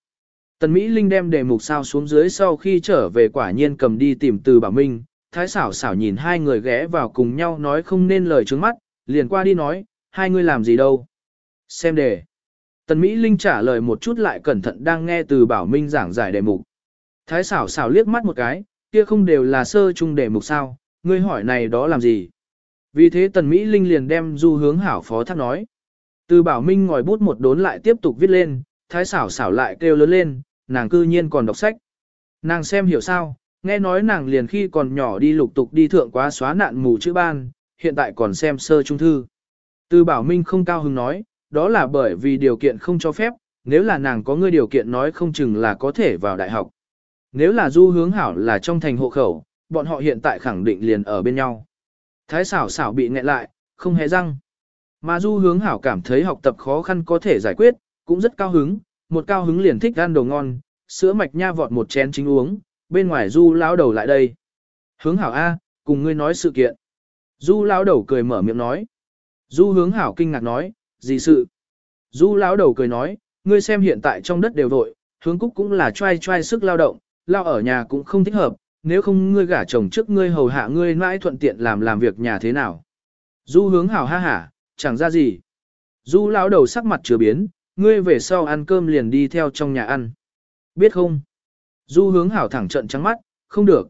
Tần Mỹ Linh đem đề mục sao xuống dưới sau khi trở về quả nhiên cầm đi tìm từ bảo minh, thái xảo xảo nhìn hai người ghé vào cùng nhau nói không nên lời trước mắt, liền qua đi nói, hai người làm gì đâu. Xem đề. Tần Mỹ Linh trả lời một chút lại cẩn thận đang nghe từ bảo minh giảng giải đề mục. Thái xảo xảo liếc mắt một cái, kia không đều là sơ chung đề mục sao, ngươi hỏi này đó làm gì. Vì thế Tần Mỹ Linh liền đem du hướng hảo phó thác nói. Từ bảo minh ngòi bút một đốn lại tiếp tục viết lên, thái xảo xảo lại kêu lớn lên, nàng cư nhiên còn đọc sách. Nàng xem hiểu sao, nghe nói nàng liền khi còn nhỏ đi lục tục đi thượng quá xóa nạn mù chữ ban, hiện tại còn xem sơ trung thư. Từ bảo minh không cao hứng nói, đó là bởi vì điều kiện không cho phép, nếu là nàng có người điều kiện nói không chừng là có thể vào đại học. Nếu là du hướng hảo là trong thành hộ khẩu, bọn họ hiện tại khẳng định liền ở bên nhau. Thái xảo xảo bị nghẹn lại, không hề răng. Mà du hướng hảo cảm thấy học tập khó khăn có thể giải quyết, cũng rất cao hứng, một cao hứng liền thích ăn đồ ngon, sữa mạch nha vọt một chén chính uống, bên ngoài du lão đầu lại đây. Hướng hảo A, cùng ngươi nói sự kiện. Du lão đầu cười mở miệng nói. Du hướng hảo kinh ngạc nói, gì sự? Du lão đầu cười nói, ngươi xem hiện tại trong đất đều vội, hướng cúc cũng là trai trai sức lao động, lao ở nhà cũng không thích hợp, nếu không ngươi gả chồng trước ngươi hầu hạ ngươi mãi thuận tiện làm làm việc nhà thế nào. Du hướng hảo ha hả, chẳng ra gì. Du lão đầu sắc mặt chưa biến, ngươi về sau ăn cơm liền đi theo trong nhà ăn. Biết không? Du hướng hảo thẳng trận trắng mắt, không được.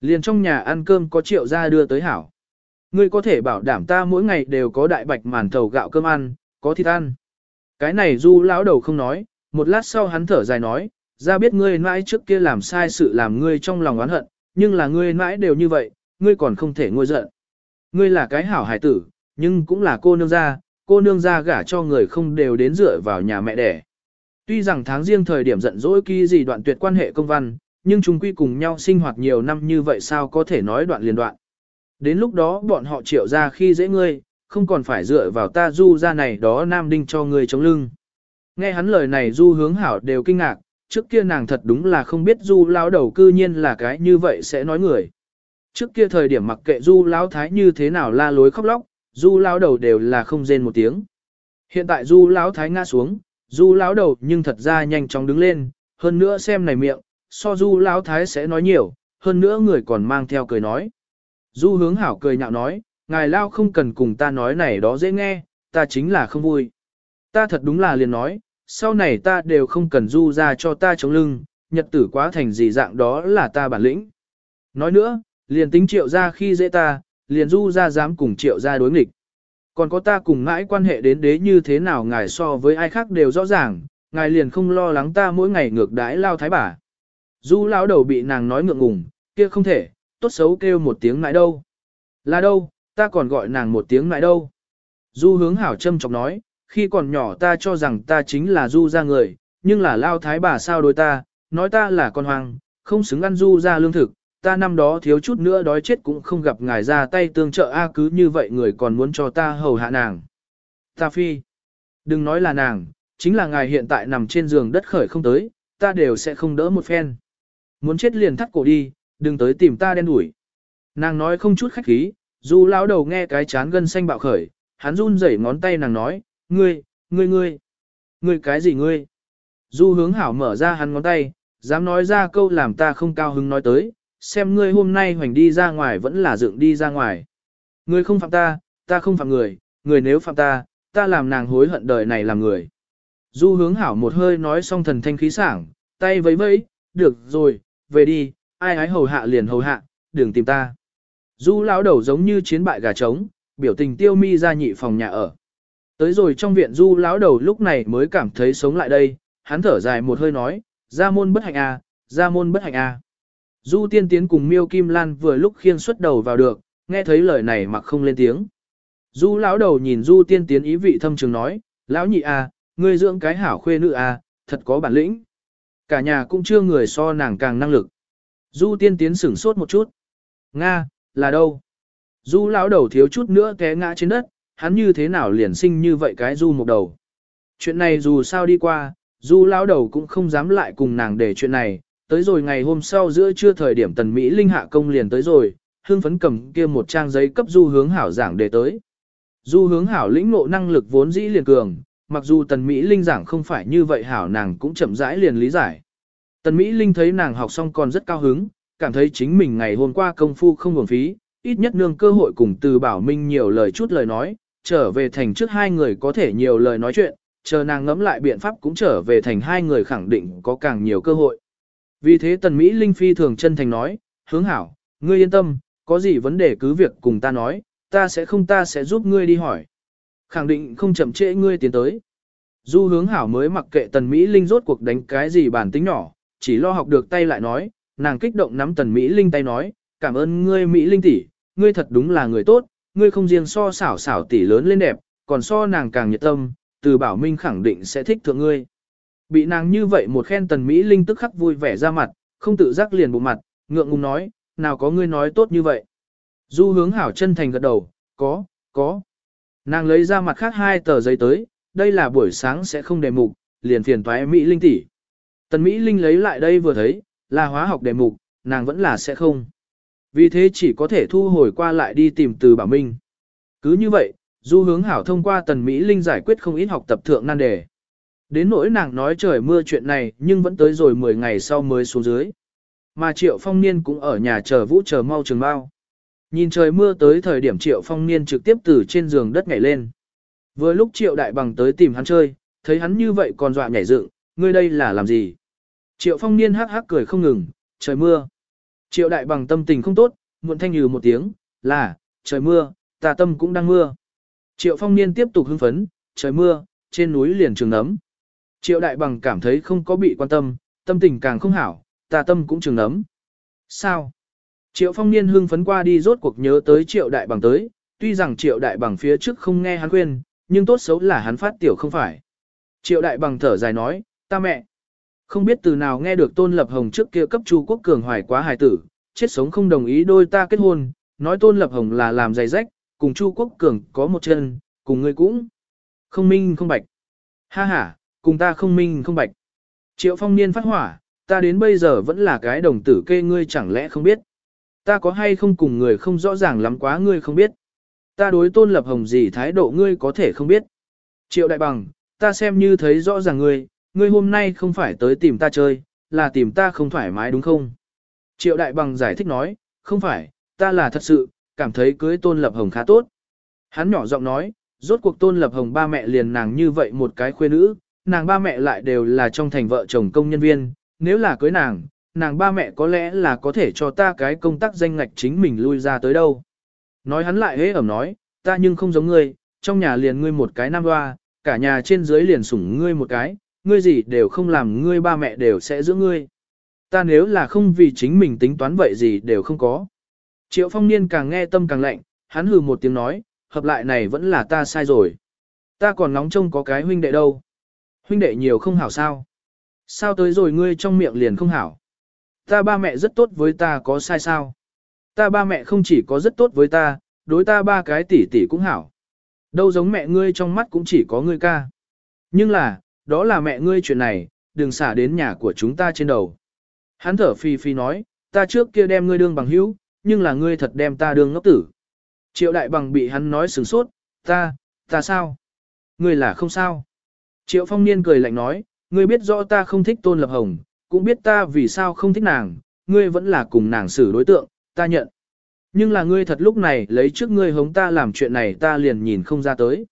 Liền trong nhà ăn cơm có triệu ra đưa tới hảo. Ngươi có thể bảo đảm ta mỗi ngày đều có đại bạch màn thầu gạo cơm ăn, có thịt ăn. Cái này du lão đầu không nói, một lát sau hắn thở dài nói, ra biết ngươi mãi trước kia làm sai sự làm ngươi trong lòng oán hận, nhưng là ngươi mãi đều như vậy, ngươi còn không thể ngôi giận. Ngươi là cái hảo hải tử, nhưng cũng là cô nương gia, cô nương gia gả cho người không đều đến dựa vào nhà mẹ đẻ. Tuy rằng tháng riêng thời điểm giận dỗi kỳ gì đoạn tuyệt quan hệ công văn, nhưng chúng quy cùng nhau sinh hoạt nhiều năm như vậy sao có thể nói đoạn liền đoạn. Đến lúc đó bọn họ triệu ra khi dễ ngươi, không còn phải dựa vào ta du ra này đó nam đinh cho ngươi chống lưng. Nghe hắn lời này du hướng hảo đều kinh ngạc, trước kia nàng thật đúng là không biết du lão đầu cư nhiên là cái như vậy sẽ nói người. Trước kia thời điểm mặc kệ du lão thái như thế nào la lối khóc lóc, du lão đầu đều là không rên một tiếng. Hiện tại du lão thái ngã xuống, du lão đầu nhưng thật ra nhanh chóng đứng lên, hơn nữa xem này miệng, so du lão thái sẽ nói nhiều, hơn nữa người còn mang theo cười nói. Du hướng hảo cười nhạo nói, ngài lao không cần cùng ta nói này đó dễ nghe, ta chính là không vui. Ta thật đúng là liền nói, sau này ta đều không cần du ra cho ta chống lưng, nhật tử quá thành gì dạng đó là ta bản lĩnh. Nói nữa, liền tính triệu ra khi dễ ta, liền du ra dám cùng triệu ra đối nghịch. Còn có ta cùng ngãi quan hệ đến đế như thế nào ngài so với ai khác đều rõ ràng, ngài liền không lo lắng ta mỗi ngày ngược đãi lao thái bà. Du lão đầu bị nàng nói ngượng ngùng, kia không thể, tốt xấu kêu một tiếng ngãi đâu. Là đâu, ta còn gọi nàng một tiếng ngãi đâu. Du hướng hảo châm chọc nói, khi còn nhỏ ta cho rằng ta chính là du ra người, nhưng là lao thái bà sao đối ta, nói ta là con hoang, không xứng ăn du ra lương thực, ta năm đó thiếu chút nữa đói chết cũng không gặp ngài ra tay tương trợ a cứ như vậy người còn muốn cho ta hầu hạ nàng. Ta phi, đừng nói là nàng, chính là ngài hiện tại nằm trên giường đất khởi không tới, ta đều sẽ không đỡ một phen. Muốn chết liền thắt cổ đi, đừng tới tìm ta đen đuổi. Nàng nói không chút khách khí, dù lão đầu nghe cái chán gân xanh bạo khởi, hắn run rẩy ngón tay nàng nói, ngươi, ngươi ngươi, ngươi cái gì ngươi? Du hướng hảo mở ra hắn ngón tay, dám nói ra câu làm ta không cao hứng nói tới, xem ngươi hôm nay hoành đi ra ngoài vẫn là dựng đi ra ngoài. Ngươi không phạm ta, ta không phạm người, người nếu phạm ta, ta làm nàng hối hận đời này làm người. Du hướng hảo một hơi nói xong thần thanh khí sảng, tay vẫy vẫy, được rồi, về đi, ai ái hầu hạ liền hầu hạ, đừng tìm ta. Du lão đầu giống như chiến bại gà trống, biểu tình tiêu mi ra nhị phòng nhà ở. Tới rồi trong viện du lão đầu lúc này mới cảm thấy sống lại đây, hắn thở dài một hơi nói, ra môn bất hạnh a, à, ra môn bất hạnh a. À. Du tiên tiến cùng miêu kim lan vừa lúc khiên xuất đầu vào được, nghe thấy lời này mặc không lên tiếng. Du lão đầu nhìn du tiên tiến ý vị thâm trường nói, lão nhị à, ngươi dưỡng cái hảo khuê nữ à? thật có bản lĩnh. Cả nhà cũng chưa người so nàng càng năng lực. Du tiên tiến sửng sốt một chút. Nga, là đâu? Du lão đầu thiếu chút nữa té ngã trên đất, hắn như thế nào liền sinh như vậy cái du một đầu. Chuyện này dù sao đi qua, du lão đầu cũng không dám lại cùng nàng để chuyện này, tới rồi ngày hôm sau giữa trưa thời điểm tần Mỹ Linh hạ công liền tới rồi, hương phấn cầm kia một trang giấy cấp du hướng hảo giảng để tới. Du hướng hảo lĩnh ngộ năng lực vốn dĩ liền cường, mặc dù tần Mỹ Linh giảng không phải như vậy hảo nàng cũng chậm rãi liền lý giải. Tần Mỹ Linh thấy nàng học xong còn rất cao hứng, cảm thấy chính mình ngày hôm qua công phu không hưởng phí, ít nhất nương cơ hội cùng từ bảo minh nhiều lời chút lời nói, trở về thành trước hai người có thể nhiều lời nói chuyện, chờ nàng ngẫm lại biện pháp cũng trở về thành hai người khẳng định có càng nhiều cơ hội. Vì thế tần Mỹ Linh phi thường chân thành nói, hướng hảo, ngươi yên tâm, có gì vấn đề cứ việc cùng ta nói, ta sẽ không ta sẽ giúp ngươi đi hỏi. Khẳng định không chậm trễ ngươi tiến tới. Du hướng hảo mới mặc kệ tần Mỹ Linh rốt cuộc đánh cái gì bản tính nhỏ, chỉ lo học được tay lại nói, nàng kích động nắm tần Mỹ Linh tay nói, cảm ơn ngươi Mỹ Linh tỷ, ngươi thật đúng là người tốt, ngươi không riêng so xảo xảo tỷ lớn lên đẹp, còn so nàng càng nhiệt tâm, từ bảo minh khẳng định sẽ thích thượng ngươi. Bị nàng như vậy một khen tần Mỹ Linh tức khắc vui vẻ ra mặt, không tự giác liền bộ mặt, ngượng ngùng nói, nào có ngươi nói tốt như vậy. Du hướng hảo chân thành gật đầu, có, có. Nàng lấy ra mặt khác hai tờ giấy tới, đây là buổi sáng sẽ không đề mục, liền phiền toái Mỹ Linh tỷ. Tần Mỹ Linh lấy lại đây vừa thấy, là hóa học đề mục, nàng vẫn là sẽ không. Vì thế chỉ có thể thu hồi qua lại đi tìm từ bảo minh. Cứ như vậy, du hướng hảo thông qua tần Mỹ Linh giải quyết không ít học tập thượng nan đề. Đến nỗi nàng nói trời mưa chuyện này nhưng vẫn tới rồi 10 ngày sau mới xuống dưới. Mà Triệu Phong Niên cũng ở nhà chờ Vũ chờ mau trường bao. Nhìn trời mưa tới thời điểm Triệu Phong Niên trực tiếp từ trên giường đất nhảy lên. Vừa lúc Triệu Đại Bằng tới tìm hắn chơi, thấy hắn như vậy còn dọa nhảy dựng, ngươi đây là làm gì? Triệu Phong Niên hắc hắc cười không ngừng, trời mưa. Triệu Đại Bằng tâm tình không tốt, muộn thanh như một tiếng, là, trời mưa, tà tâm cũng đang mưa. Triệu Phong Niên tiếp tục hưng phấn, trời mưa, trên núi liền trường nấm. Triệu Đại Bằng cảm thấy không có bị quan tâm, tâm tình càng không hảo, ta tâm cũng trường nấm. Sao? Triệu Phong Niên hưng phấn qua đi rốt cuộc nhớ tới Triệu Đại Bằng tới, tuy rằng Triệu Đại Bằng phía trước không nghe hắn khuyên, nhưng tốt xấu là hắn phát tiểu không phải. Triệu Đại Bằng thở dài nói, ta mẹ. Không biết từ nào nghe được Tôn Lập Hồng trước kia cấp Chu Quốc Cường hoài quá hài tử, chết sống không đồng ý đôi ta kết hôn, nói Tôn Lập Hồng là làm giày rách, cùng Chu Quốc Cường có một chân, cùng ngươi cũng không minh không bạch. Ha ha, cùng ta không minh không bạch. Triệu Phong Niên phát hỏa, ta đến bây giờ vẫn là cái đồng tử kê ngươi chẳng lẽ không biết. Ta có hay không cùng người không rõ ràng lắm quá ngươi không biết. Ta đối Tôn Lập Hồng gì thái độ ngươi có thể không biết. Triệu Đại Bằng, ta xem như thấy rõ ràng ngươi, ngươi hôm nay không phải tới tìm ta chơi, là tìm ta không thoải mái đúng không? Triệu Đại Bằng giải thích nói, không phải, ta là thật sự, cảm thấy cưới Tôn Lập Hồng khá tốt. Hắn nhỏ giọng nói, rốt cuộc Tôn Lập Hồng ba mẹ liền nàng như vậy một cái khuê nữ, nàng ba mẹ lại đều là trong thành vợ chồng công nhân viên, nếu là cưới nàng, nàng ba mẹ có lẽ là có thể cho ta cái công tác danh ngạch chính mình lui ra tới đâu. Nói hắn lại hế ẩm nói, ta nhưng không giống ngươi, trong nhà liền ngươi một cái nam hoa, cả nhà trên dưới liền sủng ngươi một cái, ngươi gì đều không làm ngươi ba mẹ đều sẽ giữ ngươi. Ta nếu là không vì chính mình tính toán vậy gì đều không có. Triệu phong niên càng nghe tâm càng lạnh, hắn hừ một tiếng nói, hợp lại này vẫn là ta sai rồi. Ta còn nóng trông có cái huynh đệ đâu. Huynh đệ nhiều không hảo sao. Sao tới rồi ngươi trong miệng liền không hảo. Ta ba mẹ rất tốt với ta có sai sao. Ta ba mẹ không chỉ có rất tốt với ta, đối ta ba cái tỷ tỷ cũng hảo. Đâu giống mẹ ngươi trong mắt cũng chỉ có ngươi ca. Nhưng là, đó là mẹ ngươi chuyện này, đừng xả đến nhà của chúng ta trên đầu. Hắn thở phi phi nói, ta trước kia đem ngươi đương bằng hữu, nhưng là ngươi thật đem ta đương ngốc tử. Triệu đại bằng bị hắn nói sừng sốt, ta, ta sao? Ngươi là không sao. Triệu phong niên cười lạnh nói, ngươi biết rõ ta không thích tôn lập hồng, cũng biết ta vì sao không thích nàng, ngươi vẫn là cùng nàng xử đối tượng, ta nhận. Nhưng là ngươi thật lúc này lấy trước ngươi hống ta làm chuyện này ta liền nhìn không ra tới.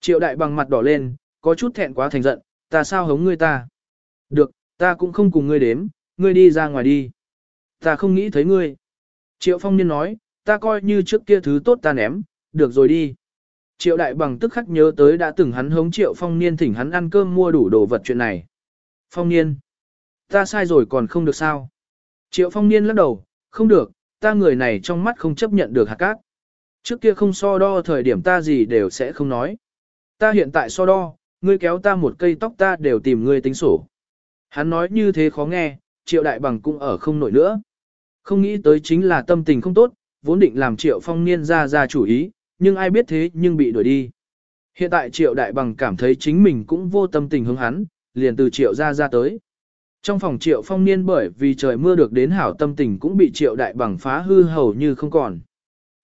Triệu đại bằng mặt đỏ lên, có chút thẹn quá thành giận, ta sao hống ngươi ta. Được, ta cũng không cùng ngươi đếm, ngươi đi ra ngoài đi. Ta không nghĩ thấy ngươi. Triệu phong niên nói, ta coi như trước kia thứ tốt ta ném, được rồi đi. Triệu đại bằng tức khắc nhớ tới đã từng hắn hống triệu phong niên thỉnh hắn ăn cơm mua đủ đồ vật chuyện này. Phong niên, ta sai rồi còn không được sao. Triệu phong niên lắc đầu, không được, ta người này trong mắt không chấp nhận được hạt cát. Trước kia không so đo thời điểm ta gì đều sẽ không nói. Ta hiện tại so đo, ngươi kéo ta một cây tóc ta đều tìm ngươi tính sổ. Hắn nói như thế khó nghe, triệu đại bằng cũng ở không nổi nữa. Không nghĩ tới chính là tâm tình không tốt, vốn định làm triệu phong niên ra ra chủ ý, nhưng ai biết thế nhưng bị đuổi đi. Hiện tại triệu đại bằng cảm thấy chính mình cũng vô tâm tình hướng hắn, liền từ triệu ra ra tới. Trong phòng triệu phong niên bởi vì trời mưa được đến hảo tâm tình cũng bị triệu đại bằng phá hư hầu như không còn.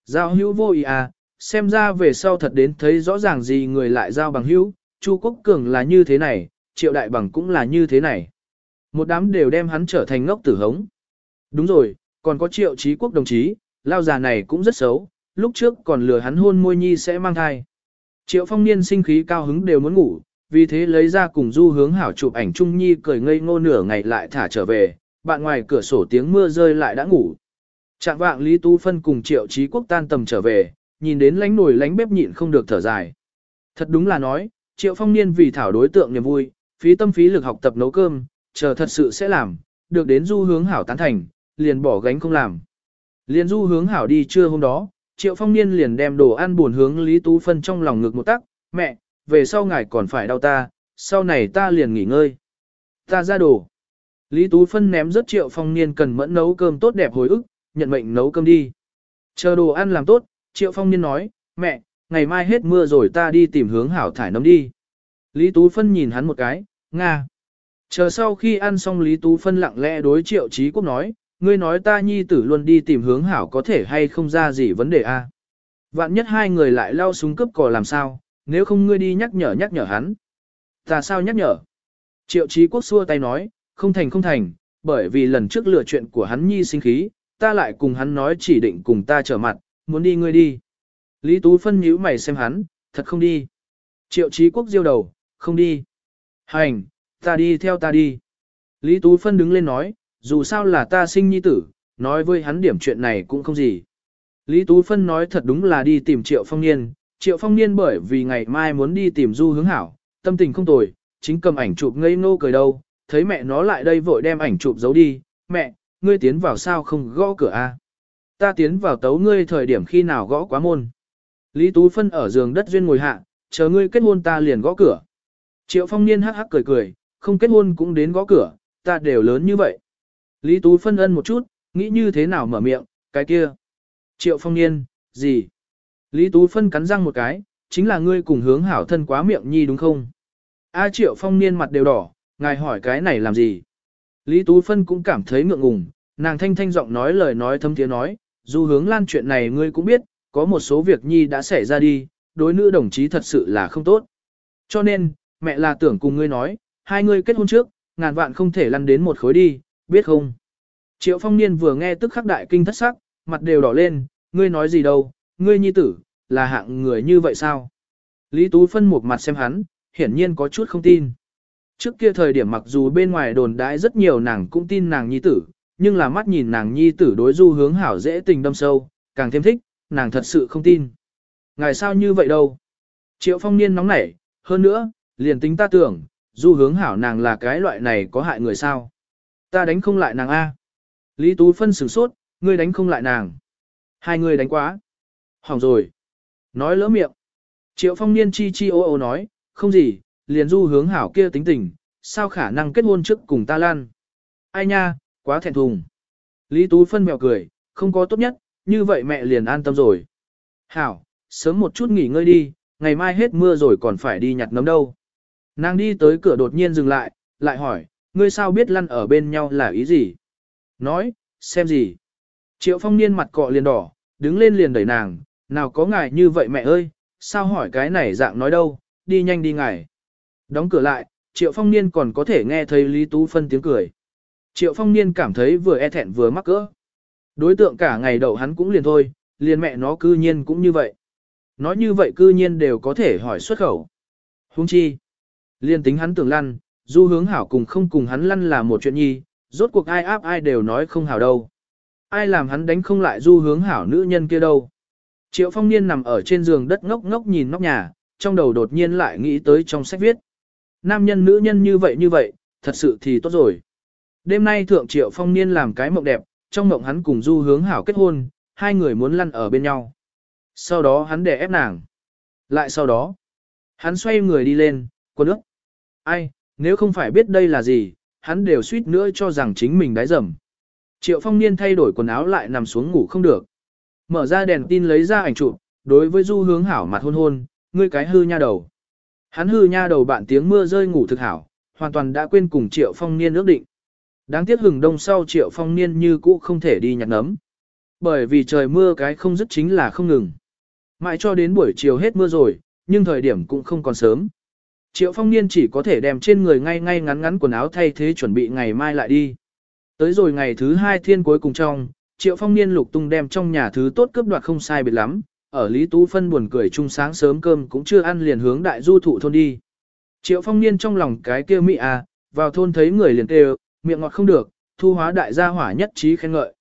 Giao hữu vô ý à, xem ra về sau thật đến thấy rõ ràng gì người lại giao bằng hữu, Chu Quốc Cường là như thế này, triệu đại bằng cũng là như thế này. Một đám đều đem hắn trở thành ngốc tử hống. Đúng rồi, còn có triệu trí quốc đồng chí, lao già này cũng rất xấu, lúc trước còn lừa hắn hôn môi nhi sẽ mang thai. Triệu phong niên sinh khí cao hứng đều muốn ngủ, vì thế lấy ra cùng du hướng hảo chụp ảnh Trung Nhi cười ngây ngô nửa ngày lại thả trở về, bạn ngoài cửa sổ tiếng mưa rơi lại đã ngủ. Trạng vạng Lý Tu Phân cùng Triệu Trí Quốc tan tầm trở về, nhìn đến lánh nồi lánh bếp nhịn không được thở dài. Thật đúng là nói, Triệu Phong Niên vì thảo đối tượng niềm vui, phí tâm phí lực học tập nấu cơm, chờ thật sự sẽ làm, được đến du hướng hảo tán thành, liền bỏ gánh không làm. Liền du hướng hảo đi trưa hôm đó, Triệu Phong Niên liền đem đồ ăn buồn hướng Lý Tú Phân trong lòng ngực một tắc, mẹ, về sau ngài còn phải đau ta, sau này ta liền nghỉ ngơi. Ta ra đồ. Lý Tú Phân ném rất Triệu Phong Niên cần mẫn nấu cơm tốt đẹp hồi ức, nhận mệnh nấu cơm đi. Chờ đồ ăn làm tốt, Triệu Phong Niên nói, mẹ, ngày mai hết mưa rồi ta đi tìm hướng hảo thải nấm đi. Lý Tú Phân nhìn hắn một cái, Nga. Chờ sau khi ăn xong Lý Tú Phân lặng lẽ đối Triệu Chí Quốc nói, ngươi nói ta nhi tử luôn đi tìm hướng hảo có thể hay không ra gì vấn đề a? Vạn nhất hai người lại lao súng cướp cò làm sao, nếu không ngươi đi nhắc nhở nhắc nhở hắn. Ta sao nhắc nhở? Triệu Chí Quốc xua tay nói, không thành không thành, bởi vì lần trước lừa chuyện của hắn nhi sinh khí, ta lại cùng hắn nói chỉ định cùng ta trở mặt, muốn đi ngươi đi. Lý Tú phân nhíu mày xem hắn, thật không đi. Triệu Chí Quốc diêu đầu, không đi. Hành, ta đi theo ta đi. Lý Tú phân đứng lên nói, dù sao là ta sinh nhi tử, nói với hắn điểm chuyện này cũng không gì. Lý Tú Phân nói thật đúng là đi tìm Triệu Phong Niên, Triệu Phong Niên bởi vì ngày mai muốn đi tìm Du hướng hảo, tâm tình không tồi, chính cầm ảnh chụp ngây ngô cười đâu, thấy mẹ nó lại đây vội đem ảnh chụp giấu đi, mẹ, ngươi tiến vào sao không gõ cửa a? Ta tiến vào tấu ngươi thời điểm khi nào gõ quá môn. Lý Tú Phân ở giường đất duyên ngồi hạ, chờ ngươi kết hôn ta liền gõ cửa. Triệu Phong Niên hắc hắc cười cười, không kết hôn cũng đến gõ cửa, ta đều lớn như vậy. Lý Tú phân ân một chút, nghĩ như thế nào mở miệng, cái kia. Triệu phong niên, gì? Lý Tú phân cắn răng một cái, chính là ngươi cùng hướng hảo thân quá miệng nhi đúng không? A triệu phong niên mặt đều đỏ, ngài hỏi cái này làm gì? Lý Tú phân cũng cảm thấy ngượng ngùng, nàng thanh thanh giọng nói lời nói thâm tiếng nói, dù hướng lan chuyện này ngươi cũng biết, có một số việc nhi đã xảy ra đi, đối nữ đồng chí thật sự là không tốt. Cho nên, mẹ là tưởng cùng ngươi nói, hai ngươi kết hôn trước, ngàn vạn không thể lăn đến một khối đi, biết không? Triệu phong niên vừa nghe tức khắc đại kinh thất sắc, mặt đều đỏ lên, ngươi nói gì đâu, ngươi nhi tử, là hạng người như vậy sao? Lý Tú phân một mặt xem hắn, hiển nhiên có chút không tin. Trước kia thời điểm mặc dù bên ngoài đồn đãi rất nhiều nàng cũng tin nàng nhi tử, nhưng là mắt nhìn nàng nhi tử đối du hướng hảo dễ tình đâm sâu, càng thêm thích, nàng thật sự không tin. Ngài sao như vậy đâu? Triệu phong niên nóng nảy, hơn nữa, liền tính ta tưởng, du hướng hảo nàng là cái loại này có hại người sao? Ta đánh không lại nàng A. Lý Tú Phân sửng sốt, ngươi đánh không lại nàng. Hai người đánh quá. Hỏng rồi. Nói lỡ miệng. Triệu phong niên chi chi ô ô nói, không gì, liền du hướng hảo kia tính tình, sao khả năng kết hôn trước cùng ta lan. Ai nha, quá thẹn thùng. Lý Tú Phân mèo cười, không có tốt nhất, như vậy mẹ liền an tâm rồi. Hảo, sớm một chút nghỉ ngơi đi, ngày mai hết mưa rồi còn phải đi nhặt nấm đâu. Nàng đi tới cửa đột nhiên dừng lại, lại hỏi, ngươi sao biết lăn ở bên nhau là ý gì? Nói, xem gì? Triệu phong niên mặt cọ liền đỏ, đứng lên liền đẩy nàng, nào có ngài như vậy mẹ ơi, sao hỏi cái này dạng nói đâu, đi nhanh đi ngài. Đóng cửa lại, Triệu Phong Niên còn có thể nghe thấy Lý Tú Phân tiếng cười. Triệu Phong Niên cảm thấy vừa e thẹn vừa mắc cỡ. Đối tượng cả ngày đậu hắn cũng liền thôi, liền mẹ nó cư nhiên cũng như vậy. Nói như vậy cư nhiên đều có thể hỏi xuất khẩu. Huống chi. Liên tính hắn tưởng lăn, du hướng hảo cùng không cùng hắn lăn là một chuyện nhi, rốt cuộc ai áp ai đều nói không hảo đâu. Ai làm hắn đánh không lại du hướng hảo nữ nhân kia đâu. Triệu phong niên nằm ở trên giường đất ngốc ngốc nhìn nóc nhà, trong đầu đột nhiên lại nghĩ tới trong sách viết. Nam nhân nữ nhân như vậy như vậy, thật sự thì tốt rồi. Đêm nay thượng triệu phong niên làm cái mộng đẹp, trong mộng hắn cùng du hướng hảo kết hôn, hai người muốn lăn ở bên nhau. Sau đó hắn đè ép nàng. Lại sau đó, hắn xoay người đi lên, quần ước. Ai, nếu không phải biết đây là gì, hắn đều suýt nữa cho rằng chính mình đái dầm. Triệu phong niên thay đổi quần áo lại nằm xuống ngủ không được. Mở ra đèn tin lấy ra ảnh chụp, đối với du hướng hảo mặt hôn hôn, ngươi cái hư nha đầu. Hắn hư nha đầu bạn tiếng mưa rơi ngủ thực hảo, hoàn toàn đã quên cùng triệu phong niên ước định. Đáng tiếc hừng đông sau triệu phong niên như cũ không thể đi nhặt nấm. Bởi vì trời mưa cái không dứt chính là không ngừng. Mãi cho đến buổi chiều hết mưa rồi, nhưng thời điểm cũng không còn sớm. Triệu phong niên chỉ có thể đem trên người ngay ngay ngắn ngắn quần áo thay thế chuẩn bị ngày mai lại đi. Tới rồi ngày thứ hai thiên cuối cùng trong, triệu phong niên lục tung đem trong nhà thứ tốt cướp đoạt không sai biệt lắm, ở Lý Tú Phân buồn cười chung sáng sớm cơm cũng chưa ăn liền hướng đại du thụ thôn đi. Triệu phong niên trong lòng cái kia mị à, vào thôn thấy người liền kêu, miệng ngọt không được, thu hóa đại gia hỏa nhất trí khen ngợi.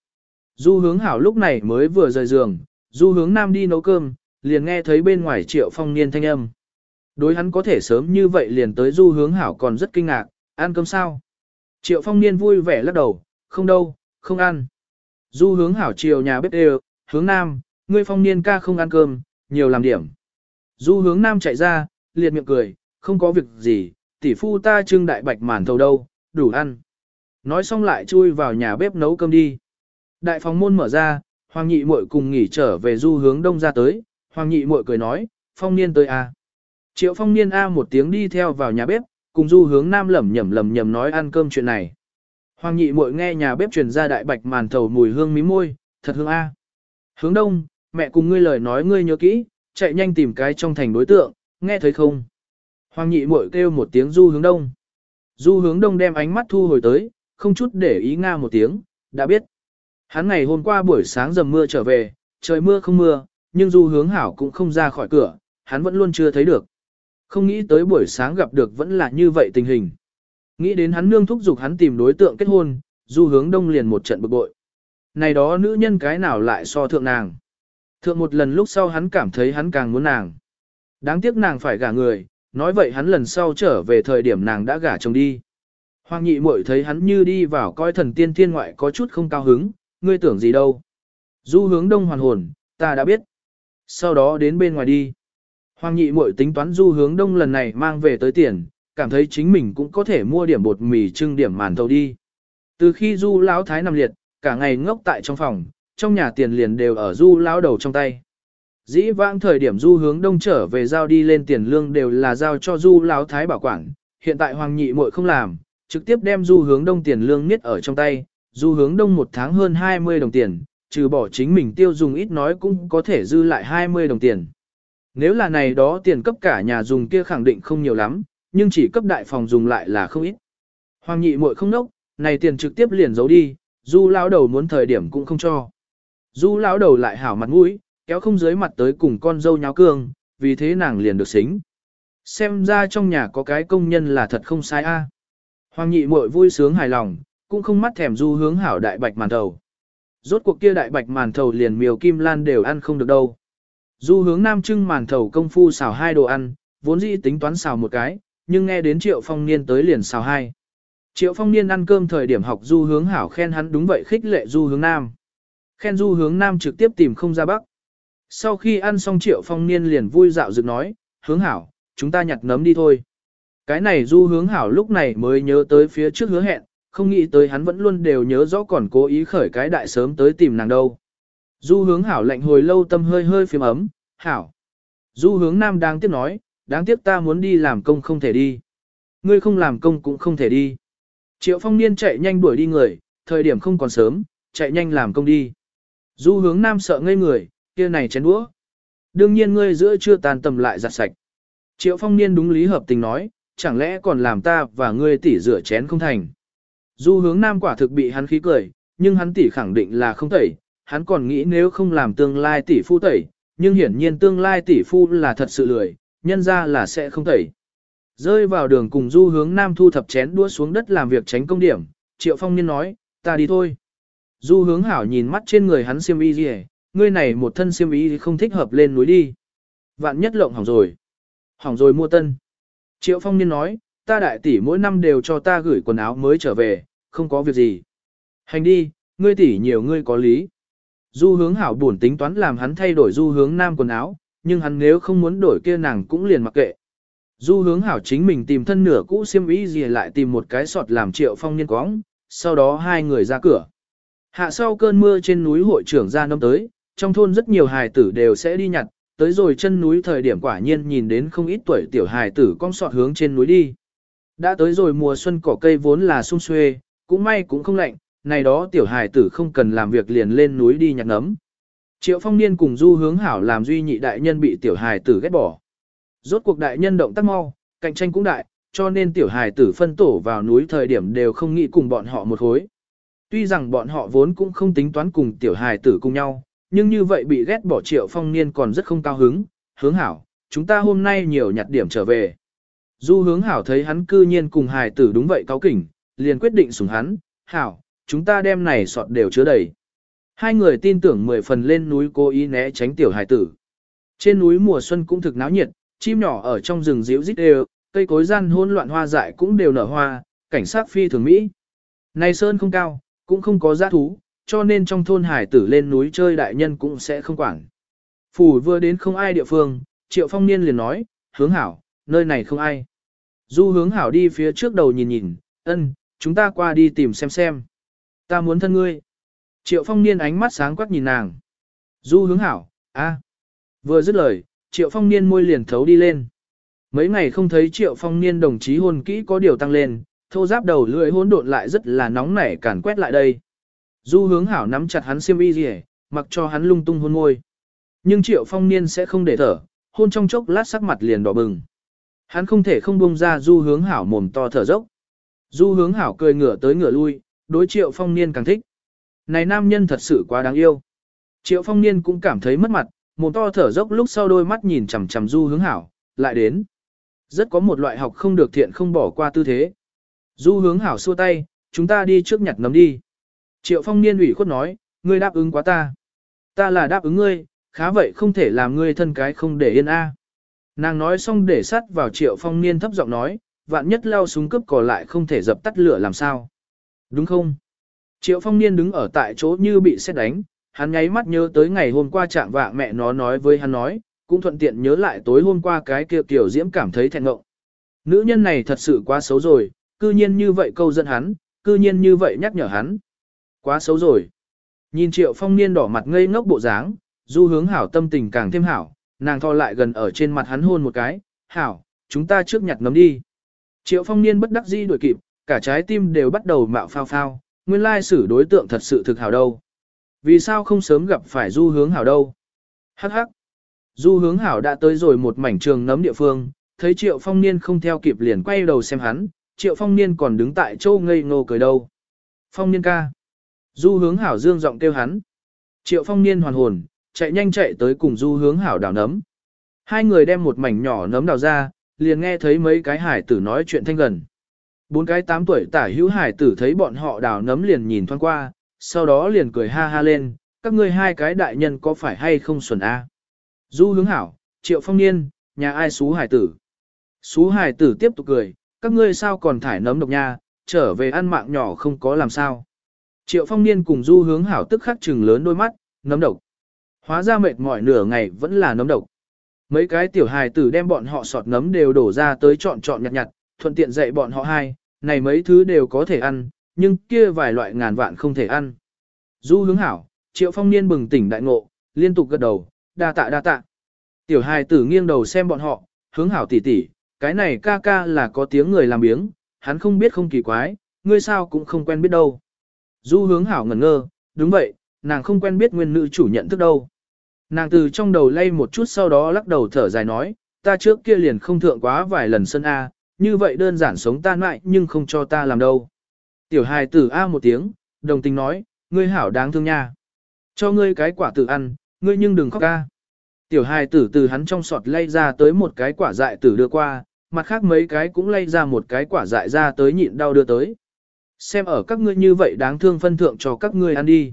Du hướng hảo lúc này mới vừa rời giường, du hướng nam đi nấu cơm, liền nghe thấy bên ngoài triệu phong niên thanh âm. Đối hắn có thể sớm như vậy liền tới du hướng hảo còn rất kinh ngạc, ăn cơm sao? Triệu phong niên vui vẻ lắc đầu, không đâu, không ăn. Du hướng hảo chiều nhà bếp đều, hướng nam, ngươi phong niên ca không ăn cơm, nhiều làm điểm. Du hướng nam chạy ra, liệt miệng cười, không có việc gì, tỷ phu ta trưng đại bạch màn thầu đâu, đủ ăn. Nói xong lại chui vào nhà bếp nấu cơm đi. Đại phòng môn mở ra, Hoàng nhị muội cùng nghỉ trở về du hướng đông ra tới, Hoàng nhị muội cười nói, phong niên tới à Triệu phong niên a một tiếng đi theo vào nhà bếp, cùng du hướng nam lẩm nhẩm lẩm nhẩm nói ăn cơm chuyện này. Hoàng nhị muội nghe nhà bếp truyền ra đại bạch màn thầu mùi hương mí môi, thật hương a. Hướng đông, mẹ cùng ngươi lời nói ngươi nhớ kỹ, chạy nhanh tìm cái trong thành đối tượng, nghe thấy không? Hoàng nhị muội kêu một tiếng du hướng đông. Du hướng đông đem ánh mắt thu hồi tới, không chút để ý nga một tiếng, đã biết. Hắn ngày hôm qua buổi sáng dầm mưa trở về, trời mưa không mưa, nhưng du hướng hảo cũng không ra khỏi cửa, hắn vẫn luôn chưa thấy được. Không nghĩ tới buổi sáng gặp được vẫn là như vậy tình hình. Nghĩ đến hắn nương thúc giục hắn tìm đối tượng kết hôn, du hướng đông liền một trận bực bội. Này đó nữ nhân cái nào lại so thượng nàng. Thượng một lần lúc sau hắn cảm thấy hắn càng muốn nàng. Đáng tiếc nàng phải gả người, nói vậy hắn lần sau trở về thời điểm nàng đã gả chồng đi. Hoàng nhị muội thấy hắn như đi vào coi thần tiên thiên ngoại có chút không cao hứng, ngươi tưởng gì đâu. Du hướng đông hoàn hồn, ta đã biết. Sau đó đến bên ngoài đi. Hoàng nhị muội tính toán du hướng đông lần này mang về tới tiền, cảm thấy chính mình cũng có thể mua điểm bột mì trưng điểm màn thầu đi. Từ khi du lão thái nằm liệt, cả ngày ngốc tại trong phòng, trong nhà tiền liền đều ở du lão đầu trong tay. Dĩ vãng thời điểm du hướng đông trở về giao đi lên tiền lương đều là giao cho du lão thái bảo quản, hiện tại hoàng nhị muội không làm, trực tiếp đem du hướng đông tiền lương niết ở trong tay, du hướng đông một tháng hơn 20 đồng tiền, trừ bỏ chính mình tiêu dùng ít nói cũng có thể dư lại 20 đồng tiền. Nếu là này đó tiền cấp cả nhà dùng kia khẳng định không nhiều lắm, nhưng chỉ cấp đại phòng dùng lại là không ít. Hoàng nhị muội không nốc, này tiền trực tiếp liền giấu đi, du lão đầu muốn thời điểm cũng không cho. Du lão đầu lại hảo mặt mũi, kéo không dưới mặt tới cùng con dâu nháo cương, vì thế nàng liền được xính. Xem ra trong nhà có cái công nhân là thật không sai a. Hoàng nhị muội vui sướng hài lòng, cũng không mắt thèm du hướng hảo đại bạch màn thầu. Rốt cuộc kia đại bạch màn thầu liền miều kim lan đều ăn không được đâu. Du hướng nam trưng màn thầu công phu xào hai đồ ăn, vốn dĩ tính toán xào một cái, nhưng nghe đến triệu phong niên tới liền xào hai. Triệu phong niên ăn cơm thời điểm học du hướng hảo khen hắn đúng vậy khích lệ du hướng nam. Khen du hướng nam trực tiếp tìm không ra bắc. Sau khi ăn xong triệu phong niên liền vui dạo dựng nói, hướng hảo, chúng ta nhặt nấm đi thôi. Cái này du hướng hảo lúc này mới nhớ tới phía trước hứa hẹn, không nghĩ tới hắn vẫn luôn đều nhớ rõ còn cố ý khởi cái đại sớm tới tìm nàng đâu. Du hướng hảo lạnh hồi lâu tâm hơi hơi phiếm ấm, hảo. Du hướng nam đang tiếp nói, đáng tiếc ta muốn đi làm công không thể đi. Ngươi không làm công cũng không thể đi. Triệu phong niên chạy nhanh đuổi đi người, thời điểm không còn sớm, chạy nhanh làm công đi. Du hướng nam sợ ngây người, kia này chén đũa. Đương nhiên ngươi giữa chưa tàn tầm lại giặt sạch. Triệu phong niên đúng lý hợp tình nói, chẳng lẽ còn làm ta và ngươi tỉ rửa chén không thành. Du hướng nam quả thực bị hắn khí cười, nhưng hắn tỉ khẳng định là không thể hắn còn nghĩ nếu không làm tương lai tỷ phu tẩy, nhưng hiển nhiên tương lai tỷ phu là thật sự lười, nhân ra là sẽ không tẩy. Rơi vào đường cùng du hướng nam thu thập chén đua xuống đất làm việc tránh công điểm, triệu phong niên nói, ta đi thôi. Du hướng hảo nhìn mắt trên người hắn xiêm y gì ngươi này một thân xiêm y không thích hợp lên núi đi. Vạn nhất lộng hỏng rồi. Hỏng rồi mua tân. Triệu phong niên nói, ta đại tỷ mỗi năm đều cho ta gửi quần áo mới trở về, không có việc gì. Hành đi, ngươi tỷ nhiều ngươi có lý. Du hướng hảo buồn tính toán làm hắn thay đổi du hướng nam quần áo, nhưng hắn nếu không muốn đổi kia nàng cũng liền mặc kệ. Du hướng hảo chính mình tìm thân nửa cũ xiêm ý gì lại tìm một cái sọt làm triệu phong niên quóng, sau đó hai người ra cửa. Hạ sau cơn mưa trên núi hội trưởng ra năm tới, trong thôn rất nhiều hài tử đều sẽ đi nhặt, tới rồi chân núi thời điểm quả nhiên nhìn đến không ít tuổi tiểu hài tử cong sọt hướng trên núi đi. Đã tới rồi mùa xuân cỏ cây vốn là sung xuê, cũng may cũng không lạnh, này đó tiểu hài tử không cần làm việc liền lên núi đi nhặt nấm. Triệu phong niên cùng du hướng hảo làm duy nhị đại nhân bị tiểu hài tử ghét bỏ. Rốt cuộc đại nhân động tác mau, cạnh tranh cũng đại, cho nên tiểu hài tử phân tổ vào núi thời điểm đều không nghĩ cùng bọn họ một khối. Tuy rằng bọn họ vốn cũng không tính toán cùng tiểu hài tử cùng nhau, nhưng như vậy bị ghét bỏ triệu phong niên còn rất không cao hứng, hướng hảo, chúng ta hôm nay nhiều nhặt điểm trở về. Du hướng hảo thấy hắn cư nhiên cùng hài tử đúng vậy cáo kỉnh, liền quyết định sủng hắn, hảo, chúng ta đem này sọt đều chứa đầy. Hai người tin tưởng mười phần lên núi cố ý né tránh tiểu hải tử. Trên núi mùa xuân cũng thực náo nhiệt, chim nhỏ ở trong rừng ríu rít đều, cây cối gian hỗn loạn hoa dại cũng đều nở hoa, cảnh sát phi thường mỹ. Này sơn không cao, cũng không có giá thú, cho nên trong thôn hải tử lên núi chơi đại nhân cũng sẽ không quản. Phủ vừa đến không ai địa phương, Triệu Phong Niên liền nói, hướng hảo, nơi này không ai. Du hướng hảo đi phía trước đầu nhìn nhìn, ân, chúng ta qua đi tìm xem xem. Ta muốn thân ngươi. Triệu Phong Niên ánh mắt sáng quắc nhìn nàng. Du hướng hảo, a. Vừa dứt lời, Triệu Phong Niên môi liền thấu đi lên. Mấy ngày không thấy Triệu Phong Niên đồng chí hôn kỹ có điều tăng lên, thô giáp đầu lưỡi hỗn độn lại rất là nóng nảy càn quét lại đây. Du hướng hảo nắm chặt hắn xiêm y gì mặc cho hắn lung tung hôn môi. Nhưng Triệu Phong Niên sẽ không để thở, hôn trong chốc lát sắc mặt liền đỏ bừng. Hắn không thể không bông ra du hướng hảo mồm to thở dốc. Du hướng hảo cười ngửa tới ngửa lui, đối Triệu Phong Niên càng thích. Này nam nhân thật sự quá đáng yêu. Triệu Phong Niên cũng cảm thấy mất mặt, mồm to thở dốc lúc sau đôi mắt nhìn chằm chằm du hướng hảo, lại đến. Rất có một loại học không được thiện không bỏ qua tư thế. Du hướng hảo xua tay, chúng ta đi trước nhặt nấm đi. Triệu phong niên ủy khuất nói, ngươi đáp ứng quá ta. Ta là đáp ứng ngươi, khá vậy không thể làm ngươi thân cái không để yên a. Nàng nói xong để sắt vào triệu phong niên thấp giọng nói, vạn nhất lao súng cướp còn lại không thể dập tắt lửa làm sao. Đúng không? Triệu phong niên đứng ở tại chỗ như bị xét đánh, hắn nháy mắt nhớ tới ngày hôm qua trạng vạng mẹ nó nói với hắn nói, cũng thuận tiện nhớ lại tối hôm qua cái kia kiểu diễm cảm thấy thẹn ngộng. Nữ nhân này thật sự quá xấu rồi, cư nhiên như vậy câu dẫn hắn, cư nhiên như vậy nhắc nhở hắn. Quá xấu rồi. Nhìn triệu phong niên đỏ mặt ngây ngốc bộ dáng, du hướng hảo tâm tình càng thêm hảo, nàng thò lại gần ở trên mặt hắn hôn một cái, hảo, chúng ta trước nhặt nấm đi. Triệu phong niên bất đắc dĩ đuổi kịp, cả trái tim đều bắt đầu mạo phao phao, nguyên lai xử đối tượng thật sự thực hảo đâu. Vì sao không sớm gặp phải du hướng hảo đâu? Hắc hắc. Du hướng hảo đã tới rồi một mảnh trường nấm địa phương, thấy triệu phong niên không theo kịp liền quay đầu xem hắn, triệu phong niên còn đứng tại chỗ ngây ngô cười đâu. Phong niên ca. Du hướng hảo dương giọng kêu hắn. Triệu phong niên hoàn hồn, chạy nhanh chạy tới cùng du hướng hảo đào nấm. Hai người đem một mảnh nhỏ nấm đào ra, liền nghe thấy mấy cái hải tử nói chuyện thanh gần. Bốn cái tám tuổi tả hữu hải tử thấy bọn họ đào nấm liền nhìn thoáng qua, sau đó liền cười ha ha lên, các ngươi hai cái đại nhân có phải hay không xuẩn a? Du hướng hảo, triệu phong niên, nhà ai xú hải tử. Xú hải tử tiếp tục cười, các ngươi sao còn thải nấm độc nha, trở về ăn mạng nhỏ không có làm sao. Triệu phong niên cùng du hướng hảo tức khắc chừng lớn đôi mắt, nấm độc. Hóa ra mệt mỏi nửa ngày vẫn là nấm độc. Mấy cái tiểu hài tử đem bọn họ sọt nấm đều đổ ra tới chọn chọn nhặt nhặt, thuận tiện dạy bọn họ hai, này mấy thứ đều có thể ăn, nhưng kia vài loại ngàn vạn không thể ăn. Du hướng hảo, triệu phong niên bừng tỉnh đại ngộ, liên tục gật đầu, đa tạ đa tạ. Tiểu hài tử nghiêng đầu xem bọn họ, hướng hảo tỉ tỉ, cái này ca ca là có tiếng người làm biếng, hắn không biết không kỳ quái, ngươi sao cũng không quen biết đâu. Du hướng hảo ngẩn ngơ, đúng vậy, nàng không quen biết nguyên nữ chủ nhận thức đâu. Nàng từ trong đầu lay một chút sau đó lắc đầu thở dài nói, ta trước kia liền không thượng quá vài lần sân A, như vậy đơn giản sống ta lại nhưng không cho ta làm đâu. Tiểu hài tử A một tiếng, đồng tình nói, ngươi hảo đáng thương nha. Cho ngươi cái quả tử ăn, ngươi nhưng đừng khóc ca. Tiểu hài tử từ hắn trong sọt lay ra tới một cái quả dại tử đưa qua, mặt khác mấy cái cũng lay ra một cái quả dại ra tới nhịn đau đưa tới. Xem ở các ngươi như vậy đáng thương phân thượng cho các ngươi ăn đi.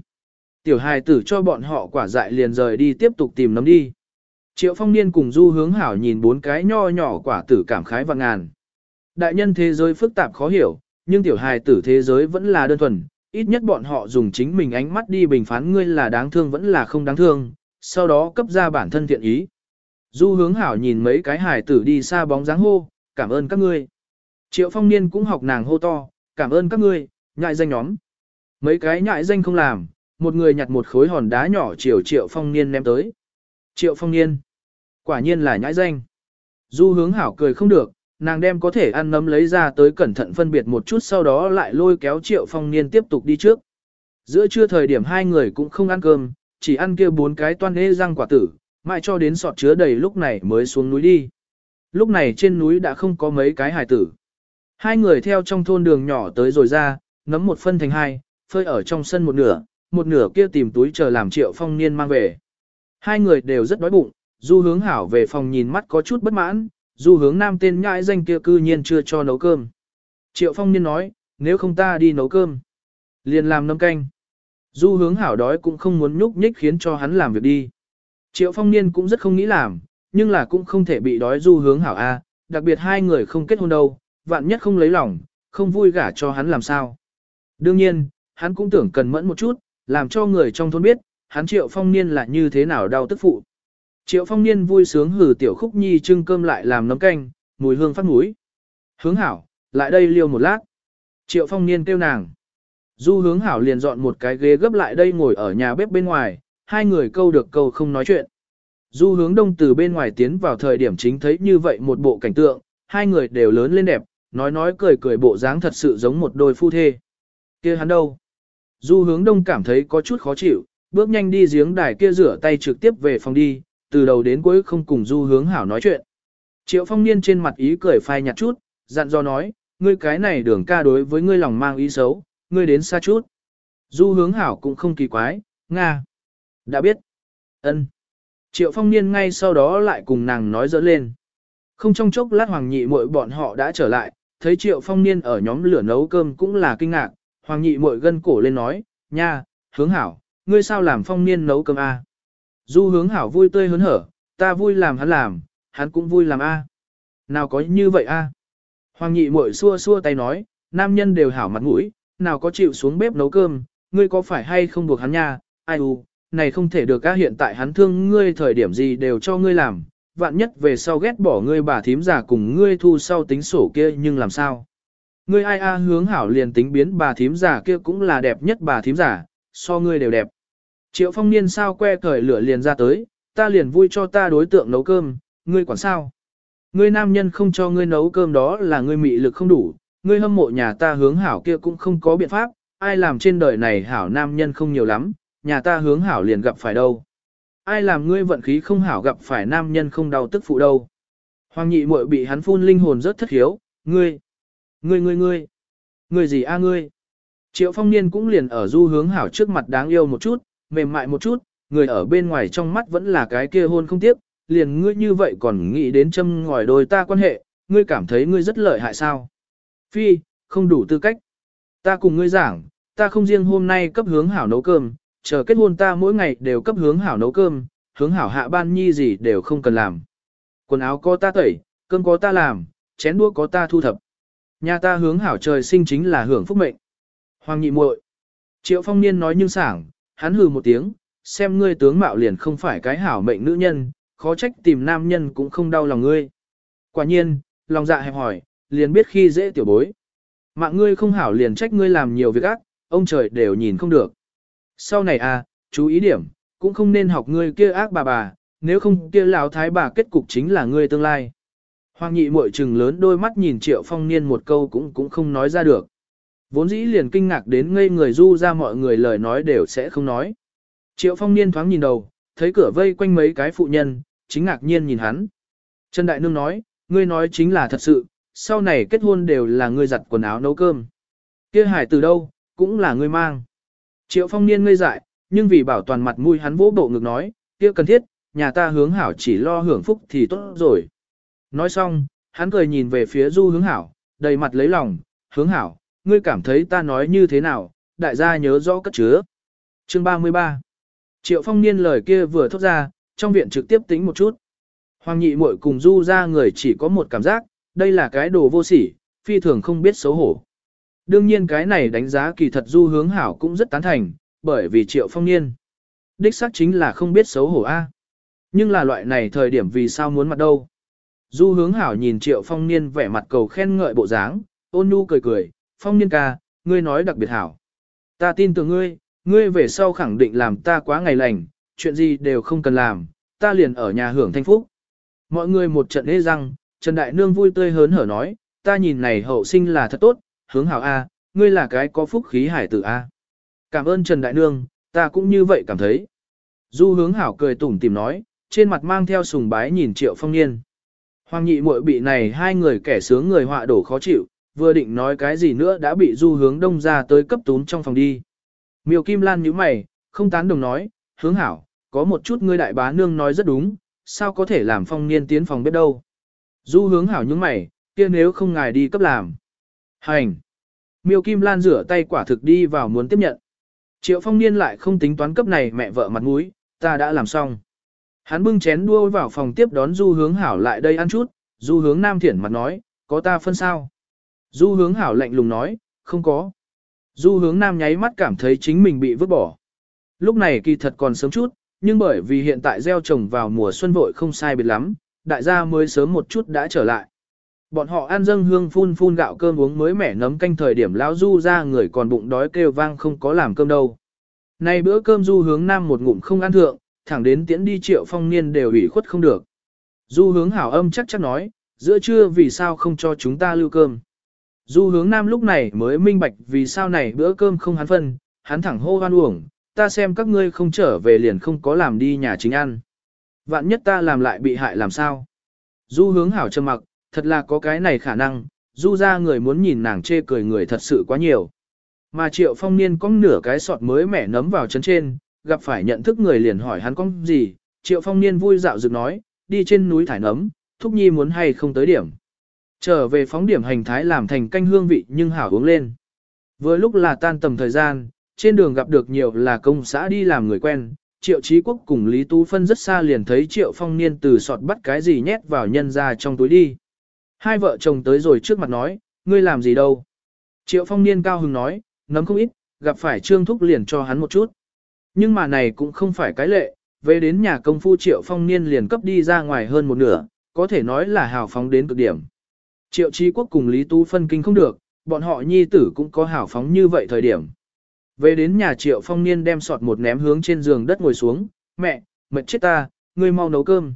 Tiểu hài tử cho bọn họ quả dại liền rời đi tiếp tục tìm nấm đi. Triệu phong niên cùng du hướng hảo nhìn bốn cái nho nhỏ quả tử cảm khái và ngàn. Đại nhân thế giới phức tạp khó hiểu, nhưng tiểu hài tử thế giới vẫn là đơn thuần, ít nhất bọn họ dùng chính mình ánh mắt đi bình phán ngươi là đáng thương vẫn là không đáng thương, sau đó cấp ra bản thân thiện ý. Du hướng hảo nhìn mấy cái hài tử đi xa bóng dáng hô, cảm ơn các ngươi. Triệu phong niên cũng học nàng hô to, cảm ơn các ngươi, nhại danh nhóm. Mấy cái nhại danh không làm, một người nhặt một khối hòn đá nhỏ chiều triệu phong niên ném tới. Triệu phong niên. Quả nhiên là nhãi danh. Du hướng hảo cười không được, nàng đem có thể ăn nấm lấy ra tới cẩn thận phân biệt một chút sau đó lại lôi kéo triệu phong niên tiếp tục đi trước. Giữa trưa thời điểm hai người cũng không ăn cơm, chỉ ăn kia bốn cái toan ê răng quả tử, mãi cho đến sọt chứa đầy lúc này mới xuống núi đi. Lúc này trên núi đã không có mấy cái hải tử. Hai người theo trong thôn đường nhỏ tới rồi ra, nấm một phân thành hai, phơi ở trong sân một nửa, một nửa kia tìm túi chờ làm triệu phong niên mang về. Hai người đều rất đói bụng, du hướng hảo về phòng nhìn mắt có chút bất mãn, du hướng nam tên nhãi danh kia cư nhiên chưa cho nấu cơm. Triệu phong niên nói, nếu không ta đi nấu cơm, liền làm nấm canh. Du hướng hảo đói cũng không muốn nhúc nhích khiến cho hắn làm việc đi. Triệu phong niên cũng rất không nghĩ làm, nhưng là cũng không thể bị đói du hướng hảo A, đặc biệt hai người không kết hôn đâu, vạn nhất không lấy lòng, không vui gả cho hắn làm sao. Đương nhiên, hắn cũng tưởng cần mẫn một chút, làm cho người trong thôn biết, hắn triệu phong niên là như thế nào đau tức phụ. Triệu phong niên vui sướng hử tiểu khúc nhi trưng cơm lại làm nấm canh, mùi hương phát mũi. Hướng hảo, lại đây liêu một lát. Triệu phong niên kêu nàng. Du hướng hảo liền dọn một cái ghế gấp lại đây ngồi ở nhà bếp bên ngoài, hai người câu được câu không nói chuyện. Du hướng đông từ bên ngoài tiến vào thời điểm chính thấy như vậy một bộ cảnh tượng, hai người đều lớn lên đẹp, nói nói cười cười bộ dáng thật sự giống một đôi phu thê. kia hắn đâu? Du hướng đông cảm thấy có chút khó chịu, bước nhanh đi giếng đài kia rửa tay trực tiếp về phòng đi, từ đầu đến cuối không cùng du hướng hảo nói chuyện. Triệu phong niên trên mặt ý cười phai nhạt chút, dặn dò nói, ngươi cái này đường ca đối với ngươi lòng mang ý xấu, ngươi đến xa chút. Du hướng hảo cũng không kỳ quái, Nga. Đã biết. ân. Triệu phong niên ngay sau đó lại cùng nàng nói dỡ lên. Không trong chốc lát hoàng nhị Mội bọn họ đã trở lại, thấy triệu phong niên ở nhóm lửa nấu cơm cũng là kinh ngạc, hoàng nhị Mội gân cổ lên nói, nha, hướng hảo, ngươi sao làm phong niên nấu cơm a? Du hướng hảo vui tươi hớn hở, ta vui làm hắn làm, hắn cũng vui làm a. Nào có như vậy a? Hoàng nhị muội xua xua tay nói, nam nhân đều hảo mặt mũi, nào có chịu xuống bếp nấu cơm, ngươi có phải hay không buộc hắn nha, ai u, này không thể được a hiện tại hắn thương ngươi thời điểm gì đều cho ngươi làm, vạn nhất về sau ghét bỏ ngươi bà thím giả cùng ngươi thu sau tính sổ kia nhưng làm sao. Ngươi ai a hướng hảo liền tính biến bà thím giả kia cũng là đẹp nhất bà thím giả, so ngươi đều đẹp. Triệu phong niên sao que cởi lửa liền ra tới, ta liền vui cho ta đối tượng nấu cơm, ngươi quản sao? Ngươi nam nhân không cho ngươi nấu cơm đó là ngươi mị lực không đủ, ngươi hâm mộ nhà ta hướng hảo kia cũng không có biện pháp, ai làm trên đời này hảo nam nhân không nhiều lắm, nhà ta hướng hảo liền gặp phải đâu. Ai làm ngươi vận khí không hảo gặp phải nam nhân không đau tức phụ đâu. Hoàng nhị muội bị hắn phun linh hồn rất thất hiếu, ngươi, ngươi ngươi ngươi, ngươi gì a ngươi. Triệu phong niên cũng liền ở du hướng hảo trước mặt đáng yêu một chút, mềm mại một chút, người ở bên ngoài trong mắt vẫn là cái kia hôn không tiếp, liền ngươi như vậy còn nghĩ đến châm ngòi đôi ta quan hệ, ngươi cảm thấy ngươi rất lợi hại sao? Phi, không đủ tư cách. Ta cùng ngươi giảng, ta không riêng hôm nay cấp hướng hảo nấu cơm, chờ kết hôn ta mỗi ngày đều cấp hướng hảo nấu cơm, hướng hảo hạ ban nhi gì đều không cần làm. Quần áo có ta tẩy, cơm có ta làm, chén đũa có ta thu thập. Nhà ta hướng hảo trời sinh chính là hưởng phúc mệnh. Hoàng nhị muội. Triệu phong niên nói nhưng sảng, hắn hừ một tiếng, xem ngươi tướng mạo liền không phải cái hảo mệnh nữ nhân, khó trách tìm nam nhân cũng không đau lòng ngươi. Quả nhiên, lòng dạ hẹp hỏi, liền biết khi dễ tiểu bối. Mạng ngươi không hảo liền trách ngươi làm nhiều việc ác, ông trời đều nhìn không được. Sau này à, chú ý điểm, cũng không nên học ngươi kia ác bà bà, nếu không kia lão thái bà kết cục chính là ngươi tương lai. Hoàng nhị muội trừng lớn đôi mắt nhìn triệu phong niên một câu cũng cũng không nói ra được. Vốn dĩ liền kinh ngạc đến ngây người du ra mọi người lời nói đều sẽ không nói. Triệu phong niên thoáng nhìn đầu, thấy cửa vây quanh mấy cái phụ nhân, chính ngạc nhiên nhìn hắn. Trần Đại Nương nói, ngươi nói chính là thật sự, sau này kết hôn đều là ngươi giặt quần áo nấu cơm. Kia hải từ đâu, cũng là ngươi mang. Triệu phong niên ngây dại, nhưng vì bảo toàn mặt mũi hắn vỗ bộ ngực nói, kia cần thiết, nhà ta hướng hảo chỉ lo hưởng phúc thì tốt rồi. Nói xong, hắn cười nhìn về phía du hướng hảo, đầy mặt lấy lòng, hướng hảo, ngươi cảm thấy ta nói như thế nào, đại gia nhớ rõ cất chứa. Chương 33 Triệu phong niên lời kia vừa thốt ra, trong viện trực tiếp tính một chút. Hoàng nhị muội cùng du ra người chỉ có một cảm giác, đây là cái đồ vô sỉ, phi thường không biết xấu hổ. Đương nhiên cái này đánh giá kỳ thật du hướng hảo cũng rất tán thành, bởi vì triệu phong niên. Đích xác chính là không biết xấu hổ A. Nhưng là loại này thời điểm vì sao muốn mặt đâu. Du hướng hảo nhìn triệu phong niên vẻ mặt cầu khen ngợi bộ dáng, ôn nhu cười cười, phong niên ca, ngươi nói đặc biệt hảo. Ta tin tưởng ngươi, ngươi về sau khẳng định làm ta quá ngày lành, chuyện gì đều không cần làm, ta liền ở nhà hưởng thanh phúc. Mọi người một trận ê răng, Trần Đại Nương vui tươi hớn hở nói, ta nhìn này hậu sinh là thật tốt, hướng hảo A, ngươi là cái có phúc khí hải tử A. Cảm ơn Trần Đại Nương, ta cũng như vậy cảm thấy. Du hướng hảo cười tủm tìm nói, trên mặt mang theo sùng bái nhìn triệu phong niên. Hoàng nhị muội bị này hai người kẻ sướng người họa đổ khó chịu, vừa định nói cái gì nữa đã bị du hướng đông ra tới cấp tún trong phòng đi. Miêu Kim Lan nhíu mày, không tán đồng nói, hướng hảo, có một chút ngươi đại bá nương nói rất đúng, sao có thể làm phong niên tiến phòng biết đâu. Du hướng hảo nhướng mày, kia nếu không ngài đi cấp làm. Hành. Miêu Kim Lan rửa tay quả thực đi vào muốn tiếp nhận. Triệu phong niên lại không tính toán cấp này mẹ vợ mặt mũi, ta đã làm xong. Hắn bưng chén đua vào phòng tiếp đón du hướng hảo lại đây ăn chút, du hướng nam thiển mặt nói, có ta phân sao. Du hướng hảo lạnh lùng nói, không có. Du hướng nam nháy mắt cảm thấy chính mình bị vứt bỏ. Lúc này kỳ thật còn sớm chút, nhưng bởi vì hiện tại gieo trồng vào mùa xuân vội không sai biệt lắm, đại gia mới sớm một chút đã trở lại. Bọn họ ăn dâng hương phun phun gạo cơm uống mới mẻ nấm canh thời điểm lão du ra người còn bụng đói kêu vang không có làm cơm đâu. Nay bữa cơm du hướng nam một ngụm không ăn thượng, thẳng đến tiễn đi triệu phong niên đều ủy khuất không được. Du hướng hảo âm chắc chắc nói, giữa trưa vì sao không cho chúng ta lưu cơm. Du hướng nam lúc này mới minh bạch vì sao này bữa cơm không hắn phân, hắn thẳng hô hoan uổng, ta xem các ngươi không trở về liền không có làm đi nhà chính ăn. Vạn nhất ta làm lại bị hại làm sao? Du hướng hảo trầm mặc, thật là có cái này khả năng, du ra người muốn nhìn nàng chê cười người thật sự quá nhiều. Mà triệu phong niên có nửa cái sọt mới mẻ nấm vào chân trên, gặp phải nhận thức người liền hỏi hắn có gì, triệu phong niên vui dạo dựng nói, đi trên núi thải nấm, thúc nhi muốn hay không tới điểm. Trở về phóng điểm hành thái làm thành canh hương vị nhưng hảo uống lên. Vừa lúc là tan tầm thời gian, trên đường gặp được nhiều là công xã đi làm người quen, Triệu Chí Quốc cùng Lý Tú Phân rất xa liền thấy Triệu Phong Niên từ sọt bắt cái gì nhét vào nhân ra trong túi đi. Hai vợ chồng tới rồi trước mặt nói, ngươi làm gì đâu. Triệu Phong Niên cao hứng nói, nấm không ít, gặp phải Trương Thúc liền cho hắn một chút. Nhưng mà này cũng không phải cái lệ, về đến nhà công phu Triệu Phong Niên liền cấp đi ra ngoài hơn một nửa, có thể nói là hào phóng đến cực điểm. Triệu Chí Quốc cùng Lý Tú phân kinh không được, bọn họ nhi tử cũng có hảo phóng như vậy thời điểm. Về đến nhà Triệu Phong Niên đem sọt một ném hướng trên giường đất ngồi xuống, mẹ, mệt chết ta, ngươi mau nấu cơm.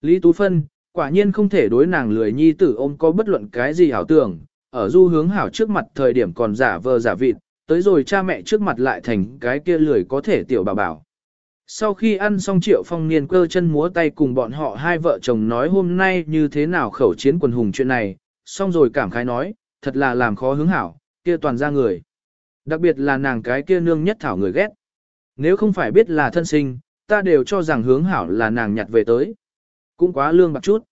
Lý Tú Phân, quả nhiên không thể đối nàng lười nhi tử ôm có bất luận cái gì hảo tưởng, ở du hướng hảo trước mặt thời điểm còn giả vờ giả vịt, tới rồi cha mẹ trước mặt lại thành cái kia lười có thể tiểu bảo bảo. Sau khi ăn xong Triệu Phong Niên cơ chân múa tay cùng bọn họ hai vợ chồng nói hôm nay như thế nào khẩu chiến quần hùng chuyện này, xong rồi cảm khái nói, thật là làm khó hướng hảo, kia toàn ra người. Đặc biệt là nàng cái kia nương nhất thảo người ghét. Nếu không phải biết là thân sinh, ta đều cho rằng hướng hảo là nàng nhặt về tới. Cũng quá lương bạc chút.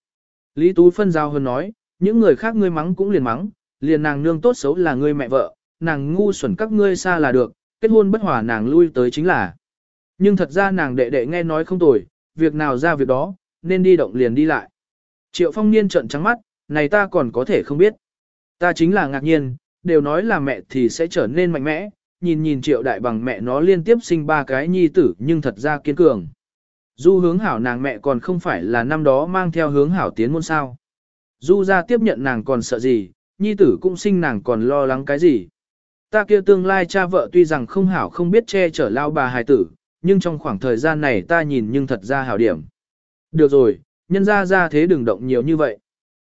Lý Tú phân giao hơn nói, những người khác ngươi mắng cũng liền mắng, liền nàng nương tốt xấu là ngươi mẹ vợ, nàng ngu xuẩn các ngươi xa là được, kết hôn bất hòa nàng lui tới chính là. Nhưng thật ra nàng đệ đệ nghe nói không tồi, việc nào ra việc đó, nên đi động liền đi lại. Triệu phong niên trận trắng mắt, này ta còn có thể không biết. Ta chính là ngạc nhiên, đều nói là mẹ thì sẽ trở nên mạnh mẽ, nhìn nhìn triệu đại bằng mẹ nó liên tiếp sinh ba cái nhi tử nhưng thật ra kiên cường. Du hướng hảo nàng mẹ còn không phải là năm đó mang theo hướng hảo tiến môn sao. Du ra tiếp nhận nàng còn sợ gì, nhi tử cũng sinh nàng còn lo lắng cái gì. Ta kia tương lai cha vợ tuy rằng không hảo không biết che chở lao bà hài tử, nhưng trong khoảng thời gian này ta nhìn nhưng thật ra hảo điểm. Được rồi, nhân ra ra thế đừng động nhiều như vậy.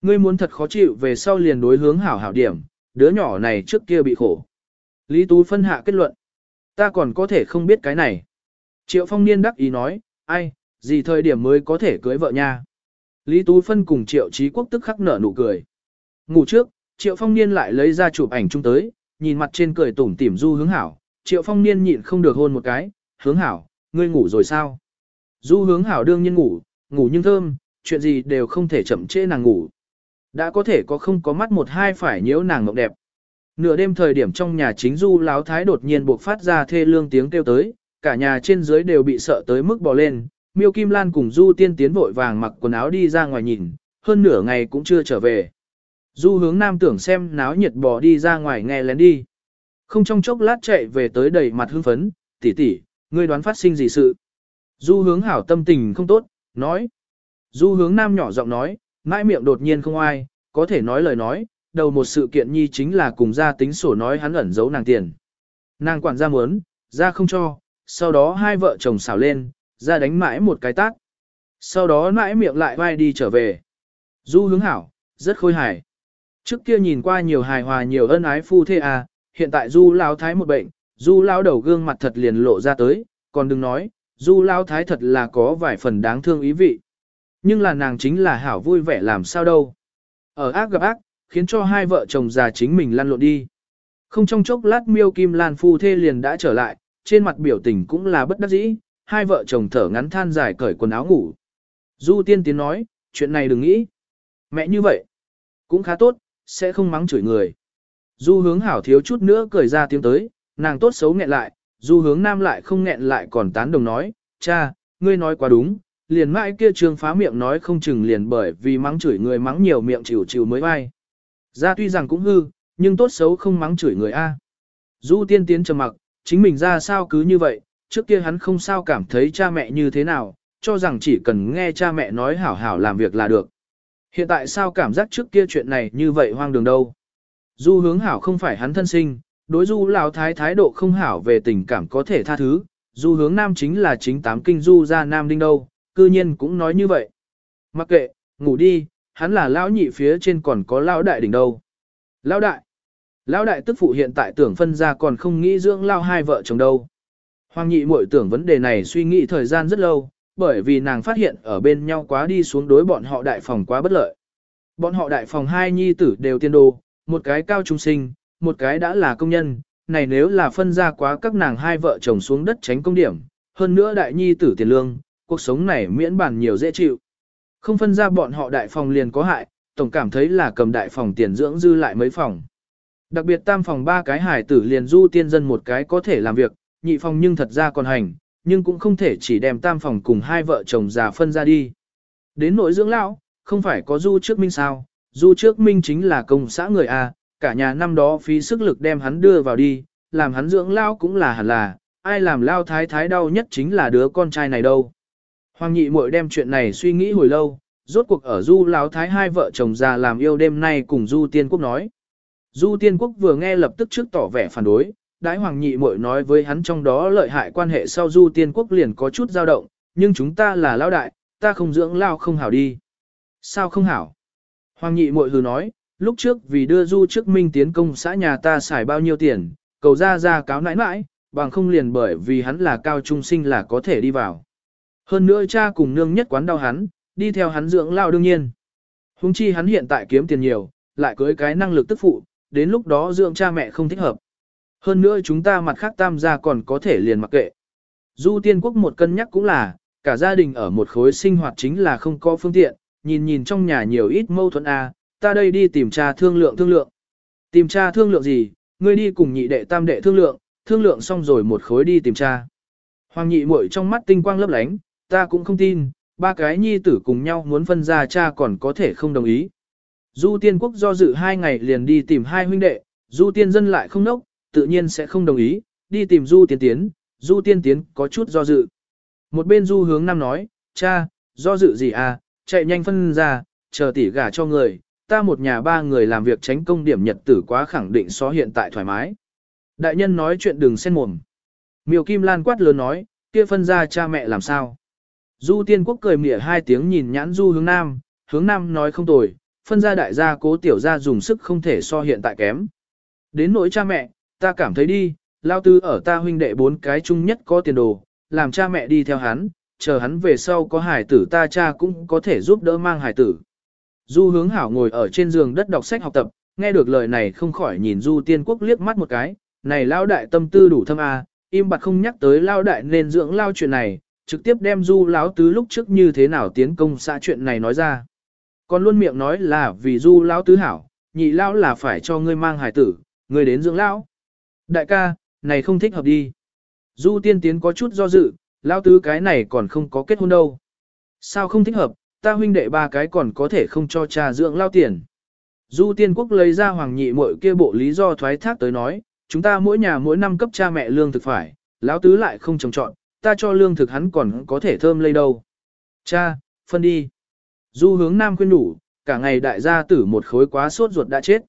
Ngươi muốn thật khó chịu về sau liền đối hướng hảo hảo điểm, đứa nhỏ này trước kia bị khổ. Lý Tú phân hạ kết luận. Ta còn có thể không biết cái này. Triệu phong niên đắc ý nói, ai, gì thời điểm mới có thể cưới vợ nha. Lý Tú phân cùng triệu trí quốc tức khắc nở nụ cười. Ngủ trước, Triệu Phong Niên lại lấy ra chụp ảnh chung tới, nhìn mặt trên cười tủm tỉm Du Hướng Hảo, Triệu Phong Niên nhịn không được hôn một cái, "Hướng Hảo, ngươi ngủ rồi sao?" Du Hướng Hảo đương nhiên ngủ, ngủ nhưng thơm, chuyện gì đều không thể chậm trễ nàng ngủ. Đã có thể có không có mắt một hai phải nhiễu nàng ngọc đẹp. Nửa đêm thời điểm trong nhà chính Du Láo Thái đột nhiên buộc phát ra thê lương tiếng kêu tới, cả nhà trên dưới đều bị sợ tới mức bò lên. Miêu Kim Lan cùng Du Tiên tiến vội vàng mặc quần áo đi ra ngoài nhìn, hơn nửa ngày cũng chưa trở về. Du hướng nam tưởng xem náo nhiệt bò đi ra ngoài nghe lén đi. Không trong chốc lát chạy về tới đầy mặt hưng phấn, tỷ tỷ, ngươi đoán phát sinh gì sự. Du hướng hảo tâm tình không tốt, nói. Du hướng nam nhỏ giọng nói, mãi miệng đột nhiên không ai, có thể nói lời nói, đầu một sự kiện nhi chính là cùng gia tính sổ nói hắn ẩn giấu nàng tiền. Nàng quản gia muốn, ra không cho, sau đó hai vợ chồng xảo lên, ra đánh mãi một cái tác. Sau đó mãi miệng lại vai đi trở về. Du hướng hảo, rất khôi hài. Trước kia nhìn qua nhiều hài hòa nhiều ân ái phu thê à, hiện tại du lao thái một bệnh, du lao đầu gương mặt thật liền lộ ra tới, còn đừng nói, du lao thái thật là có vài phần đáng thương ý vị. Nhưng là nàng chính là hảo vui vẻ làm sao đâu. Ở ác gặp ác, khiến cho hai vợ chồng già chính mình lăn lộn đi. Không trong chốc lát miêu kim lan phu thê liền đã trở lại, trên mặt biểu tình cũng là bất đắc dĩ, hai vợ chồng thở ngắn than dài cởi quần áo ngủ. Du tiên tiến nói, chuyện này đừng nghĩ. Mẹ như vậy, cũng khá tốt, sẽ không mắng chửi người. Du hướng hảo thiếu chút nữa cười ra tiếng tới, nàng tốt xấu nghẹn lại, du hướng nam lại không nghẹn lại còn tán đồng nói, cha, ngươi nói quá đúng, liền mãi kia trương phá miệng nói không chừng liền bởi vì mắng chửi người mắng nhiều miệng chịu chịu mới vai. Ra tuy rằng cũng hư, nhưng tốt xấu không mắng chửi người A. Du tiên tiến trầm mặc, chính mình ra sao cứ như vậy, trước kia hắn không sao cảm thấy cha mẹ như thế nào, cho rằng chỉ cần nghe cha mẹ nói hảo hảo làm việc là được. Hiện tại sao cảm giác trước kia chuyện này như vậy hoang đường đâu. Du hướng hảo không phải hắn thân sinh, đối du lão thái thái độ không hảo về tình cảm có thể tha thứ, du hướng nam chính là chính tám kinh du ra nam đinh đâu, cư nhiên cũng nói như vậy. Mặc kệ, ngủ đi, hắn là lão nhị phía trên còn có lão đại đỉnh đâu. Lão đại, lão đại tức phụ hiện tại tưởng phân ra còn không nghĩ dưỡng lao hai vợ chồng đâu. Hoàng nhị muội tưởng vấn đề này suy nghĩ thời gian rất lâu, bởi vì nàng phát hiện ở bên nhau quá đi xuống đối bọn họ đại phòng quá bất lợi. Bọn họ đại phòng hai nhi tử đều tiên đồ, một cái cao trung sinh, một cái đã là công nhân, này nếu là phân ra quá các nàng hai vợ chồng xuống đất tránh công điểm, hơn nữa đại nhi tử tiền lương, cuộc sống này miễn bản nhiều dễ chịu. Không phân ra bọn họ đại phòng liền có hại, tổng cảm thấy là cầm đại phòng tiền dưỡng dư lại mấy phòng. Đặc biệt tam phòng ba cái hải tử liền du tiên dân một cái có thể làm việc, nhị phòng nhưng thật ra còn hành, nhưng cũng không thể chỉ đem tam phòng cùng hai vợ chồng già phân ra đi. Đến nội dưỡng lão, không phải có du trước minh sao, du trước minh chính là công xã người A, cả nhà năm đó phí sức lực đem hắn đưa vào đi, làm hắn dưỡng lao cũng là hẳn là, ai làm lao thái thái đau nhất chính là đứa con trai này đâu. Hoàng nhị muội đem chuyện này suy nghĩ hồi lâu, rốt cuộc ở du lão thái hai vợ chồng già làm yêu đêm nay cùng du tiên quốc nói. Du tiên quốc vừa nghe lập tức trước tỏ vẻ phản đối, đái hoàng nhị muội nói với hắn trong đó lợi hại quan hệ sau du tiên quốc liền có chút dao động, nhưng chúng ta là lao đại, ta không dưỡng lao không hảo đi. Sao không hảo? Hoàng nhị muội hừ nói, lúc trước vì đưa du trước minh tiến công xã nhà ta xài bao nhiêu tiền, cầu ra ra cáo nãi nãi, bằng không liền bởi vì hắn là cao trung sinh là có thể đi vào. Hơn nữa cha cùng nương nhất quán đau hắn, đi theo hắn dưỡng lao đương nhiên. Hùng chi hắn hiện tại kiếm tiền nhiều, lại cưới cái năng lực tức phụ, đến lúc đó dưỡng cha mẹ không thích hợp. Hơn nữa chúng ta mặt khác tam gia còn có thể liền mặc kệ. Du tiên quốc một cân nhắc cũng là, cả gia đình ở một khối sinh hoạt chính là không có phương tiện, nhìn nhìn trong nhà nhiều ít mâu thuẫn a, à, ta đây đi tìm cha thương lượng thương lượng. Tìm cha thương lượng gì, ngươi đi cùng nhị đệ tam đệ thương lượng, thương lượng xong rồi một khối đi tìm cha. Hoàng nhị muội trong mắt tinh quang lấp lánh, ta cũng không tin, ba cái nhi tử cùng nhau muốn phân ra cha còn có thể không đồng ý. Du tiên quốc do dự hai ngày liền đi tìm hai huynh đệ, du tiên dân lại không nốc, tự nhiên sẽ không đồng ý, đi tìm du tiên tiến, du tiên tiến có chút do dự. Một bên du hướng nam nói, cha, do dự gì à, chạy nhanh phân ra, chờ tỷ gả cho người, ta một nhà ba người làm việc tránh công điểm nhật tử quá khẳng định so hiện tại thoải mái. Đại nhân nói chuyện đừng xen mồm. Miêu Kim Lan quát lớn nói, kia phân ra cha mẹ làm sao. Du tiên quốc cười mỉa hai tiếng nhìn nhãn du hướng nam, hướng nam nói không tồi, phân ra đại gia cố tiểu gia dùng sức không thể so hiện tại kém. Đến nỗi cha mẹ, ta cảm thấy đi, lao tư ở ta huynh đệ bốn cái chung nhất có tiền đồ, làm cha mẹ đi theo hắn, chờ hắn về sau có hải tử ta cha cũng có thể giúp đỡ mang hải tử. Du hướng hảo ngồi ở trên giường đất đọc sách học tập, nghe được lời này không khỏi nhìn Du tiên quốc liếc mắt một cái, này lao đại tâm tư đủ thâm a, im bặt không nhắc tới lao đại nên dưỡng lao chuyện này, trực tiếp đem Du lão tứ lúc trước như thế nào tiến công xã chuyện này nói ra. Còn luôn miệng nói là vì Du lão tứ hảo, nhị lão là phải cho ngươi mang hải tử, ngươi đến dưỡng lão. Đại ca, này không thích hợp đi. Du tiên tiến có chút do dự, lao tứ cái này còn không có kết hôn đâu. Sao không thích hợp, ta huynh đệ ba cái còn có thể không cho cha dưỡng lao tiền. Du tiên quốc lấy ra hoàng nhị muội kia bộ lý do thoái thác tới nói, chúng ta mỗi nhà mỗi năm cấp cha mẹ lương thực phải, lão tứ lại không trồng trọn, ta cho lương thực hắn còn có thể thơm lây đâu. Cha, phân đi. Du hướng nam khuyên đủ, cả ngày đại gia tử một khối quá sốt ruột đã chết.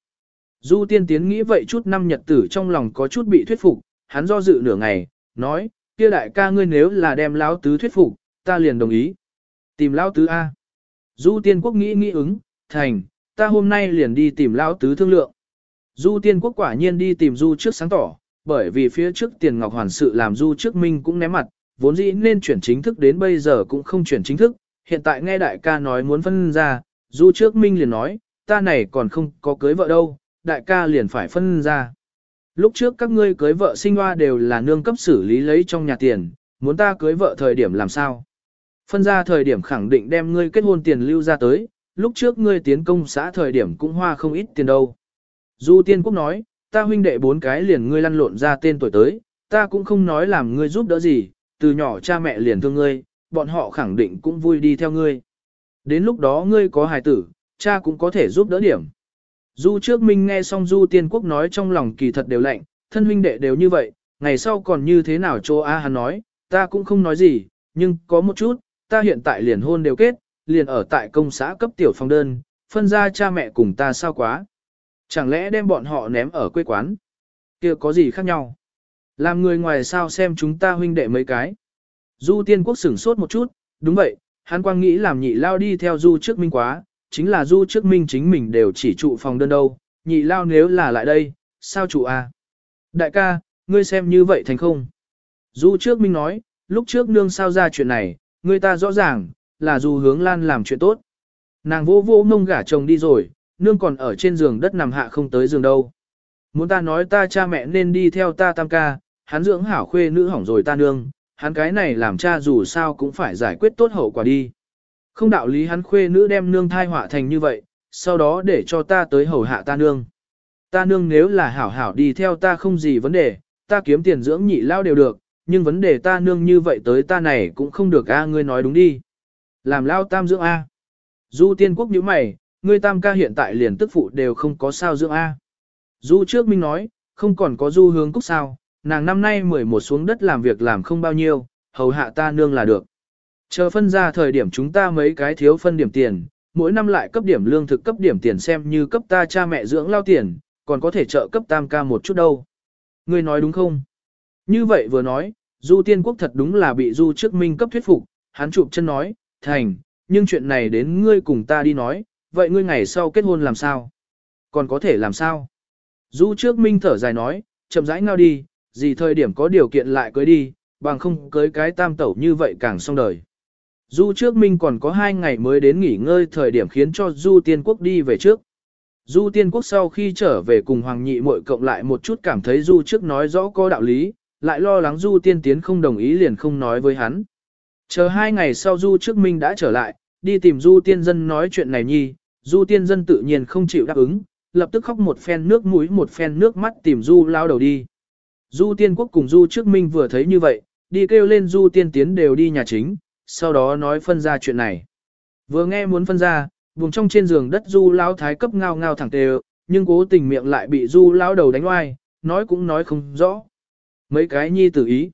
Du tiên tiến nghĩ vậy chút năm nhật tử trong lòng có chút bị thuyết phục, hắn do dự nửa ngày, nói, kia đại ca ngươi nếu là đem lão tứ thuyết phục, ta liền đồng ý. Tìm lão tứ A. Du tiên quốc nghĩ nghĩ ứng, thành, ta hôm nay liền đi tìm lão tứ thương lượng. Du tiên quốc quả nhiên đi tìm du trước sáng tỏ, bởi vì phía trước tiền ngọc hoàn sự làm du trước minh cũng ném mặt, vốn dĩ nên chuyển chính thức đến bây giờ cũng không chuyển chính thức, hiện tại nghe đại ca nói muốn phân ra, du trước minh liền nói, ta này còn không có cưới vợ đâu, đại ca liền phải phân ra. Lúc trước các ngươi cưới vợ sinh hoa đều là nương cấp xử lý lấy trong nhà tiền, muốn ta cưới vợ thời điểm làm sao? Phân ra thời điểm khẳng định đem ngươi kết hôn tiền lưu ra tới, lúc trước ngươi tiến công xã thời điểm cũng hoa không ít tiền đâu. Du Tiên Quốc nói, ta huynh đệ bốn cái liền ngươi lăn lộn ra tên tuổi tới, ta cũng không nói làm ngươi giúp đỡ gì, từ nhỏ cha mẹ liền thương ngươi, bọn họ khẳng định cũng vui đi theo ngươi. Đến lúc đó ngươi có hài tử, cha cũng có thể giúp đỡ điểm. Du trước minh nghe xong Du Tiên Quốc nói trong lòng kỳ thật đều lạnh, thân huynh đệ đều như vậy, ngày sau còn như thế nào cho A hắn nói, ta cũng không nói gì, nhưng có một chút, ta hiện tại liền hôn đều kết, liền ở tại công xã cấp tiểu phòng đơn, phân ra cha mẹ cùng ta sao quá. Chẳng lẽ đem bọn họ ném ở quê quán? kia có gì khác nhau? Làm người ngoài sao xem chúng ta huynh đệ mấy cái? Du tiên quốc sửng sốt một chút, đúng vậy, hắn quang nghĩ làm nhị lao đi theo du trước minh quá, chính là du trước minh chính mình đều chỉ trụ phòng đơn đâu, nhị lao nếu là lại đây, sao trụ à? Đại ca, ngươi xem như vậy thành không? Du trước minh nói, lúc trước nương sao ra chuyện này, Người ta rõ ràng, là dù hướng lan làm chuyện tốt. Nàng vô vô mông gả chồng đi rồi, nương còn ở trên giường đất nằm hạ không tới giường đâu. Muốn ta nói ta cha mẹ nên đi theo ta tam ca, hắn dưỡng hảo khuê nữ hỏng rồi ta nương, hắn cái này làm cha dù sao cũng phải giải quyết tốt hậu quả đi. Không đạo lý hắn khuê nữ đem nương thai họa thành như vậy, sau đó để cho ta tới hầu hạ ta nương. Ta nương nếu là hảo hảo đi theo ta không gì vấn đề, ta kiếm tiền dưỡng nhị lao đều được, nhưng vấn đề ta nương như vậy tới ta này cũng không được a ngươi nói đúng đi. Làm lao tam dưỡng a. Du tiên quốc như mày, ngươi tam ca hiện tại liền tức phụ đều không có sao dưỡng a. Du trước minh nói, không còn có du hướng cúc sao, nàng năm nay 11 xuống đất làm việc làm không bao nhiêu, hầu hạ ta nương là được. Chờ phân ra thời điểm chúng ta mấy cái thiếu phân điểm tiền, mỗi năm lại cấp điểm lương thực cấp điểm tiền xem như cấp ta cha mẹ dưỡng lao tiền, còn có thể trợ cấp tam ca một chút đâu. Ngươi nói đúng không? Như vậy vừa nói, Du Tiên Quốc thật đúng là bị Du trước minh cấp thuyết phục, hắn chụp chân nói, thành, nhưng chuyện này đến ngươi cùng ta đi nói, vậy ngươi ngày sau kết hôn làm sao? Còn có thể làm sao? Du trước minh thở dài nói, chậm rãi ngao đi, gì thời điểm có điều kiện lại cưới đi, bằng không cưới cái tam tẩu như vậy càng xong đời. Du trước minh còn có hai ngày mới đến nghỉ ngơi thời điểm khiến cho Du tiên quốc đi về trước. Du tiên quốc sau khi trở về cùng Hoàng nhị muội cộng lại một chút cảm thấy Du trước nói rõ có đạo lý, lại lo lắng Du tiên tiến không đồng ý liền không nói với hắn. Chờ hai ngày sau Du trước minh đã trở lại, đi tìm Du tiên dân nói chuyện này nhi, Du tiên dân tự nhiên không chịu đáp ứng, lập tức khóc một phen nước mũi một phen nước mắt tìm Du lao đầu đi. Du tiên quốc cùng Du trước minh vừa thấy như vậy, đi kêu lên Du tiên tiến đều đi nhà chính, sau đó nói phân ra chuyện này. Vừa nghe muốn phân ra, vùng trong trên giường đất Du lao thái cấp ngao ngao thẳng tề, nhưng cố tình miệng lại bị Du lao đầu đánh oai, nói cũng nói không rõ. Mấy cái nhi tử ý.